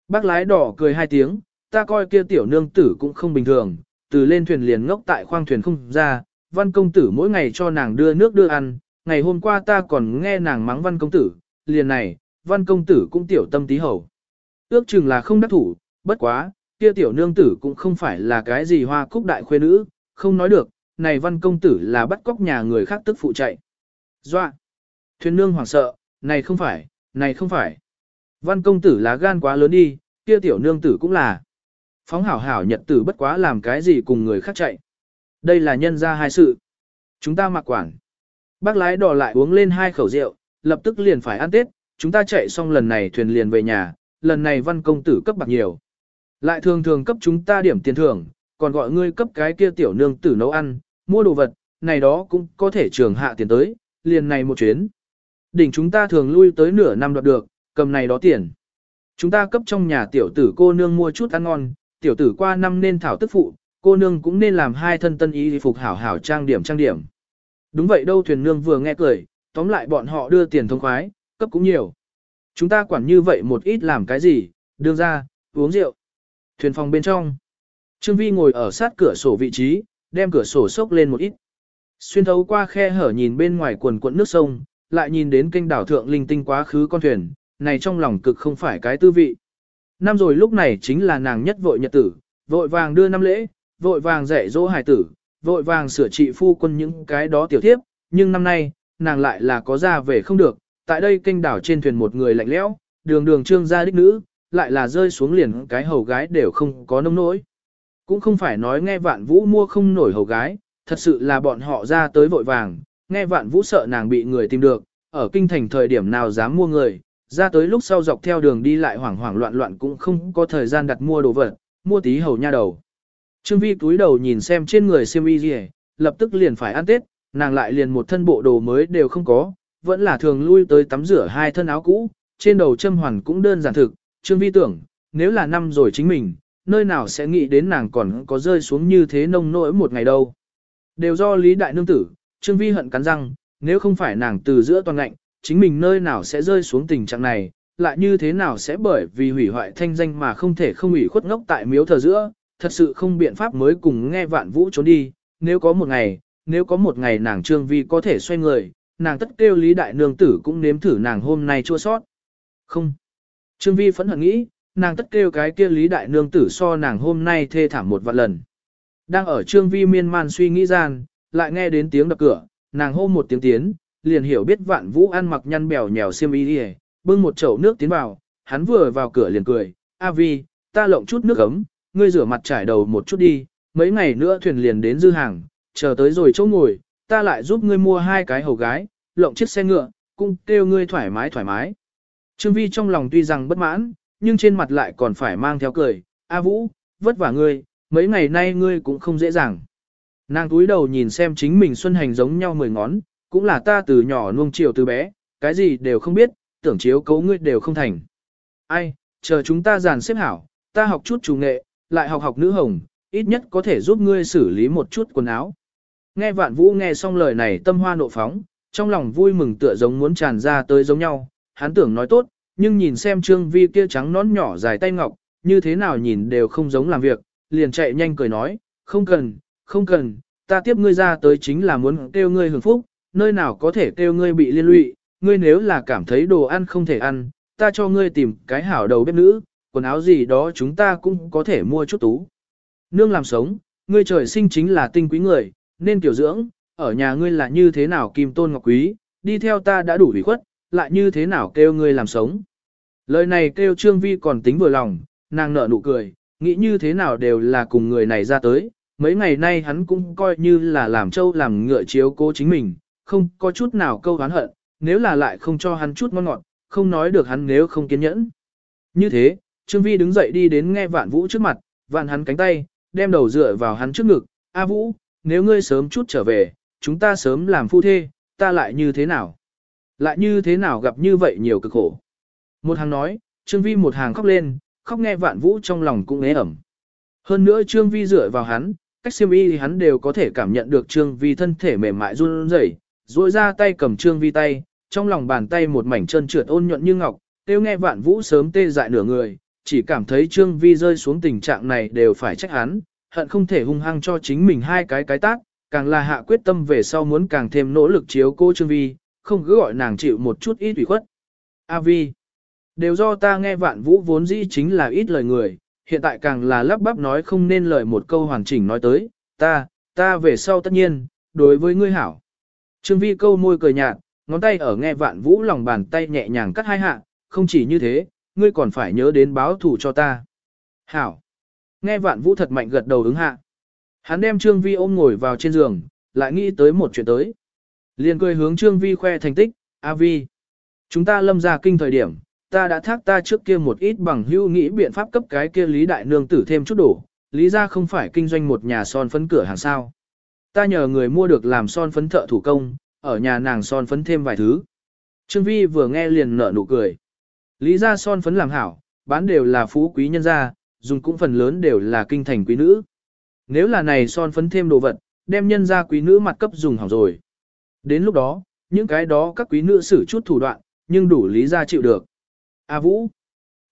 Bác lái đỏ cười hai tiếng, ta coi kia tiểu nương tử cũng không bình thường, từ lên thuyền liền ngốc tại khoang thuyền không ra, văn công tử mỗi ngày cho nàng đưa nước đưa ăn, ngày hôm qua ta còn nghe nàng mắng văn công tử, liền này, văn công tử cũng tiểu tâm tí hầu. Ước chừng là không đắc thủ, bất quá, kia tiểu nương tử cũng không phải là cái gì hoa cúc đại khuê nữ, không nói được, này văn công tử là bắt cóc nhà người khác tức phụ chạy. Doa! Thuyền nương hoảng sợ, này không phải, này không phải. Văn công tử lá gan quá lớn đi, kia tiểu nương tử cũng là. Phóng hảo hảo nhật tử bất quá làm cái gì cùng người khác chạy. Đây là nhân ra hai sự. Chúng ta mặc quản. Bác lái đỏ lại uống lên hai khẩu rượu, lập tức liền phải ăn Tết, chúng ta chạy xong lần này thuyền liền về nhà, lần này văn công tử cấp bạc nhiều. Lại thường thường cấp chúng ta điểm tiền thưởng, còn gọi ngươi cấp cái kia tiểu nương tử nấu ăn, mua đồ vật, này đó cũng có thể trường hạ tiền tới, liền này một chuyến. Đỉnh chúng ta thường lui tới nửa năm đoạt được, cầm này đó tiền. Chúng ta cấp trong nhà tiểu tử cô nương mua chút ăn ngon, tiểu tử qua năm nên thảo tức phụ, cô nương cũng nên làm hai thân tân y phục hảo hảo trang điểm trang điểm. Đúng vậy đâu thuyền nương vừa nghe cười, tóm lại bọn họ đưa tiền thông khoái, cấp cũng nhiều. Chúng ta quản như vậy một ít làm cái gì, đương ra, uống rượu. Thuyền phòng bên trong. Trương Vi ngồi ở sát cửa sổ vị trí, đem cửa sổ sốc lên một ít. Xuyên thấu qua khe hở nhìn bên ngoài quần quận nước sông, lại nhìn đến kênh đảo thượng linh tinh quá khứ con thuyền, này trong lòng cực không phải cái tư vị. Năm rồi lúc này chính là nàng nhất vội nhật tử, vội vàng đưa năm lễ, vội vàng dạy dỗ hải tử, vội vàng sửa trị phu quân những cái đó tiểu thiếp, nhưng năm nay, nàng lại là có ra về không được, tại đây kênh đảo trên thuyền một người lạnh lẽo, đường đường trương gia đích nữ, lại là rơi xuống liền cái hầu gái đều không có nông nỗi. Cũng không phải nói nghe vạn vũ mua không nổi hầu gái, thật sự là bọn họ ra tới vội vàng, nghe vạn vũ sợ nàng bị người tìm được, ở kinh thành thời điểm nào dám mua người, ra tới lúc sau dọc theo đường đi lại hoảng hoảng loạn loạn cũng không có thời gian đặt mua đồ vật, mua tí hầu nha đầu. Trương Vi túi đầu nhìn xem trên người xem y gì, lập tức liền phải ăn Tết, nàng lại liền một thân bộ đồ mới đều không có, vẫn là thường lui tới tắm rửa hai thân áo cũ, trên đầu châm hoàn cũng đơn giản thực, Trương Vi tưởng, nếu là năm rồi chính mình, nơi nào sẽ nghĩ đến nàng còn có rơi xuống như thế nông nỗi một ngày đâu. Đều do Lý Đại Nương Tử, Trương Vi hận cắn răng, nếu không phải nàng từ giữa toàn ngạnh, chính mình nơi nào sẽ rơi xuống tình trạng này, lại như thế nào sẽ bởi vì hủy hoại thanh danh mà không thể không ủy khuất ngốc tại miếu thờ giữa, thật sự không biện pháp mới cùng nghe vạn vũ trốn đi, nếu có một ngày, nếu có một ngày nàng Trương Vi có thể xoay người, nàng tất kêu Lý Đại Nương Tử cũng nếm thử nàng hôm nay chua sót. Không. Trương Vi phẫn hận nghĩ, nàng tất kêu cái kia Lý Đại Nương Tử so nàng hôm nay thê thảm một vạn lần. Đang ở Trương Vi miên man suy nghĩ gian, lại nghe đến tiếng đập cửa, nàng hô một tiếng tiến, liền hiểu biết vạn vũ ăn mặc nhăn bèo nhèo xiêm y đi bưng một chậu nước tiến vào, hắn vừa vào cửa liền cười, A Vi, ta lộng chút nước ấm, ngươi rửa mặt trải đầu một chút đi, mấy ngày nữa thuyền liền đến dư hàng, chờ tới rồi chỗ ngồi, ta lại giúp ngươi mua hai cái hầu gái, lộng chiếc xe ngựa, cũng kêu ngươi thoải mái thoải mái. Trương Vi trong lòng tuy rằng bất mãn, nhưng trên mặt lại còn phải mang theo cười, A Vũ, vất vả ngươi, mấy ngày nay ngươi cũng không dễ dàng. Nàng túi đầu nhìn xem chính mình xuân hành giống nhau mười ngón, cũng là ta từ nhỏ nuông chiều từ bé, cái gì đều không biết, tưởng chiếu cấu ngươi đều không thành. Ai, chờ chúng ta giàn xếp hảo, ta học chút chủ nghệ, lại học học nữ hồng, ít nhất có thể giúp ngươi xử lý một chút quần áo. Nghe vạn vũ nghe xong lời này tâm hoa nộ phóng, trong lòng vui mừng tựa giống muốn tràn ra tới giống nhau, hắn tưởng nói tốt, nhưng nhìn xem trương vi kia trắng nón nhỏ dài tay ngọc, như thế nào nhìn đều không giống làm việc, liền chạy nhanh cười nói, không cần, không cần, ta tiếp ngươi ra tới chính là muốn kêu ngươi hưởng phúc, nơi nào có thể kêu ngươi bị liên lụy, ngươi nếu là cảm thấy đồ ăn không thể ăn, ta cho ngươi tìm cái hảo đầu bếp nữ, quần áo gì đó chúng ta cũng có thể mua chút tú. Nương làm sống, ngươi trời sinh chính là tinh quý người, nên tiểu dưỡng, ở nhà ngươi là như thế nào kim tôn ngọc quý, đi theo ta đã đủ ủy khuất, lại như thế nào kêu ngươi làm sống. Lời này kêu Trương Vi còn tính vừa lòng, nàng nở nụ cười, nghĩ như thế nào đều là cùng người này ra tới, mấy ngày nay hắn cũng coi như là làm trâu làm ngựa chiếu cố chính mình, không có chút nào câu hán hận, nếu là lại không cho hắn chút ngon ngọt, không nói được hắn nếu không kiên nhẫn. Như thế, Trương Vi đứng dậy đi đến nghe vạn vũ trước mặt, vạn hắn cánh tay, đem đầu dựa vào hắn trước ngực, A Vũ, nếu ngươi sớm chút trở về, chúng ta sớm làm phu thê, ta lại như thế nào? Lại như thế nào gặp như vậy nhiều cực khổ? Một hàng nói, Trương Vi một hàng khóc lên, khóc nghe vạn vũ trong lòng cũng ế ẩm. Hơn nữa Trương Vi dựa vào hắn, cách siêm y thì hắn đều có thể cảm nhận được Trương Vi thân thể mềm mại run rẩy, duỗi ra tay cầm Trương Vi tay, trong lòng bàn tay một mảnh chân trượt ôn nhuận như ngọc, tiêu nghe vạn vũ sớm tê dại nửa người, chỉ cảm thấy Trương Vi rơi xuống tình trạng này đều phải trách hắn, hận không thể hung hăng cho chính mình hai cái cái tác, càng là hạ quyết tâm về sau muốn càng thêm nỗ lực chiếu cô Trương Vi, không cứ gọi nàng chịu một chút ít ủy khuất. A Vi, đều do ta nghe vạn vũ vốn dĩ chính là ít lời người, hiện tại càng là lắp bắp nói không nên lời một câu hoàn chỉnh nói tới, ta, ta về sau tất nhiên, đối với ngươi hảo. Trương Vi câu môi cười nhạt, ngón tay ở nghe vạn vũ lòng bàn tay nhẹ nhàng cắt hai hạ, không chỉ như thế, ngươi còn phải nhớ đến báo thủ cho ta. Hảo. Nghe vạn vũ thật mạnh gật đầu ứng hạ. Hắn đem Trương Vi ôm ngồi vào trên giường, lại nghĩ tới một chuyện tới. Liền cười hướng Trương Vi khoe thành tích, A Vi. Chúng ta lâm ra kinh thời điểm, ta đã thác ta trước kia một ít bằng hữu nghĩ biện pháp cấp cái kia Lý Đại Nương tử thêm chút đổ. Lý ra không phải kinh doanh một nhà son phấn cửa hàng sao. Ta nhờ người mua được làm son phấn thợ thủ công, ở nhà nàng son phấn thêm vài thứ. Trương Vi vừa nghe liền nở nụ cười. Lý ra son phấn làm hảo, bán đều là phú quý nhân gia, dùng cũng phần lớn đều là kinh thành quý nữ. Nếu là này son phấn thêm đồ vật, đem nhân gia quý nữ mặt cấp dùng hỏng rồi. Đến lúc đó, những cái đó các quý nữ sử chút thủ đoạn, nhưng đủ lý ra chịu được. A Vũ.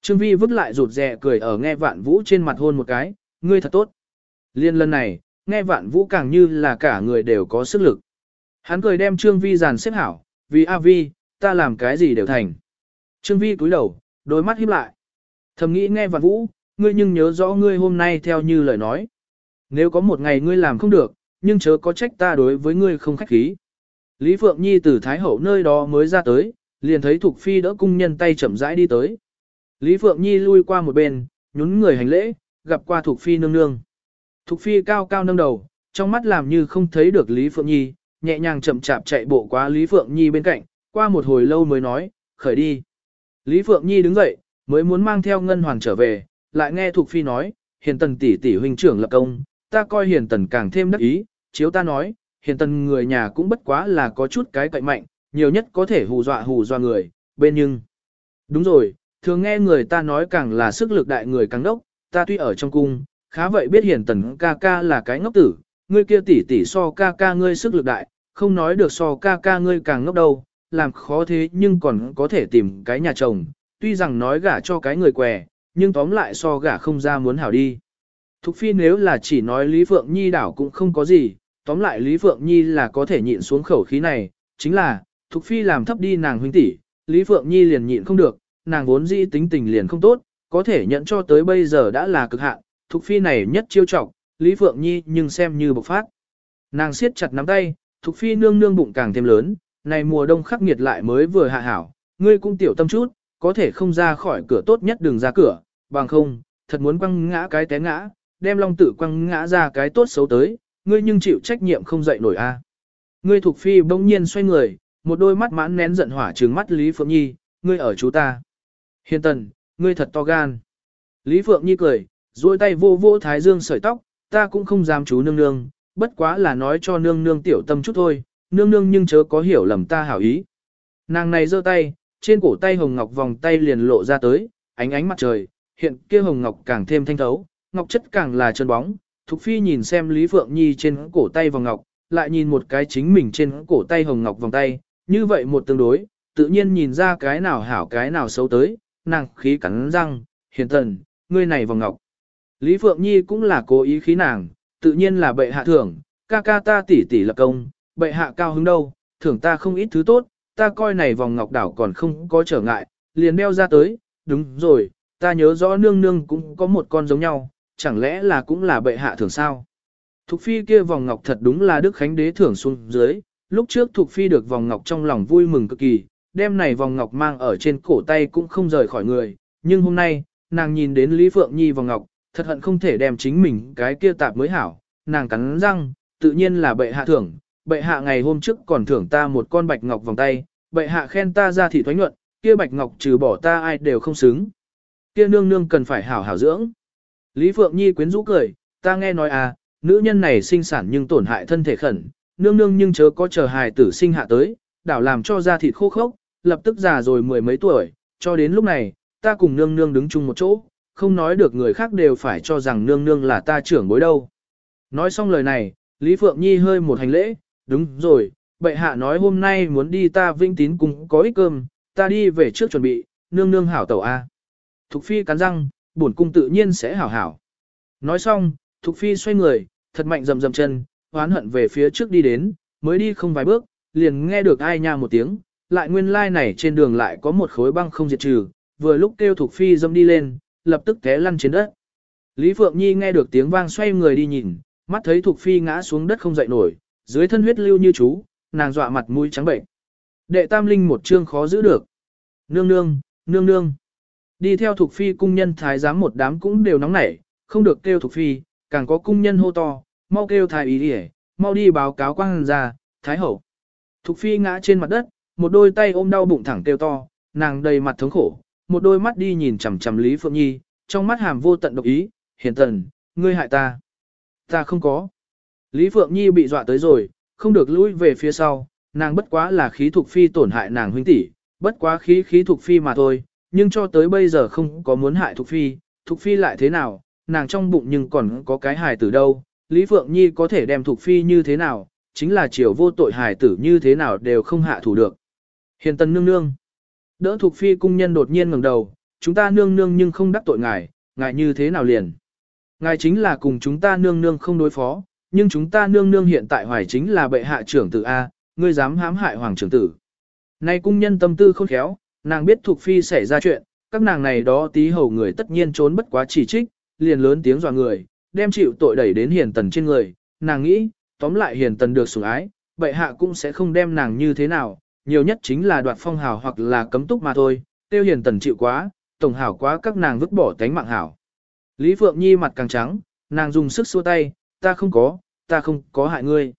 Trương Vi vứt lại rụt rè cười ở nghe vạn Vũ trên mặt hôn một cái, ngươi thật tốt. Liên lần này, nghe vạn Vũ càng như là cả người đều có sức lực. Hắn cười đem Trương Vi dàn xếp hảo, vì A Vi, ta làm cái gì đều thành. Trương Vi cúi đầu, đôi mắt híp lại. Thầm nghĩ nghe vạn Vũ, ngươi nhưng nhớ rõ ngươi hôm nay theo như lời nói. Nếu có một ngày ngươi làm không được, nhưng chớ có trách ta đối với ngươi không khách khí. Lý Phượng Nhi từ Thái Hậu nơi đó mới ra tới, liền thấy Thục Phi đỡ cung nhân tay chậm rãi đi tới. Lý Phượng Nhi lui qua một bên, nhún người hành lễ, gặp qua Thục Phi nương nương. Thục Phi cao cao nâng đầu, trong mắt làm như không thấy được Lý Phượng Nhi, nhẹ nhàng chậm chạp chạy bộ qua Lý Phượng Nhi bên cạnh, qua một hồi lâu mới nói, khởi đi. Lý Phượng Nhi đứng dậy, mới muốn mang theo Ngân Hoàn trở về, lại nghe Thục Phi nói, hiền tần tỷ tỷ huynh trưởng lập công, ta coi hiền tần càng thêm đắc ý, chiếu ta nói, hiền tần người nhà cũng bất quá là có chút cái cậy mạnh, nhiều nhất có thể hù dọa hù dọa người, bên nhưng. Đúng rồi, thường nghe người ta nói càng là sức lực đại người càng đốc, ta tuy ở trong cung, khá vậy biết hiền tần ca ca là cái ngốc tử, ngươi kia tỷ tỷ so ca ca ngươi sức lực đại, không nói được so ca ca ngươi càng ngốc đâu, làm khó thế nhưng còn có thể tìm cái nhà chồng, tuy rằng nói gả cho cái người què, nhưng tóm lại so gả không ra muốn hảo đi. Thục phi nếu là chỉ nói Lý Phượng Nhi đảo cũng không có gì, tóm lại Lý Phượng Nhi là có thể nhịn xuống khẩu khí này, chính là, Thục phi làm thấp đi nàng huynh tỷ, Lý Phượng Nhi liền nhịn không được, nàng vốn dĩ tính tình liền không tốt, có thể nhận cho tới bây giờ đã là cực hạn, Thục phi này nhất chiêu trọng, Lý Phượng Nhi nhưng xem như bộc phát. Nàng siết chặt nắm tay, Thục phi nương nương bụng càng thêm lớn, này mùa đông khắc nghiệt lại mới vừa hạ hảo, ngươi cũng tiểu tâm chút, có thể không ra khỏi cửa tốt nhất đừng ra cửa, bằng không, thật muốn quăng ngã cái té ngã, đem long tử quăng ngã ra cái tốt xấu tới, ngươi nhưng chịu trách nhiệm không dậy nổi a. Ngươi Thục phi bỗng nhiên xoay người, một đôi mắt mãn nén giận hỏa trừng mắt Lý Phượng Nhi, ngươi ở chú ta. Hiền tần, ngươi thật to gan. Lý Phượng Nhi cười, duỗi tay vô vô thái dương sợi tóc, ta cũng không dám chú nương nương, bất quá là nói cho nương nương tiểu tâm chút thôi, nương nương nhưng chớ có hiểu lầm ta hảo ý. Nàng này giơ tay, trên cổ tay hồng ngọc vòng tay liền lộ ra tới, ánh ánh mặt trời, hiện kia hồng ngọc càng thêm thanh thấu, ngọc chất càng là trơn bóng. Thục Phi nhìn xem Lý Phượng Nhi trên cổ tay vòng ngọc, lại nhìn một cái chính mình trên cổ tay hồng ngọc vòng tay, như vậy một tương đối, tự nhiên nhìn ra cái nào hảo cái nào xấu tới, nàng khí cắn răng, hiền thần, ngươi này vòng ngọc. Lý Phượng Nhi cũng là cố ý khí nàng, tự nhiên là bệ hạ thưởng, ca ca ta tỷ tỷ lập công, bệ hạ cao hứng đâu, thưởng ta không ít thứ tốt, ta coi này vòng ngọc đảo còn không có trở ngại, liền đeo ra tới, đúng rồi, ta nhớ rõ nương nương cũng có một con giống nhau, chẳng lẽ là cũng là bệ hạ thưởng sao? Thục phi kia vòng ngọc thật đúng là Đức Khánh Đế thưởng xuống dưới, lúc trước Thục phi được vòng ngọc trong lòng vui mừng cực kỳ, đêm này vòng ngọc mang ở trên cổ tay cũng không rời khỏi người, nhưng hôm nay, nàng nhìn đến Lý Phượng Nhi vòng ngọc, thật hận không thể đem chính mình cái kia tạp mới hảo, nàng cắn răng, tự nhiên là bệ hạ thưởng, bệ hạ ngày hôm trước còn thưởng ta một con bạch ngọc vòng tay, bệ hạ khen ta ra thị thoái nhuận, kia bạch ngọc trừ bỏ ta ai đều không xứng. Kia nương nương cần phải hảo hảo dưỡng. Lý Phượng Nhi quyến rũ cười, ta nghe nói à, nữ nhân này sinh sản nhưng tổn hại thân thể khẩn, nương nương nhưng chớ có chờ hài tử sinh hạ tới, đảo làm cho da thịt khô khốc, lập tức già rồi mười mấy tuổi, cho đến lúc này, ta cùng nương nương đứng chung một chỗ, không nói được người khác đều phải cho rằng nương nương là ta trưởng bối đâu. Nói xong lời này, Lý Phượng Nhi hơi một hành lễ, đúng rồi, bệ hạ nói hôm nay muốn đi ta vinh tín cùng có ít cơm, ta đi về trước chuẩn bị, nương nương hảo tẩu A. Thục Phi cắn răng, bổn cung tự nhiên sẽ hảo hảo. Nói xong, Thục Phi xoay người, thật mạnh rầm rầm chân, hoán hận về phía trước đi đến, mới đi không vài bước, liền nghe được ai nha một tiếng, lại nguyên lai like này trên đường lại có một khối băng không diệt trừ, vừa lúc kêu Thục Phi dâm đi lên, lập tức té lăn trên đất. Lý Phượng Nhi nghe được tiếng vang xoay người đi nhìn, mắt thấy Thục Phi ngã xuống đất không dậy nổi, dưới thân huyết lưu như chú, nàng dọa mặt mũi trắng bệnh. Đệ tam linh một chương khó giữ được. Nương nương, nương nương. Đi theo thuộc phi cung nhân thái giám một đám cũng đều nóng nảy, không được kêu thuộc phi, càng có cung nhân hô to, mau kêu thái ý đi mau đi báo cáo quang ra, thái hậu. Thục phi ngã trên mặt đất, một đôi tay ôm đau bụng thẳng kêu to, nàng đầy mặt thống khổ, một đôi mắt đi nhìn chằm chằm Lý Phượng Nhi, trong mắt hàm vô tận độc ý, hiền tần, ngươi hại ta. Ta không có. Lý Phượng Nhi bị dọa tới rồi, không được lùi về phía sau, nàng bất quá là khí thuộc phi tổn hại nàng huynh tỷ, bất quá khí khí thuộc phi mà thôi, nhưng cho tới bây giờ không có muốn hại thuộc phi, thuộc phi lại thế nào, nàng trong bụng nhưng còn có cái hài tử đâu, Lý Phượng Nhi có thể đem Thục phi như thế nào, chính là chiều vô tội hài tử như thế nào đều không hạ thủ được. Hiền tần nương nương, đỡ Thục phi cung nhân đột nhiên ngẩng đầu, chúng ta nương nương nhưng không đắc tội ngài, ngài như thế nào liền. Ngài chính là cùng chúng ta nương nương không đối phó, nhưng chúng ta nương nương hiện tại hoài chính là bệ hạ trưởng tử A, ngươi dám hãm hại hoàng trưởng tử. Nay cung nhân tâm tư khôn khéo, nàng biết Thục phi xảy ra chuyện, các nàng này đó tí hầu người tất nhiên trốn bất quá chỉ trích, liền lớn tiếng dọa người, đem chịu tội đẩy đến hiền tần trên người, nàng nghĩ, tóm lại hiền tần được sủng ái, bệ hạ cũng sẽ không đem nàng như thế nào, nhiều nhất chính là đoạt phong hào hoặc là cấm túc mà thôi, tiêu hiền tần chịu quá, tổng hảo quá các nàng vứt bỏ tánh mạng hảo. Lý Phượng Nhi mặt càng trắng, nàng dùng sức xua tay, ta không có, ta không có hại ngươi.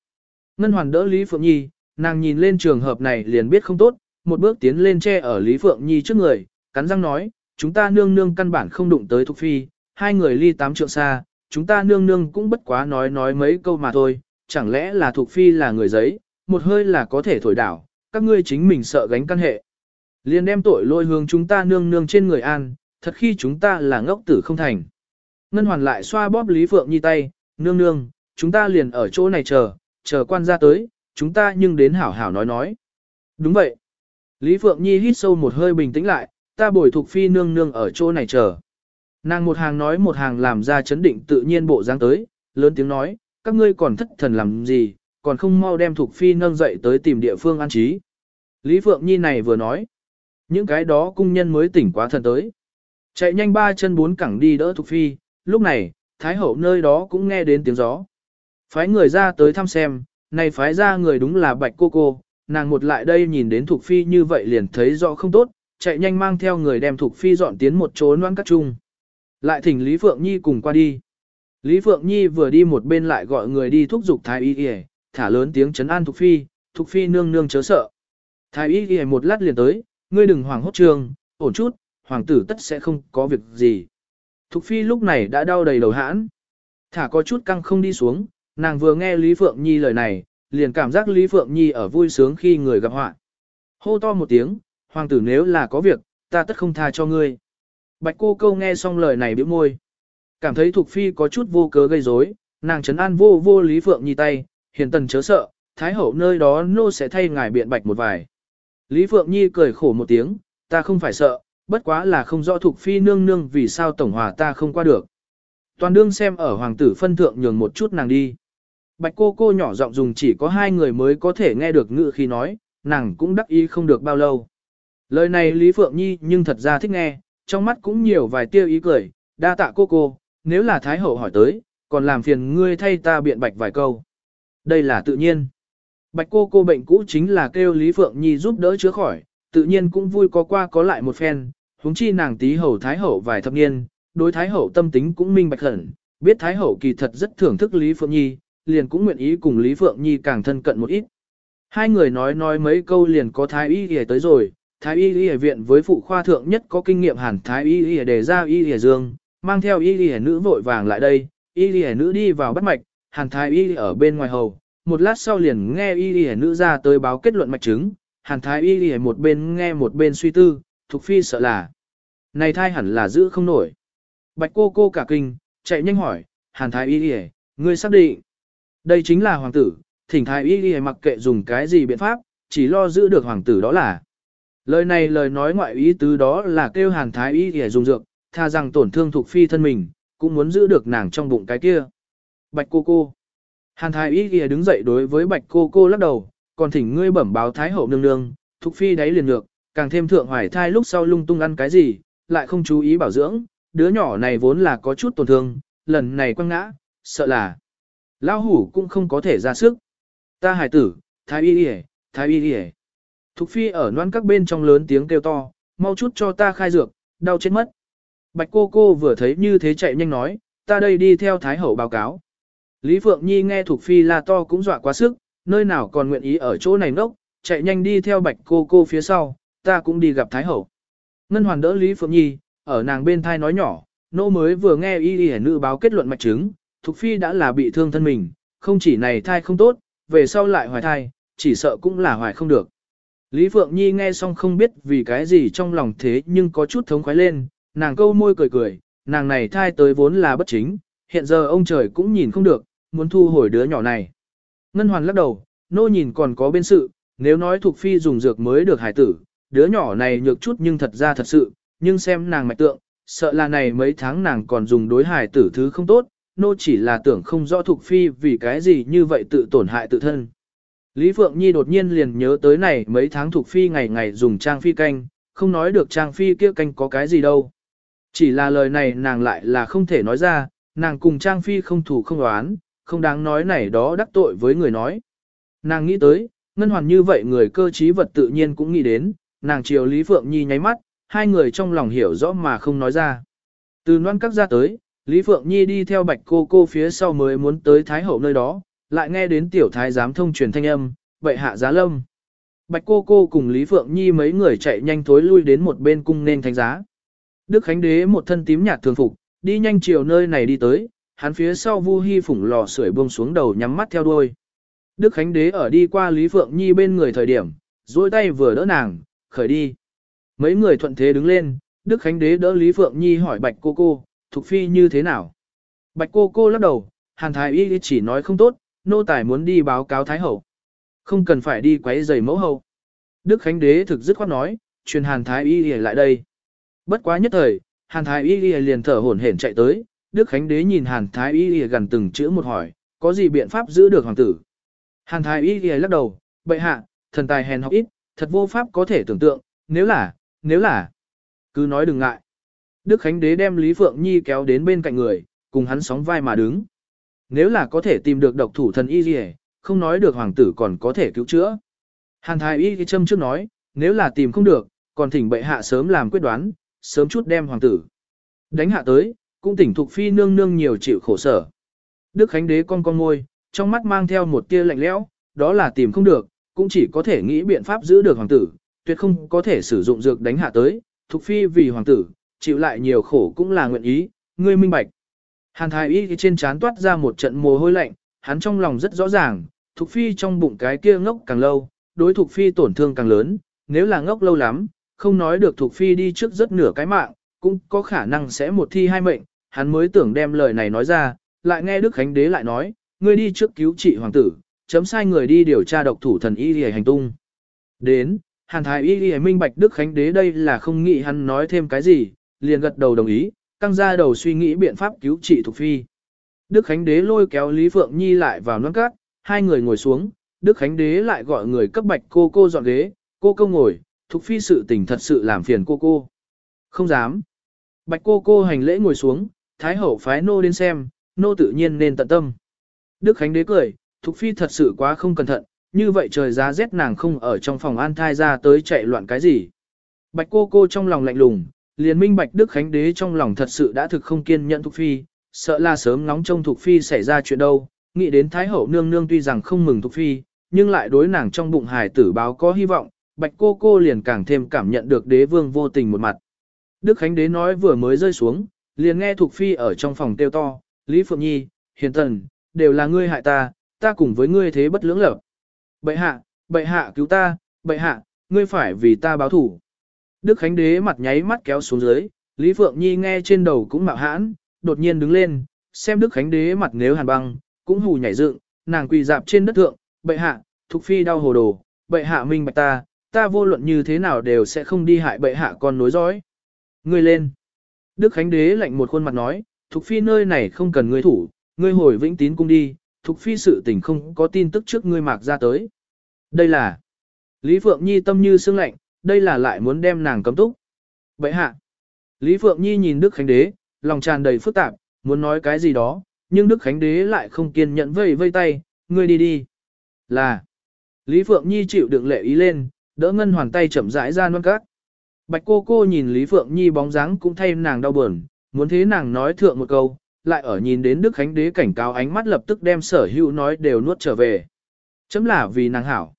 Ngân Hoàn đỡ Lý Phượng Nhi, nàng nhìn lên trường hợp này liền biết không tốt, một bước tiến lên che ở Lý Phượng Nhi trước người, cắn răng nói, chúng ta nương nương căn bản không đụng tới Thục Phi, hai người ly tám trượng xa, chúng ta nương nương cũng bất quá nói nói mấy câu mà thôi, chẳng lẽ là thuộc Phi là người giấy, một hơi là có thể thổi đảo, các ngươi chính mình sợ gánh căn hệ. Liền đem tội lôi hướng chúng ta nương nương trên người an, thật khi chúng ta là ngốc tử không thành. Ngân hoàn lại xoa bóp Lý Phượng Nhi tay, nương nương, chúng ta liền ở chỗ này chờ, chờ quan gia tới, chúng ta nhưng đến hảo hảo nói nói. Đúng vậy. Lý Phượng Nhi hít sâu một hơi bình tĩnh lại, ta bồi thuộc phi nương nương ở chỗ này chờ. Nàng một hàng nói một hàng làm ra chấn định tự nhiên bộ dáng tới, lớn tiếng nói, các ngươi còn thất thần làm gì, còn không mau đem Thục phi nâng dậy tới tìm địa phương an trí. Lý Phượng Nhi này vừa nói, những cái đó cung nhân mới tỉnh quá thần tới. Chạy nhanh ba chân bốn cẳng đi đỡ Thục phi, lúc này, Thái Hậu nơi đó cũng nghe đến tiếng gió. Phái người ra tới thăm xem, này phái ra người đúng là bạch cô cô, nàng một lại đây nhìn đến Thục Phi như vậy liền thấy rõ không tốt, chạy nhanh mang theo người đem Thục Phi dọn tiến một chỗ noan cắt chung. Lại thỉnh Lý Phượng Nhi cùng qua đi. Lý Phượng Nhi vừa đi một bên lại gọi người đi thúc giục Thái Y Y, thả lớn tiếng chấn an Thục Phi, Thục Phi nương nương chớ sợ. Thái Y Y một lát liền tới, ngươi đừng hoảng hốt trường, ổn chút, hoàng tử tất sẽ không có việc gì. Thục Phi lúc này đã đau đầy đầu hãn. Thả có chút căng không đi xuống, nàng vừa nghe Lý Phượng Nhi lời này, liền cảm giác Lý Phượng Nhi ở vui sướng khi người gặp họa. Hô to một tiếng, hoàng tử nếu là có việc, ta tất không tha cho ngươi. Bạch cô câu nghe xong lời này bĩu môi. Cảm thấy Thục Phi có chút vô cớ gây rối, nàng trấn an vô vô Lý Phượng Nhi tay, hiền tần chớ sợ, Thái hậu nơi đó nô sẽ thay ngài biện bạch một vài. Lý Phượng Nhi cười khổ một tiếng, ta không phải sợ, bất quá là không rõ Thục Phi nương nương vì sao tổng hòa ta không qua được. Toàn đương xem ở hoàng tử phân thượng nhường một chút nàng đi. Bạch cô cô nhỏ giọng dùng chỉ có hai người mới có thể nghe được ngữ khi nói, nàng cũng đắc ý không được bao lâu. Lời này Lý Phượng Nhi nhưng thật ra thích nghe, trong mắt cũng nhiều vài tia ý cười, đa tạ cô cô, nếu là Thái Hậu hỏi tới, còn làm phiền ngươi thay ta biện bạch vài câu. Đây là tự nhiên. Bạch cô cô bệnh cũ chính là kêu Lý Phượng Nhi giúp đỡ chữa khỏi, tự nhiên cũng vui có qua có lại một phen, huống chi nàng tí hầu Thái Hậu vài thập niên, đối Thái Hậu tâm tính cũng minh bạch hẳn, biết Thái Hậu kỳ thật rất thưởng thức Lý Phượng Nhi, liền cũng nguyện ý cùng Lý Phượng Nhi càng thân cận một ít. Hai người nói nói mấy câu liền có Thái Y Y tới rồi, Thái Y Y viện với phụ khoa thượng nhất có kinh nghiệm hẳn Thái Y Y đề ra Y Y dương, mang theo Y Y nữ vội vàng lại đây, Y Y nữ đi vào bắt mạch, hàn Thái Y ở bên ngoài hầu, một lát sau liền nghe Y Y nữ ra tới báo kết luận mạch chứng, hàn Thái Y Y một bên nghe một bên suy tư, Thục Phi sợ là, này thai hẳn là giữ không nổi. Bạch cô cô cả kinh, chạy nhanh hỏi, hàn Thái Y Y, ngươi xác định. Đây chính là hoàng tử, thỉnh thái y y mặc kệ dùng cái gì biện pháp, chỉ lo giữ được hoàng tử đó là. Lời này lời nói ngoại ý tứ đó là kêu hàn thái y để dùng dược, tha rằng tổn thương thuộc phi thân mình, cũng muốn giữ được nàng trong bụng cái kia. Bạch cô cô. Hàn thái y y đứng dậy đối với bạch cô cô lắc đầu, còn thỉnh ngươi bẩm báo thái hậu nương nương, thuộc phi đáy liền ngược, càng thêm thượng hoài thai lúc sau lung tung ăn cái gì, lại không chú ý bảo dưỡng, đứa nhỏ này vốn là có chút tổn thương, lần này quăng ngã, sợ là Lão hủ cũng không có thể ra sức. Ta hải tử, thái y y thái y y Thục phi ở noan các bên trong lớn tiếng kêu to, mau chút cho ta khai dược, đau chết mất. Bạch cô cô vừa thấy như thế chạy nhanh nói, ta đây đi theo thái hậu báo cáo. Lý Phượng Nhi nghe Thục phi la to cũng dọa quá sức, nơi nào còn nguyện ý ở chỗ này ngốc, chạy nhanh đi theo bạch cô cô phía sau, ta cũng đi gặp thái hậu. Ngân hoàn đỡ Lý Phượng Nhi, ở nàng bên thai nói nhỏ, nô mới vừa nghe y y nữ báo kết luận mạch chứng, Thục Phi đã là bị thương thân mình, không chỉ này thai không tốt, về sau lại hoài thai, chỉ sợ cũng là hoài không được. Lý Phượng Nhi nghe xong không biết vì cái gì trong lòng thế nhưng có chút thống khoái lên, nàng câu môi cười cười, nàng này thai tới vốn là bất chính, hiện giờ ông trời cũng nhìn không được, muốn thu hồi đứa nhỏ này. Ngân Hoàn lắc đầu, nô nhìn còn có bên sự, nếu nói Thục Phi dùng dược mới được hải tử, đứa nhỏ này nhược chút nhưng thật ra thật sự, nhưng xem nàng mạch tượng, sợ là này mấy tháng nàng còn dùng đối hải tử thứ không tốt, nô chỉ là tưởng không rõ Thục Phi vì cái gì như vậy tự tổn hại tự thân. Lý Phượng Nhi đột nhiên liền nhớ tới này mấy tháng thuộc Phi ngày ngày dùng trang phi canh, không nói được trang phi kia canh có cái gì đâu. Chỉ là lời này nàng lại là không thể nói ra, nàng cùng trang phi không thủ không đoán, không đáng nói này đó đắc tội với người nói. Nàng nghĩ tới, ngân hoàn như vậy người cơ trí vật tự nhiên cũng nghĩ đến, nàng chiều Lý Phượng Nhi nháy mắt, hai người trong lòng hiểu rõ mà không nói ra. Từ noan các ra tới, Lý Phượng Nhi đi theo bạch cô cô phía sau mới muốn tới Thái Hậu nơi đó, lại nghe đến tiểu thái giám thông truyền thanh âm, vậy hạ giá lâm. Bạch Cô Cô cùng Lý Phượng Nhi mấy người chạy nhanh thối lui đến một bên cung nên thánh giá. Đức Khánh Đế một thân tím nhạt thường phục, đi nhanh chiều nơi này đi tới, hắn phía sau Vu Hi phủng lò sưởi buông xuống đầu nhắm mắt theo đuôi. Đức Khánh Đế ở đi qua Lý Phượng Nhi bên người thời điểm, duỗi tay vừa đỡ nàng, khởi đi. Mấy người thuận thế đứng lên, Đức Khánh Đế đỡ Lý Phượng Nhi hỏi Bạch Cô Cô, thuộc Phi như thế nào? Bạch Cô Cô lắc đầu, Hàn Thái Y chỉ nói không tốt, nô tài muốn đi báo cáo Thái Hậu. Không cần phải đi quấy giày mẫu hậu. Đức Khánh Đế thực dứt khoát nói, truyền Hàn Thái Y y lại đây. Bất quá nhất thời, Hàn Thái Y y liền thở hổn hển chạy tới, Đức Khánh Đế nhìn Hàn Thái Y y gần từng chữ một hỏi, có gì biện pháp giữ được hoàng tử? Hàn Thái y Y lắc đầu, bệ hạ, thần tài hèn học ít, thật vô pháp có thể tưởng tượng, nếu là, nếu là, cứ nói đừng ngại. Đức Khánh Đế đem Lý Phượng Nhi kéo đến bên cạnh người, cùng hắn sóng vai mà đứng. Nếu là có thể tìm được độc thủ thần y gì không nói được hoàng tử còn có thể cứu chữa. Hàn thái y châm trước nói, nếu là tìm không được, còn thỉnh bệ hạ sớm làm quyết đoán, sớm chút đem hoàng tử. Đánh hạ tới, cũng tỉnh thuộc phi nương nương nhiều chịu khổ sở. Đức Khánh Đế con con ngôi, trong mắt mang theo một tia lạnh lẽo, đó là tìm không được, cũng chỉ có thể nghĩ biện pháp giữ được hoàng tử, tuyệt không có thể sử dụng dược đánh hạ tới, thuộc phi vì hoàng tử, chịu lại nhiều khổ cũng là nguyện ý, ngươi minh bạch. Hàn thái y trên trán toát ra một trận mồ hôi lạnh, hắn trong lòng rất rõ ràng, Thục Phi trong bụng cái kia ngốc càng lâu, đối Thục Phi tổn thương càng lớn, nếu là ngốc lâu lắm, không nói được Thục Phi đi trước rất nửa cái mạng, cũng có khả năng sẽ một thi hai mệnh, hắn mới tưởng đem lời này nói ra, lại nghe Đức Khánh Đế lại nói, ngươi đi trước cứu trị hoàng tử, chấm sai người đi điều tra độc thủ thần y lìa hành tung. Đến, Hàn Thái y lìa minh bạch Đức Khánh Đế đây là không nghĩ hắn nói thêm cái gì, liền gật đầu đồng ý, căng ra đầu suy nghĩ biện pháp cứu trị Thục Phi. Đức Khánh Đế lôi kéo Lý Phượng Nhi lại vào nón cát, hai người ngồi xuống, Đức Khánh Đế lại gọi người cấp bạch cô cô dọn ghế, cô cô ngồi, Thục Phi sự tình thật sự làm phiền cô cô. Không dám. Bạch cô cô hành lễ ngồi xuống, Thái Hậu phái nô đến xem, nô tự nhiên nên tận tâm. Đức Khánh Đế cười, Thục Phi thật sự quá không cẩn thận, như vậy trời giá rét nàng không ở trong phòng an thai ra tới chạy loạn cái gì. Bạch cô cô trong lòng lạnh lùng, liền minh bạch Đức Khánh Đế trong lòng thật sự đã thực không kiên nhẫn Thục Phi, sợ là sớm ngóng trông Thục Phi xảy ra chuyện đâu, nghĩ đến Thái Hậu nương nương tuy rằng không mừng Thục Phi, nhưng lại đối nàng trong bụng hài tử báo có hy vọng, Bạch cô cô liền càng thêm cảm nhận được đế vương vô tình một mặt. Đức Khánh Đế nói vừa mới rơi xuống, liền nghe Thục Phi ở trong phòng kêu to, Lý Phượng Nhi, Hiền Tần, đều là ngươi hại ta, ta cùng với ngươi thế bất lưỡng lập. Bệ hạ, bệ hạ cứu ta, bệ hạ, ngươi phải vì ta báo thủ. Đức Khánh Đế mặt nháy mắt kéo xuống dưới, Lý Phượng Nhi nghe trên đầu cũng mạo hãn, đột nhiên đứng lên, xem Đức Khánh Đế mặt nếu hàn băng, cũng hù nhảy dựng, nàng quỳ dạp trên đất thượng, bệ hạ, Thục Phi đau hồ đồ, bệ hạ minh bạch ta, ta vô luận như thế nào đều sẽ không đi hại bệ hạ con nối dõi. Ngươi lên. Đức Khánh Đế lạnh một khuôn mặt nói, Thục Phi nơi này không cần ngươi thủ, ngươi hồi vĩnh tín cung đi, Thục Phi sự tình không có tin tức trước ngươi mạc ra tới. Đây là Lý Phượng Nhi tâm như xương lạnh, đây là lại muốn đem nàng cấm túc. Vậy hạ, Lý Phượng Nhi nhìn Đức Khánh Đế, lòng tràn đầy phức tạp, muốn nói cái gì đó, nhưng Đức Khánh Đế lại không kiên nhẫn vây vây tay, ngươi đi đi. Là, Lý Phượng Nhi chịu đựng lệ ý lên, đỡ ngân hoàn tay chậm rãi ra non cát. Bạch cô cô nhìn Lý Phượng Nhi bóng dáng cũng thay nàng đau buồn, muốn thế nàng nói thượng một câu, lại ở nhìn đến Đức Khánh Đế cảnh cáo ánh mắt lập tức đem sở hữu nói đều nuốt trở về. Chấm là vì nàng hảo.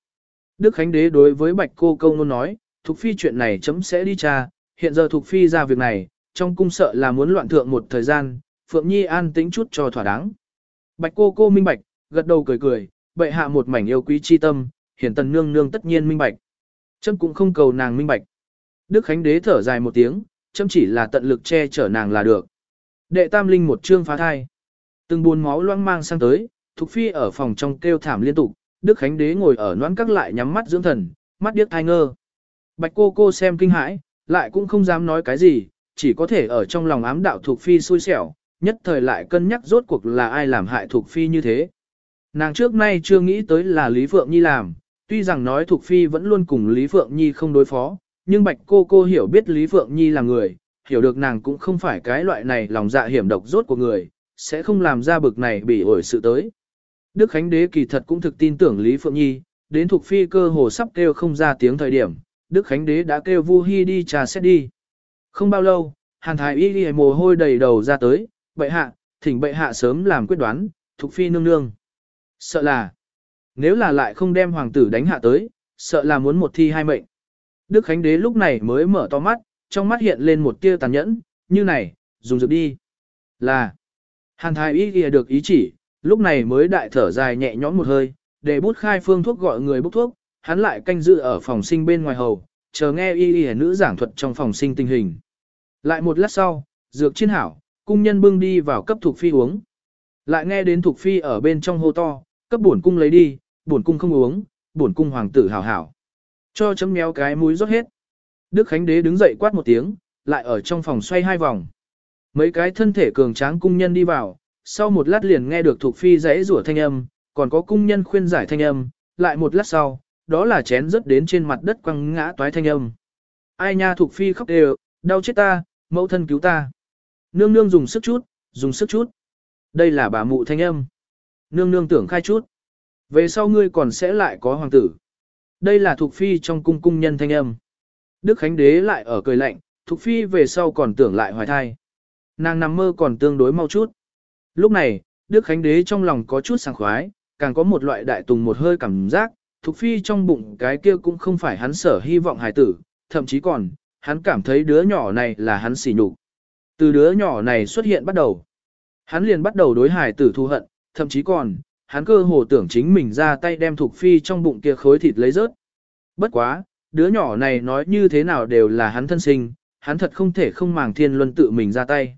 Đức Khánh Đế đối với Bạch cô câu luôn nói, Thục Phi chuyện này chấm sẽ đi tra, hiện giờ Thục Phi ra việc này, trong cung sợ là muốn loạn thượng một thời gian, Phượng Nhi an tĩnh chút cho thỏa đáng. Bạch cô cô minh bạch, gật đầu cười cười, bệ hạ một mảnh yêu quý chi tâm, hiển tần nương nương tất nhiên minh bạch. Chấm cũng không cầu nàng minh bạch. Đức Khánh Đế thở dài một tiếng, chấm chỉ là tận lực che chở nàng là được. Đệ tam linh một chương phá thai. Từng buồn máu loang mang sang tới, Thục Phi ở phòng trong kêu thảm liên tục, Đức Khánh Đế ngồi ở noãn các lại nhắm mắt dưỡng thần, mắt điếc thai ngơ. Bạch cô cô xem kinh hãi, lại cũng không dám nói cái gì, chỉ có thể ở trong lòng ám đạo Thục Phi xui xẻo, nhất thời lại cân nhắc rốt cuộc là ai làm hại Thục Phi như thế. Nàng trước nay chưa nghĩ tới là Lý Phượng Nhi làm, tuy rằng nói Thục Phi vẫn luôn cùng Lý Phượng Nhi không đối phó, nhưng Bạch cô cô hiểu biết Lý Phượng Nhi là người, hiểu được nàng cũng không phải cái loại này lòng dạ hiểm độc rốt của người, sẽ không làm ra bực này bị ổi sự tới. Đức Khánh Đế kỳ thật cũng thực tin tưởng Lý Phượng Nhi, đến thuộc phi cơ hồ sắp kêu không ra tiếng thời điểm, Đức Khánh Đế đã kêu Vu Hi đi trà xét đi. Không bao lâu, Hàn Thái Y đi mồ hôi đầy đầu ra tới, bệ hạ, thỉnh bệ hạ sớm làm quyết đoán, thuộc phi nương nương. Sợ là, nếu là lại không đem hoàng tử đánh hạ tới, sợ là muốn một thi hai mệnh. Đức Khánh Đế lúc này mới mở to mắt, trong mắt hiện lên một tia tàn nhẫn, như này, dùng dược đi. Là, hàn thái y ghi được ý chỉ, lúc này mới đại thở dài nhẹ nhõm một hơi, để bút khai phương thuốc gọi người bút thuốc, hắn lại canh dự ở phòng sinh bên ngoài hầu, chờ nghe y y nữ giảng thuật trong phòng sinh tình hình. Lại một lát sau, dược chiên hảo, cung nhân bưng đi vào cấp thuộc phi uống. Lại nghe đến thuộc phi ở bên trong hô to, cấp bổn cung lấy đi, bổn cung không uống, bổn cung hoàng tử hảo hảo. Cho chấm méo cái mũi rót hết. Đức Khánh Đế đứng dậy quát một tiếng, lại ở trong phòng xoay hai vòng. Mấy cái thân thể cường tráng cung nhân đi vào, sau một lát liền nghe được thuộc phi rẽ rủa thanh âm, còn có cung nhân khuyên giải thanh âm, lại một lát sau, đó là chén rớt đến trên mặt đất quăng ngã toái thanh âm. Ai nha thuộc phi khóc đều, đau chết ta, mẫu thân cứu ta. Nương nương dùng sức chút, dùng sức chút. Đây là bà mụ thanh âm. Nương nương tưởng khai chút. Về sau ngươi còn sẽ lại có hoàng tử. Đây là thuộc phi trong cung cung nhân thanh âm. Đức Khánh Đế lại ở cười lạnh, thuộc phi về sau còn tưởng lại hoài thai. Nàng nằm mơ còn tương đối mau chút. Lúc này, Đức Khánh Đế trong lòng có chút sảng khoái, càng có một loại đại tùng một hơi cảm giác, Thục Phi trong bụng cái kia cũng không phải hắn sở hy vọng hài tử, thậm chí còn, hắn cảm thấy đứa nhỏ này là hắn xỉ nhục. Từ đứa nhỏ này xuất hiện bắt đầu, hắn liền bắt đầu đối hài tử thù hận, thậm chí còn, hắn cơ hồ tưởng chính mình ra tay đem Thục Phi trong bụng kia khối thịt lấy rớt. Bất quá, đứa nhỏ này nói như thế nào đều là hắn thân sinh, hắn thật không thể không màng thiên luân tự mình ra tay.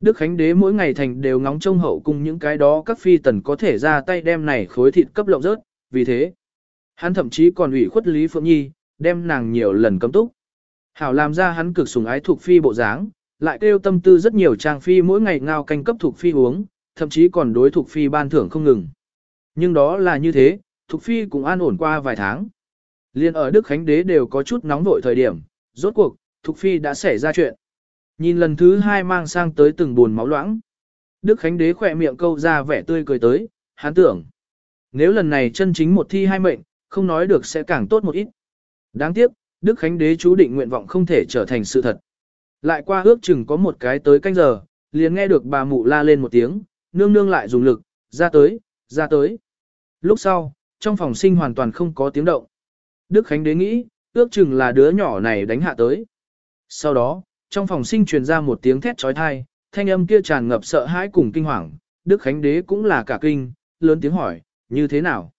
Đức Khánh Đế mỗi ngày thành đều ngóng trông hậu cung những cái đó các phi tần có thể ra tay đem này khối thịt cấp lộng rớt, vì thế, hắn thậm chí còn ủy khuất Lý Phượng Nhi, đem nàng nhiều lần cấm túc. Hảo làm ra hắn cực sủng ái thuộc phi bộ dáng, lại kêu tâm tư rất nhiều trang phi mỗi ngày ngao canh cấp thuộc phi uống, thậm chí còn đối thuộc phi ban thưởng không ngừng. Nhưng đó là như thế, thuộc phi cũng an ổn qua vài tháng. Liên ở Đức Khánh Đế đều có chút nóng vội thời điểm, rốt cuộc, thuộc phi đã xảy ra chuyện. Nhìn lần thứ hai mang sang tới từng buồn máu loãng. Đức Khánh Đế khỏe miệng câu ra vẻ tươi cười tới, hắn tưởng. Nếu lần này chân chính một thi hai mệnh, không nói được sẽ càng tốt một ít. Đáng tiếc, Đức Khánh Đế chú định nguyện vọng không thể trở thành sự thật. Lại qua ước chừng có một cái tới canh giờ, liền nghe được bà mụ la lên một tiếng, nương nương lại dùng lực, ra tới, ra tới. Lúc sau, trong phòng sinh hoàn toàn không có tiếng động. Đức Khánh Đế nghĩ, ước chừng là đứa nhỏ này đánh hạ tới. Sau đó, trong phòng sinh truyền ra một tiếng thét trói thai, thanh âm kia tràn ngập sợ hãi cùng kinh hoàng, Đức Khánh Đế cũng là cả kinh, lớn tiếng hỏi, như thế nào?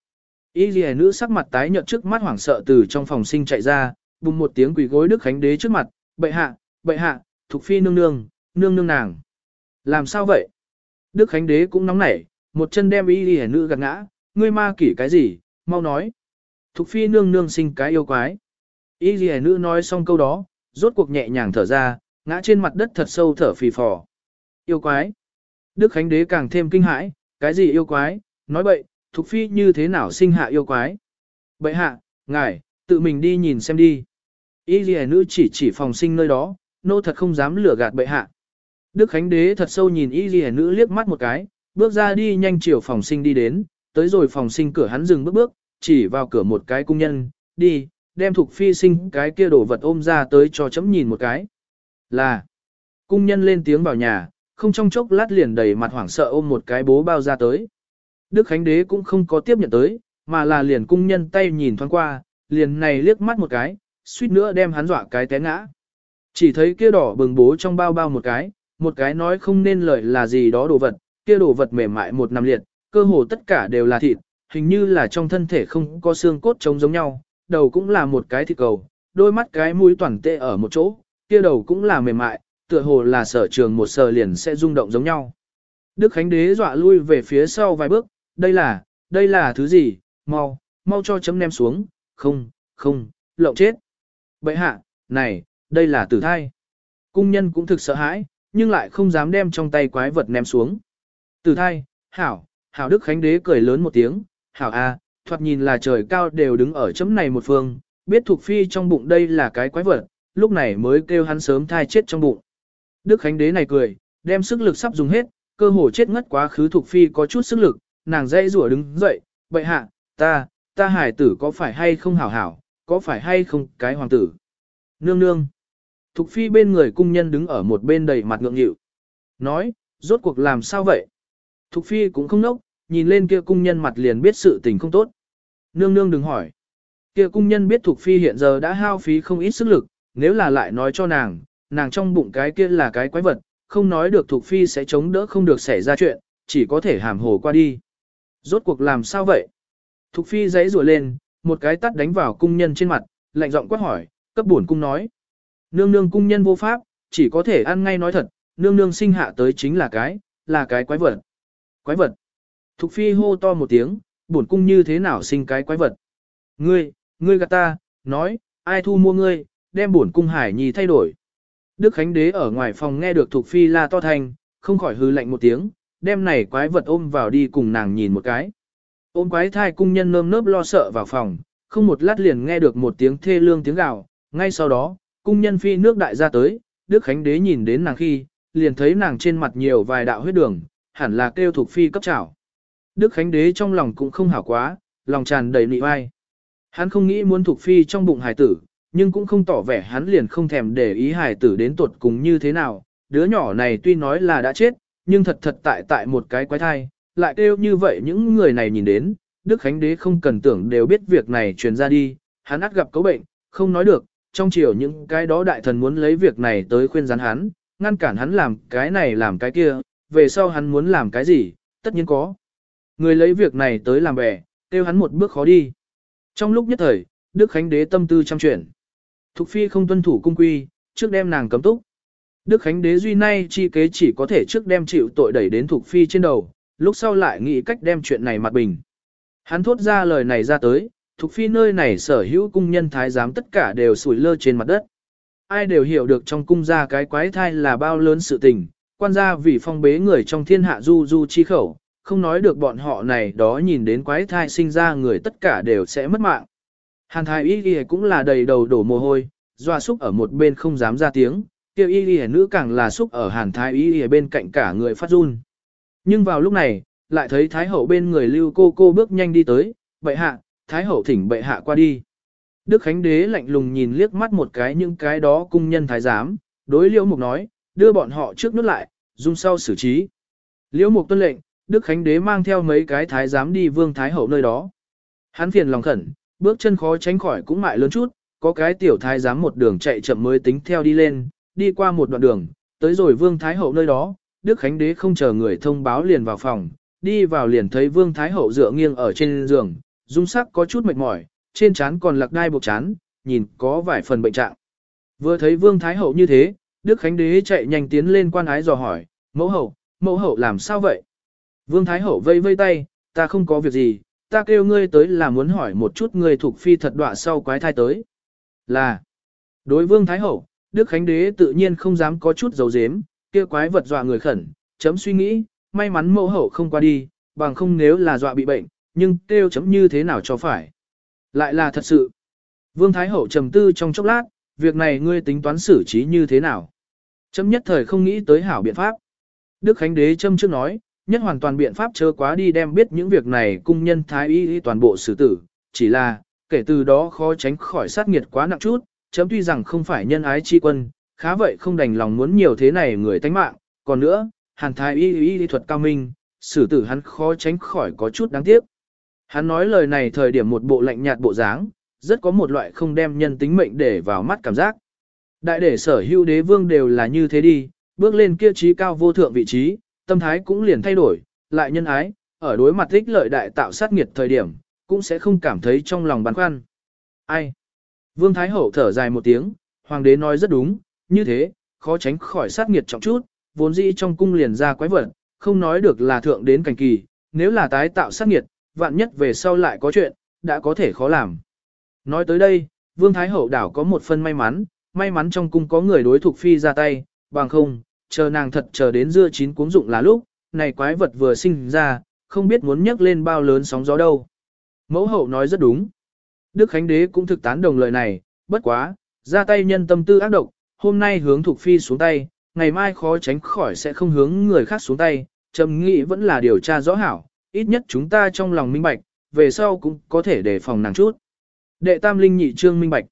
Y ghi nữ sắc mặt tái nhợt trước mắt hoảng sợ từ trong phòng sinh chạy ra, bùng một tiếng quỳ gối Đức Khánh Đế trước mặt, bệ hạ, bệ hạ, thuộc phi nương nương, nương nương nàng. Làm sao vậy? Đức Khánh Đế cũng nóng nảy, một chân đem y ghi nữ gạt ngã, ngươi ma kỷ cái gì, mau nói. Thục phi nương nương sinh cái yêu quái. Y ghi nữ nói xong câu đó, rốt cuộc nhẹ nhàng thở ra, ngã trên mặt đất thật sâu thở phì phò. Yêu quái. Đức Khánh Đế càng thêm kinh hãi, cái gì yêu quái, nói bậy, Thục Phi như thế nào sinh hạ yêu quái. bệ hạ, ngài, tự mình đi nhìn xem đi. Y ghi nữ chỉ chỉ phòng sinh nơi đó, nô thật không dám lừa gạt bệ hạ. Đức Khánh Đế thật sâu nhìn y ghi nữ liếc mắt một cái, bước ra đi nhanh chiều phòng sinh đi đến, tới rồi phòng sinh cửa hắn dừng bước bước, chỉ vào cửa một cái cung nhân, đi, đem Thục Phi sinh cái kia đồ vật ôm ra tới cho chấm nhìn một cái. Là, cung nhân lên tiếng vào nhà, không trong chốc lát liền đầy mặt hoảng sợ ôm một cái bố bao ra tới. Đức Khánh Đế cũng không có tiếp nhận tới, mà là liền cung nhân tay nhìn thoáng qua, liền này liếc mắt một cái, suýt nữa đem hắn dọa cái té ngã. Chỉ thấy kia đỏ bừng bố trong bao bao một cái, một cái nói không nên lời là gì đó đồ vật, kia đồ vật mềm mại một nằm liệt, cơ hồ tất cả đều là thịt, hình như là trong thân thể không có xương cốt trống giống nhau, đầu cũng là một cái thịt cầu, đôi mắt cái mũi toàn tệ ở một chỗ, kia đầu cũng là mềm mại, tựa hồ là sở trường một sờ liền sẽ rung động giống nhau. Đức Khánh Đế dọa lui về phía sau vài bước, đây là, đây là thứ gì, mau, mau cho chấm nem xuống, không, không, lộng chết. Bậy hạ, này, đây là tử thai. Cung nhân cũng thực sợ hãi, nhưng lại không dám đem trong tay quái vật ném xuống. Tử thai, hảo, hảo Đức Khánh Đế cười lớn một tiếng, hảo a, thoạt nhìn là trời cao đều đứng ở chấm này một phương, biết thuộc phi trong bụng đây là cái quái vật, lúc này mới kêu hắn sớm thai chết trong bụng. Đức Khánh Đế này cười, đem sức lực sắp dùng hết, cơ hồ chết ngất quá khứ thuộc phi có chút sức lực, nàng dây rủa đứng dậy, bậy hạ, ta, ta hải tử có phải hay không hảo hảo, có phải hay không cái hoàng tử. Nương nương. Thục phi bên người cung nhân đứng ở một bên đầy mặt ngượng nghịu. Nói, rốt cuộc làm sao vậy? Thục phi cũng không nốc, nhìn lên kia cung nhân mặt liền biết sự tình không tốt. Nương nương đừng hỏi. kia cung nhân biết Thục Phi hiện giờ đã hao phí không ít sức lực, nếu là lại nói cho nàng, nàng trong bụng cái kia là cái quái vật, không nói được Thục Phi sẽ chống đỡ không được xảy ra chuyện, chỉ có thể hàm hồ qua đi. Rốt cuộc làm sao vậy? Thục Phi giấy rùa lên, một cái tắt đánh vào cung nhân trên mặt, lạnh giọng quát hỏi, cấp bổn cung nói. Nương nương cung nhân vô pháp, chỉ có thể ăn ngay nói thật, nương nương sinh hạ tới chính là cái, là cái quái vật. Quái vật. Thục Phi hô to một tiếng, bổn cung như thế nào sinh cái quái vật. Ngươi, ngươi gạt ta, nói, ai thu mua ngươi, đem bổn cung hải nhi thay đổi. Đức Khánh Đế ở ngoài phòng nghe được Thục Phi la to thành, không khỏi hư lạnh một tiếng, đem này quái vật ôm vào đi cùng nàng nhìn một cái. Ôm quái thai cung nhân nơm nớp lo sợ vào phòng, không một lát liền nghe được một tiếng thê lương tiếng gào, ngay sau đó, cung nhân phi nước đại ra tới, Đức Khánh Đế nhìn đến nàng khi, liền thấy nàng trên mặt nhiều vài đạo huyết đường, hẳn là kêu thuộc phi cấp trảo. Đức Khánh Đế trong lòng cũng không hảo quá, lòng tràn đầy nị oai. Hắn không nghĩ muốn thuộc phi trong bụng hài tử, nhưng cũng không tỏ vẻ hắn liền không thèm để ý hài tử đến tuột cùng như thế nào. Đứa nhỏ này tuy nói là đã chết, nhưng thật thật tại tại một cái quái thai, lại kêu như vậy những người này nhìn đến, Đức Khánh Đế không cần tưởng đều biết việc này truyền ra đi, hắn át gặp cấu bệnh, không nói được, trong chiều những cái đó đại thần muốn lấy việc này tới khuyên gián hắn, ngăn cản hắn làm cái này làm cái kia, về sau hắn muốn làm cái gì, tất nhiên có. Người lấy việc này tới làm bè, kêu hắn một bước khó đi. Trong lúc nhất thời, Đức Khánh Đế tâm tư trăm chuyển. Thục Phi không tuân thủ cung quy, trước đem nàng cấm túc. Đức Khánh Đế duy nay chi kế chỉ có thể trước đem chịu tội đẩy đến Thục Phi trên đầu, lúc sau lại nghĩ cách đem chuyện này mặt bình. Hắn thốt ra lời này ra tới, Thục Phi nơi này sở hữu cung nhân thái giám tất cả đều sủi lơ trên mặt đất. Ai đều hiểu được trong cung gia cái quái thai là bao lớn sự tình, quan gia vì phong bế người trong thiên hạ du du chi khẩu, không nói được bọn họ này đó nhìn đến quái thai sinh ra người tất cả đều sẽ mất mạng. Hàn thái y ghi cũng là đầy đầu đổ mồ hôi, doa xúc ở một bên không dám ra tiếng, kia y ghi nữ càng là xúc ở hàn thái y ghi bên cạnh cả người phát run. Nhưng vào lúc này, lại thấy thái hậu bên người lưu cô cô bước nhanh đi tới, bệ hạ, thái hậu thỉnh bệ hạ qua đi. Đức Khánh Đế lạnh lùng nhìn liếc mắt một cái những cái đó cung nhân thái giám, đối liễu mục nói, đưa bọn họ trước nút lại, dung sau xử trí. Liễu mục tuân lệnh, Đức Khánh Đế mang theo mấy cái thái giám đi vương thái hậu nơi đó. Hắn phiền lòng khẩn, bước chân khó tránh khỏi cũng mại lớn chút, có cái tiểu thái giám một đường chạy chậm mới tính theo đi lên, đi qua một đoạn đường, tới rồi vương thái hậu nơi đó, Đức Khánh Đế không chờ người thông báo liền vào phòng, đi vào liền thấy vương thái hậu dựa nghiêng ở trên giường, dung sắc có chút mệt mỏi, trên trán còn lạc đai buộc chán, nhìn có vài phần bệnh trạng. Vừa thấy vương thái hậu như thế, Đức Khánh Đế chạy nhanh tiến lên quan ái dò hỏi, mẫu hậu, mẫu hậu làm sao vậy? Vương Thái Hậu vây vây tay, ta không có việc gì, ta kêu ngươi tới là muốn hỏi một chút ngươi thuộc phi thật đọa sau quái thai tới. Là, đối Vương Thái Hậu, Đức Khánh Đế tự nhiên không dám có chút dấu dếm, kia quái vật dọa người khẩn, chấm suy nghĩ, may mắn mẫu hậu không qua đi, bằng không nếu là dọa bị bệnh, nhưng kêu chấm như thế nào cho phải. Lại là thật sự. Vương Thái Hậu trầm tư trong chốc lát, việc này ngươi tính toán xử trí như thế nào? Chấm nhất thời không nghĩ tới hảo biện pháp. Đức Khánh Đế châm trước nói, nhất hoàn toàn biện pháp chớ quá đi đem biết những việc này cung nhân thái y toàn bộ xử tử, chỉ là, kể từ đó khó tránh khỏi sát nghiệt quá nặng chút, chấm tuy rằng không phải nhân ái chi quân, khá vậy không đành lòng muốn nhiều thế này người tánh mạng, còn nữa, hàn thái y y y thuật cao minh, xử tử hắn khó tránh khỏi có chút đáng tiếc. Hắn nói lời này thời điểm một bộ lạnh nhạt bộ dáng, rất có một loại không đem nhân tính mệnh để vào mắt cảm giác. Đại để sở hữu đế vương đều là như thế đi, bước lên kia trí cao vô thượng vị trí, tâm thái cũng liền thay đổi, lại nhân ái, ở đối mặt ích lợi đại tạo sát nghiệt thời điểm, cũng sẽ không cảm thấy trong lòng băn khoăn. Ai? Vương Thái Hậu thở dài một tiếng, Hoàng đế nói rất đúng, như thế, khó tránh khỏi sát nghiệt trọng chút, vốn dĩ trong cung liền ra quái vật, không nói được là thượng đến cảnh kỳ, nếu là tái tạo sát nghiệt, vạn nhất về sau lại có chuyện, đã có thể khó làm. Nói tới đây, Vương Thái Hậu đảo có một phần may mắn, may mắn trong cung có người đối thuộc phi ra tay, bằng không, chờ nàng thật chờ đến dưa chín cuống dụng là lúc, này quái vật vừa sinh ra, không biết muốn nhấc lên bao lớn sóng gió đâu. Mẫu hậu nói rất đúng. Đức Khánh Đế cũng thực tán đồng lời này, bất quá, ra tay nhân tâm tư ác độc, hôm nay hướng thuộc phi xuống tay, ngày mai khó tránh khỏi sẽ không hướng người khác xuống tay, trầm nghĩ vẫn là điều tra rõ hảo, ít nhất chúng ta trong lòng minh bạch, về sau cũng có thể đề phòng nàng chút. Đệ tam linh nhị trương minh bạch.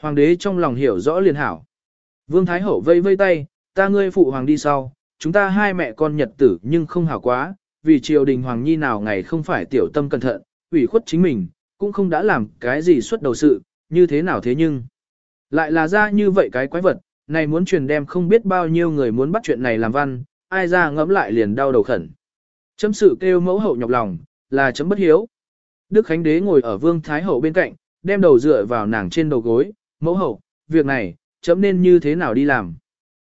Hoàng đế trong lòng hiểu rõ liền hảo. Vương Thái Hậu vây vây tay, ta ngươi phụ hoàng đi sau, chúng ta hai mẹ con nhật tử nhưng không hảo quá, vì triều đình hoàng nhi nào ngày không phải tiểu tâm cẩn thận, ủy khuất chính mình, cũng không đã làm cái gì xuất đầu sự, như thế nào thế nhưng. Lại là ra như vậy cái quái vật, này muốn truyền đem không biết bao nhiêu người muốn bắt chuyện này làm văn, ai ra ngẫm lại liền đau đầu khẩn. Chấm sự kêu mẫu hậu nhọc lòng, là chấm bất hiếu. Đức Khánh Đế ngồi ở vương thái hậu bên cạnh, đem đầu dựa vào nàng trên đầu gối, mẫu hậu, việc này, chấm nên như thế nào đi làm.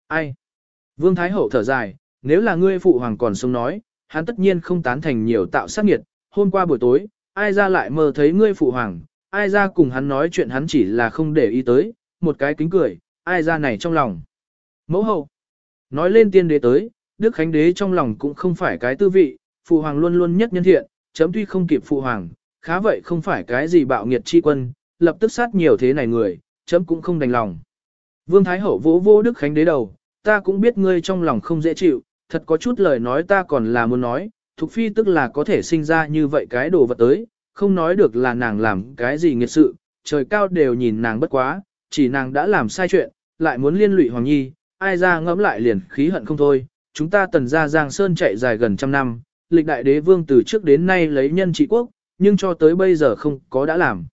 Ai? Vương thái hậu thở dài, nếu là ngươi phụ hoàng còn sống nói, hắn tất nhiên không tán thành nhiều tạo sát nghiệt, hôm qua buổi tối, ai ra lại mơ thấy ngươi phụ hoàng, ai ra cùng hắn nói chuyện hắn chỉ là không để ý tới, một cái kính cười, ai ra này trong lòng. Mẫu hậu, nói lên tiên đế tới, Đức Khánh đế trong lòng cũng không phải cái tư vị, phụ hoàng luôn luôn nhất nhân thiện, chấm tuy không kịp phụ hoàng, khá vậy không phải cái gì bạo nghiệt chi quân, lập tức sát nhiều thế này người, chấm cũng không đành lòng. Vương Thái Hậu vỗ vô Đức Khánh đế đầu, ta cũng biết ngươi trong lòng không dễ chịu, thật có chút lời nói ta còn là muốn nói, Thục Phi tức là có thể sinh ra như vậy cái đồ vật tới, không nói được là nàng làm cái gì nghiệt sự, trời cao đều nhìn nàng bất quá, chỉ nàng đã làm sai chuyện, lại muốn liên lụy Hoàng Nhi, ai ra ngẫm lại liền khí hận không thôi, chúng ta tần ra Giang Sơn chạy dài gần trăm năm, lịch đại đế vương từ trước đến nay lấy nhân trị quốc, nhưng cho tới bây giờ không có đã làm.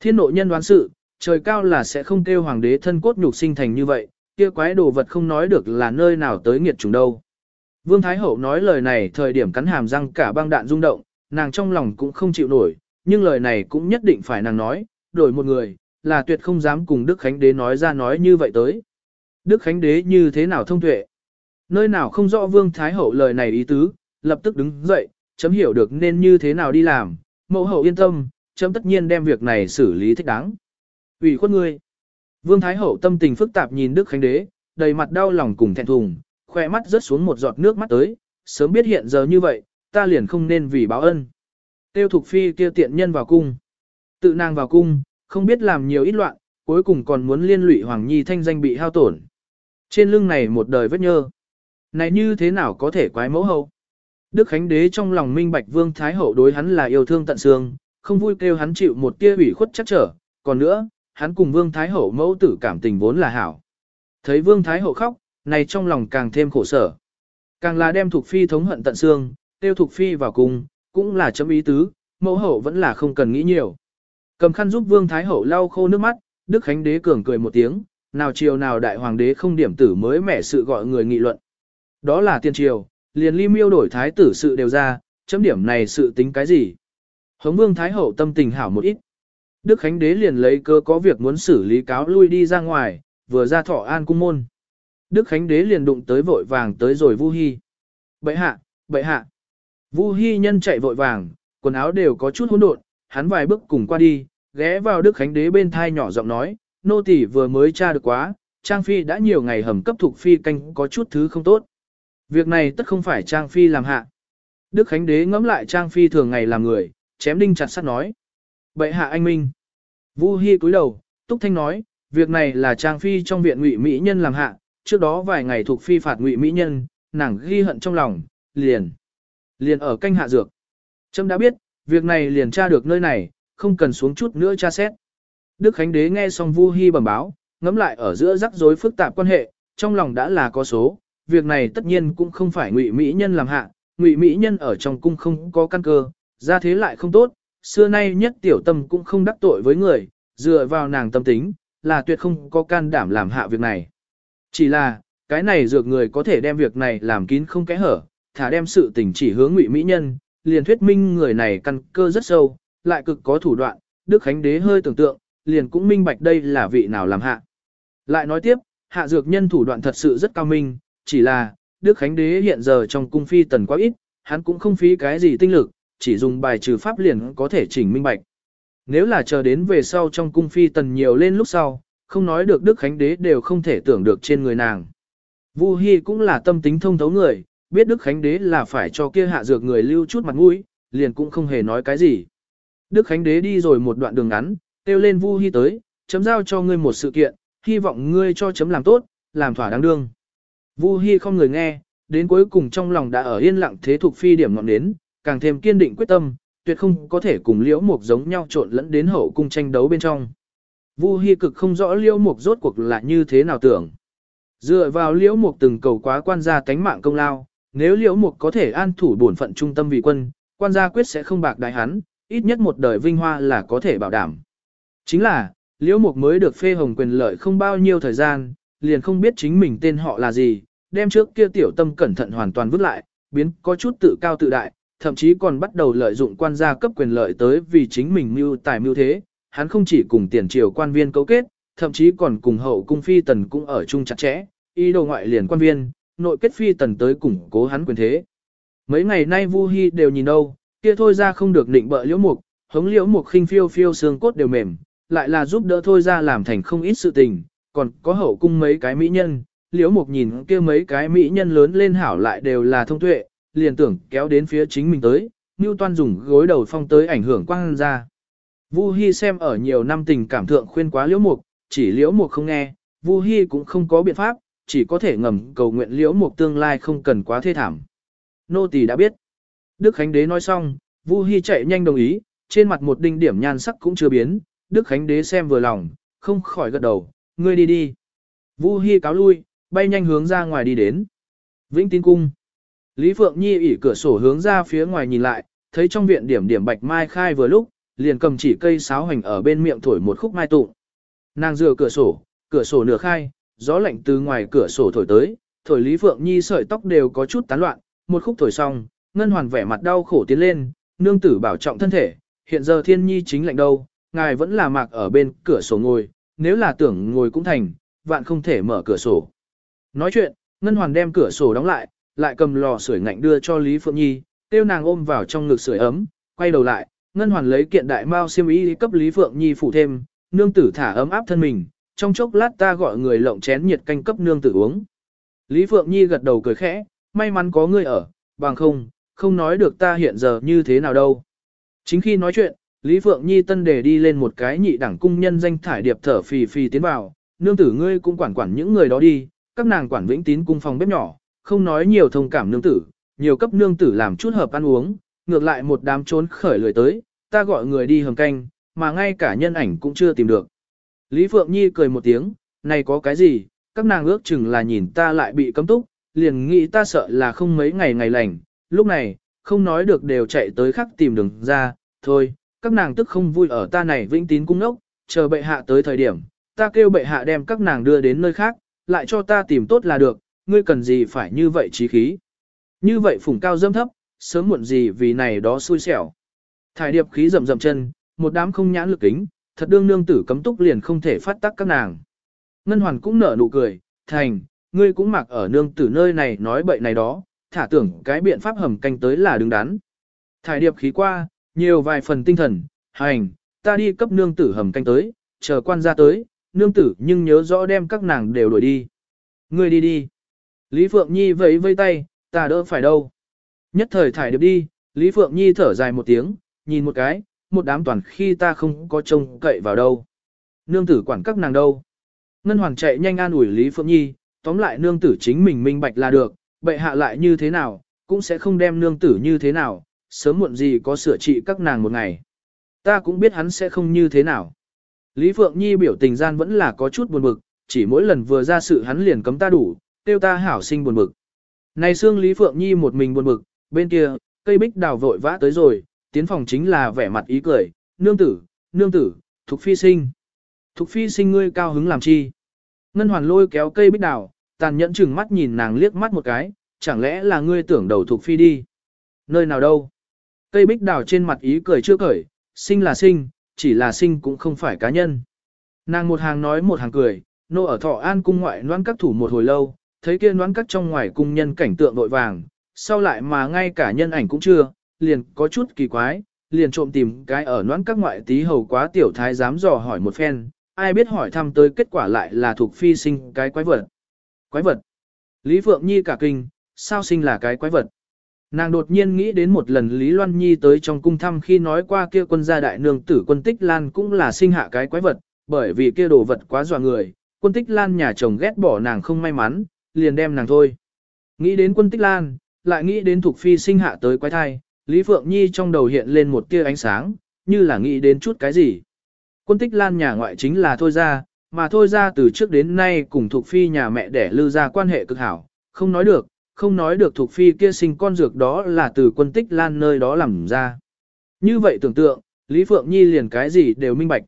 Thiên nội nhân đoán sự, trời cao là sẽ không kêu hoàng đế thân cốt nhục sinh thành như vậy, kia quái đồ vật không nói được là nơi nào tới nghiệt chúng đâu. Vương Thái Hậu nói lời này thời điểm cắn hàm răng cả băng đạn rung động, nàng trong lòng cũng không chịu nổi, nhưng lời này cũng nhất định phải nàng nói, đổi một người, là tuyệt không dám cùng Đức Khánh Đế nói ra nói như vậy tới. Đức Khánh Đế như thế nào thông tuệ? Nơi nào không rõ Vương Thái Hậu lời này ý tứ, lập tức đứng dậy, chấm hiểu được nên như thế nào đi làm, mẫu hậu yên tâm, chấm tất nhiên đem việc này xử lý thích đáng. ủy khuất ngươi. Vương Thái Hậu tâm tình phức tạp nhìn Đức Khánh Đế, đầy mặt đau lòng cùng thẹn thùng, khoe mắt rớt xuống một giọt nước mắt tới, sớm biết hiện giờ như vậy, ta liền không nên vì báo ân. Tiêu Thục Phi kia tiện nhân vào cung. Tự nàng vào cung, không biết làm nhiều ít loạn, cuối cùng còn muốn liên lụy Hoàng Nhi thanh danh bị hao tổn. Trên lưng này một đời vết nhơ. Này như thế nào có thể quái mẫu hậu? Đức Khánh Đế trong lòng minh bạch Vương Thái Hậu đối hắn là yêu thương tận xương, không vui kêu hắn chịu một tia ủy khuất chắc trở, còn nữa, hắn cùng Vương Thái Hậu mẫu tử cảm tình vốn là hảo. Thấy Vương Thái Hậu khóc, này trong lòng càng thêm khổ sở. Càng là đem Thục Phi thống hận tận xương, tiêu Thục Phi vào cùng cũng là chấm ý tứ, mẫu hậu vẫn là không cần nghĩ nhiều. Cầm khăn giúp Vương Thái Hậu lau khô nước mắt, Đức Khánh Đế cường cười một tiếng, nào chiều nào đại hoàng đế không điểm tử mới mẻ sự gọi người nghị luận. Đó là tiên triều, liền ly miêu đổi thái tử sự đều ra, chấm điểm này sự tính cái gì. Hống Vương Thái Hậu tâm tình hảo một ít. Đức Khánh Đế liền lấy cơ có việc muốn xử lý cáo lui đi ra ngoài, vừa ra thọ an cung môn. Đức Khánh Đế liền đụng tới vội vàng tới rồi Vu Hi. Bệ hạ, bệ hạ. Vu Hi nhân chạy vội vàng, quần áo đều có chút hỗn độn, hắn vài bước cùng qua đi, ghé vào Đức Khánh Đế bên thai nhỏ giọng nói, nô tỳ vừa mới tra được quá, Trang Phi đã nhiều ngày hầm cấp thuộc Phi canh có chút thứ không tốt. Việc này tất không phải Trang Phi làm hạ. Đức Khánh Đế ngẫm lại Trang Phi thường ngày làm người, chém đinh chặt sắt nói. Bệ hạ anh minh. Vu Hi cúi đầu, Túc Thanh nói, việc này là Trang Phi trong viện ngụy Mỹ nhân làm hạ, trước đó vài ngày thuộc Phi phạt ngụy Mỹ nhân, nàng ghi hận trong lòng, liền. Liền ở canh hạ dược. Trâm đã biết, việc này liền tra được nơi này, không cần xuống chút nữa tra xét. Đức Khánh Đế nghe xong Vu Hi bẩm báo, ngẫm lại ở giữa rắc rối phức tạp quan hệ, trong lòng đã là có số, việc này tất nhiên cũng không phải ngụy mỹ nhân làm hạ, ngụy mỹ nhân ở trong cung không có căn cơ, ra thế lại không tốt, xưa nay nhất tiểu tâm cũng không đắc tội với người, dựa vào nàng tâm tính, là tuyệt không có can đảm làm hạ việc này. Chỉ là, cái này dược người có thể đem việc này làm kín không kẽ hở, thả đem sự tình chỉ hướng ngụy mỹ nhân, liền thuyết minh người này căn cơ rất sâu, lại cực có thủ đoạn, Đức Khánh Đế hơi tưởng tượng, liền cũng minh bạch đây là vị nào làm hạ. Lại nói tiếp, hạ dược nhân thủ đoạn thật sự rất cao minh, chỉ là, Đức Khánh Đế hiện giờ trong cung phi tần quá ít, hắn cũng không phí cái gì tinh lực, chỉ dùng bài trừ pháp liền có thể chỉnh minh bạch. Nếu là chờ đến về sau trong cung phi tần nhiều lên lúc sau, không nói được Đức Khánh Đế đều không thể tưởng được trên người nàng. Vu Hi cũng là tâm tính thông thấu người, biết Đức Khánh Đế là phải cho kia hạ dược người lưu chút mặt mũi, liền cũng không hề nói cái gì. Đức Khánh Đế đi rồi một đoạn đường ngắn, kêu lên Vu Hi tới, chấm giao cho ngươi một sự kiện, hy vọng ngươi cho chấm làm tốt, làm thỏa đáng đương. Vu Hi không người nghe, đến cuối cùng trong lòng đã ở yên lặng thế thuộc phi điểm ngọn đến, càng thêm kiên định quyết tâm, tuyệt không có thể cùng liễu mục giống nhau trộn lẫn đến hậu cung tranh đấu bên trong. Vu Hi cực không rõ liễu mục rốt cuộc là như thế nào tưởng. Dựa vào liễu mục từng cầu quá quan gia tánh mạng công lao, nếu liễu mục có thể an thủ bổn phận trung tâm vị quân, quan gia quyết sẽ không bạc đại hắn, ít nhất một đời vinh hoa là có thể bảo đảm. Chính là, Liễu Mục mới được phê hồng quyền lợi không bao nhiêu thời gian, liền không biết chính mình tên họ là gì, đem trước kia tiểu tâm cẩn thận hoàn toàn vứt lại, biến có chút tự cao tự đại, thậm chí còn bắt đầu lợi dụng quan gia cấp quyền lợi tới vì chính mình mưu tài mưu thế, hắn không chỉ cùng tiền triều quan viên cấu kết, thậm chí còn cùng hậu cung phi tần cũng ở chung chặt chẽ, ý đồ ngoại liền quan viên, nội kết phi tần tới củng cố hắn quyền thế. Mấy ngày nay Vu Hi đều nhìn đâu, kia thôi ra không được định bợ liễu mục, hống liễu mục khinh phiêu phiêu xương cốt đều mềm, lại là giúp đỡ thôi ra làm thành không ít sự tình, còn có hậu cung mấy cái mỹ nhân, liễu mục nhìn kia mấy cái mỹ nhân lớn lên hảo lại đều là thông tuệ, liền tưởng kéo đến phía chính mình tới, Ngưu Toan dùng gối đầu phong tới ảnh hưởng quang ra. Vu Hi xem ở nhiều năm tình cảm thượng khuyên quá liễu mục, chỉ liễu mục không nghe, Vu Hi cũng không có biện pháp, chỉ có thể ngầm cầu nguyện liễu mục tương lai không cần quá thê thảm. Nô tỳ đã biết. Đức Khánh Đế nói xong, Vu Hi chạy nhanh đồng ý, trên mặt một đinh điểm nhan sắc cũng chưa biến, Đức Khánh Đế xem vừa lòng, không khỏi gật đầu, ngươi đi đi. Vu Hi cáo lui, bay nhanh hướng ra ngoài đi đến. Vĩnh Tín Cung. Lý Phượng Nhi ỉ cửa sổ hướng ra phía ngoài nhìn lại, thấy trong viện điểm điểm bạch mai khai vừa lúc, liền cầm chỉ cây sáo hành ở bên miệng thổi một khúc mai tụng. Nàng dựa cửa sổ, cửa sổ nửa khai, gió lạnh từ ngoài cửa sổ thổi tới, thổi Lý Phượng Nhi sợi tóc đều có chút tán loạn, một khúc thổi xong, Ngân Hoàn vẻ mặt đau khổ tiến lên, nương tử bảo trọng thân thể, hiện giờ Thiên Nhi chính lạnh đâu, ngài vẫn là mạc ở bên cửa sổ ngồi, nếu là tưởng ngồi cũng thành, vạn không thể mở cửa sổ. Nói chuyện, Ngân Hoàn đem cửa sổ đóng lại, lại cầm lò sưởi ngạnh đưa cho Lý Phượng Nhi, tiêu nàng ôm vào trong ngực sưởi ấm, quay đầu lại, Ngân Hoàn lấy kiện đại mao xiêm y cấp Lý Phượng Nhi phủ thêm, nương tử thả ấm áp thân mình, trong chốc lát ta gọi người lộng chén nhiệt canh cấp nương tử uống. Lý Phượng Nhi gật đầu cười khẽ, may mắn có ngươi ở, bằng không, không nói được ta hiện giờ như thế nào đâu. Chính khi nói chuyện, Lý Phượng Nhi tân đề đi lên một cái nhị đẳng cung nhân danh thải điệp thở phì phì tiến vào, nương tử ngươi cũng quản quản những người đó đi, các nàng quản vĩnh tín cung phòng bếp nhỏ, không nói nhiều thông cảm nương tử, nhiều cấp nương tử làm chút hợp ăn uống, ngược lại một đám trốn khởi lười tới, ta gọi người đi hầm canh, mà ngay cả nhân ảnh cũng chưa tìm được. Lý Phượng Nhi cười một tiếng, này có cái gì, các nàng ước chừng là nhìn ta lại bị cấm túc, liền nghĩ ta sợ là không mấy ngày ngày lành, lúc này, không nói được đều chạy tới khắc tìm đường ra, thôi, các nàng tức không vui ở ta này vĩnh tín cung nốc, chờ bệ hạ tới thời điểm, ta kêu bệ hạ đem các nàng đưa đến nơi khác, lại cho ta tìm tốt là được, ngươi cần gì phải như vậy trí khí. Như vậy phủng cao dâm thấp, sớm muộn gì vì này đó xui xẻo. Thải điệp khí rầm rầm chân, một đám không nhãn lực kính, thật đương nương tử cấm túc liền không thể phát tác các nàng. Ngân hoàn cũng nở nụ cười, thành, ngươi cũng mặc ở nương tử nơi này nói bậy này đó, thả tưởng cái biện pháp hầm canh tới là đứng đắn. Thải điệp khí qua, nhiều vài phần tinh thần, hành, ta đi cấp nương tử hầm canh tới, chờ quan ra tới, nương tử nhưng nhớ rõ đem các nàng đều đuổi đi. Ngươi đi đi. Lý Phượng Nhi vẫy vây tay, ta đỡ phải đâu. Nhất thời thải điệp đi, Lý Phượng Nhi thở dài một tiếng, nhìn một cái, một đám toàn khi ta không có trông cậy vào đâu. Nương tử quản các nàng đâu. Ngân Hoàng chạy nhanh an ủi Lý Phượng Nhi, tóm lại nương tử chính mình minh bạch là được, bệ hạ lại như thế nào, cũng sẽ không đem nương tử như thế nào, sớm muộn gì có sửa trị các nàng một ngày. Ta cũng biết hắn sẽ không như thế nào. Lý Phượng Nhi biểu tình gian vẫn là có chút buồn bực, chỉ mỗi lần vừa ra sự hắn liền cấm ta đủ, tiêu ta hảo sinh buồn bực. Này xương Lý Phượng Nhi một mình buồn bực, bên kia, cây bích đào vội vã tới rồi, tiến phòng chính là vẻ mặt ý cười, nương tử, nương tử, thục phi sinh. Thục phi sinh ngươi cao hứng làm chi? Ngân hoàn lôi kéo cây bích đào, tàn nhẫn chừng mắt nhìn nàng liếc mắt một cái, chẳng lẽ là ngươi tưởng đầu thục phi đi? Nơi nào đâu? Cây bích đào trên mặt ý cười chưa cởi, sinh là sinh, chỉ là sinh cũng không phải cá nhân. Nàng một hàng nói một hàng cười, nô ở thọ an cung ngoại noan các thủ một hồi lâu, thấy kia noan các trong ngoài cung nhân cảnh tượng vội vàng, sau lại mà ngay cả nhân ảnh cũng chưa, liền có chút kỳ quái, liền trộm tìm cái ở noãn các ngoại tí hầu quá tiểu thái dám dò hỏi một phen, ai biết hỏi thăm tới kết quả lại là thuộc phi sinh cái quái vật. Quái vật. Lý Phượng Nhi cả kinh, sao sinh là cái quái vật. Nàng đột nhiên nghĩ đến một lần Lý Loan Nhi tới trong cung thăm khi nói qua kia quân gia đại nương tử quân tích lan cũng là sinh hạ cái quái vật, bởi vì kia đồ vật quá dọa người, quân tích lan nhà chồng ghét bỏ nàng không may mắn, liền đem nàng thôi. Nghĩ đến quân tích lan, lại nghĩ đến thuộc phi sinh hạ tới quái thai, Lý Phượng Nhi trong đầu hiện lên một tia ánh sáng, như là nghĩ đến chút cái gì. Quân tích lan nhà ngoại chính là Thôi Gia, mà Thôi Gia từ trước đến nay cùng thuộc phi nhà mẹ đẻ lưu ra quan hệ cực hảo, không nói được, không nói được thuộc phi kia sinh con dược đó là từ quân tích lan nơi đó làm ra. Như vậy tưởng tượng, Lý Phượng Nhi liền cái gì đều minh bạch.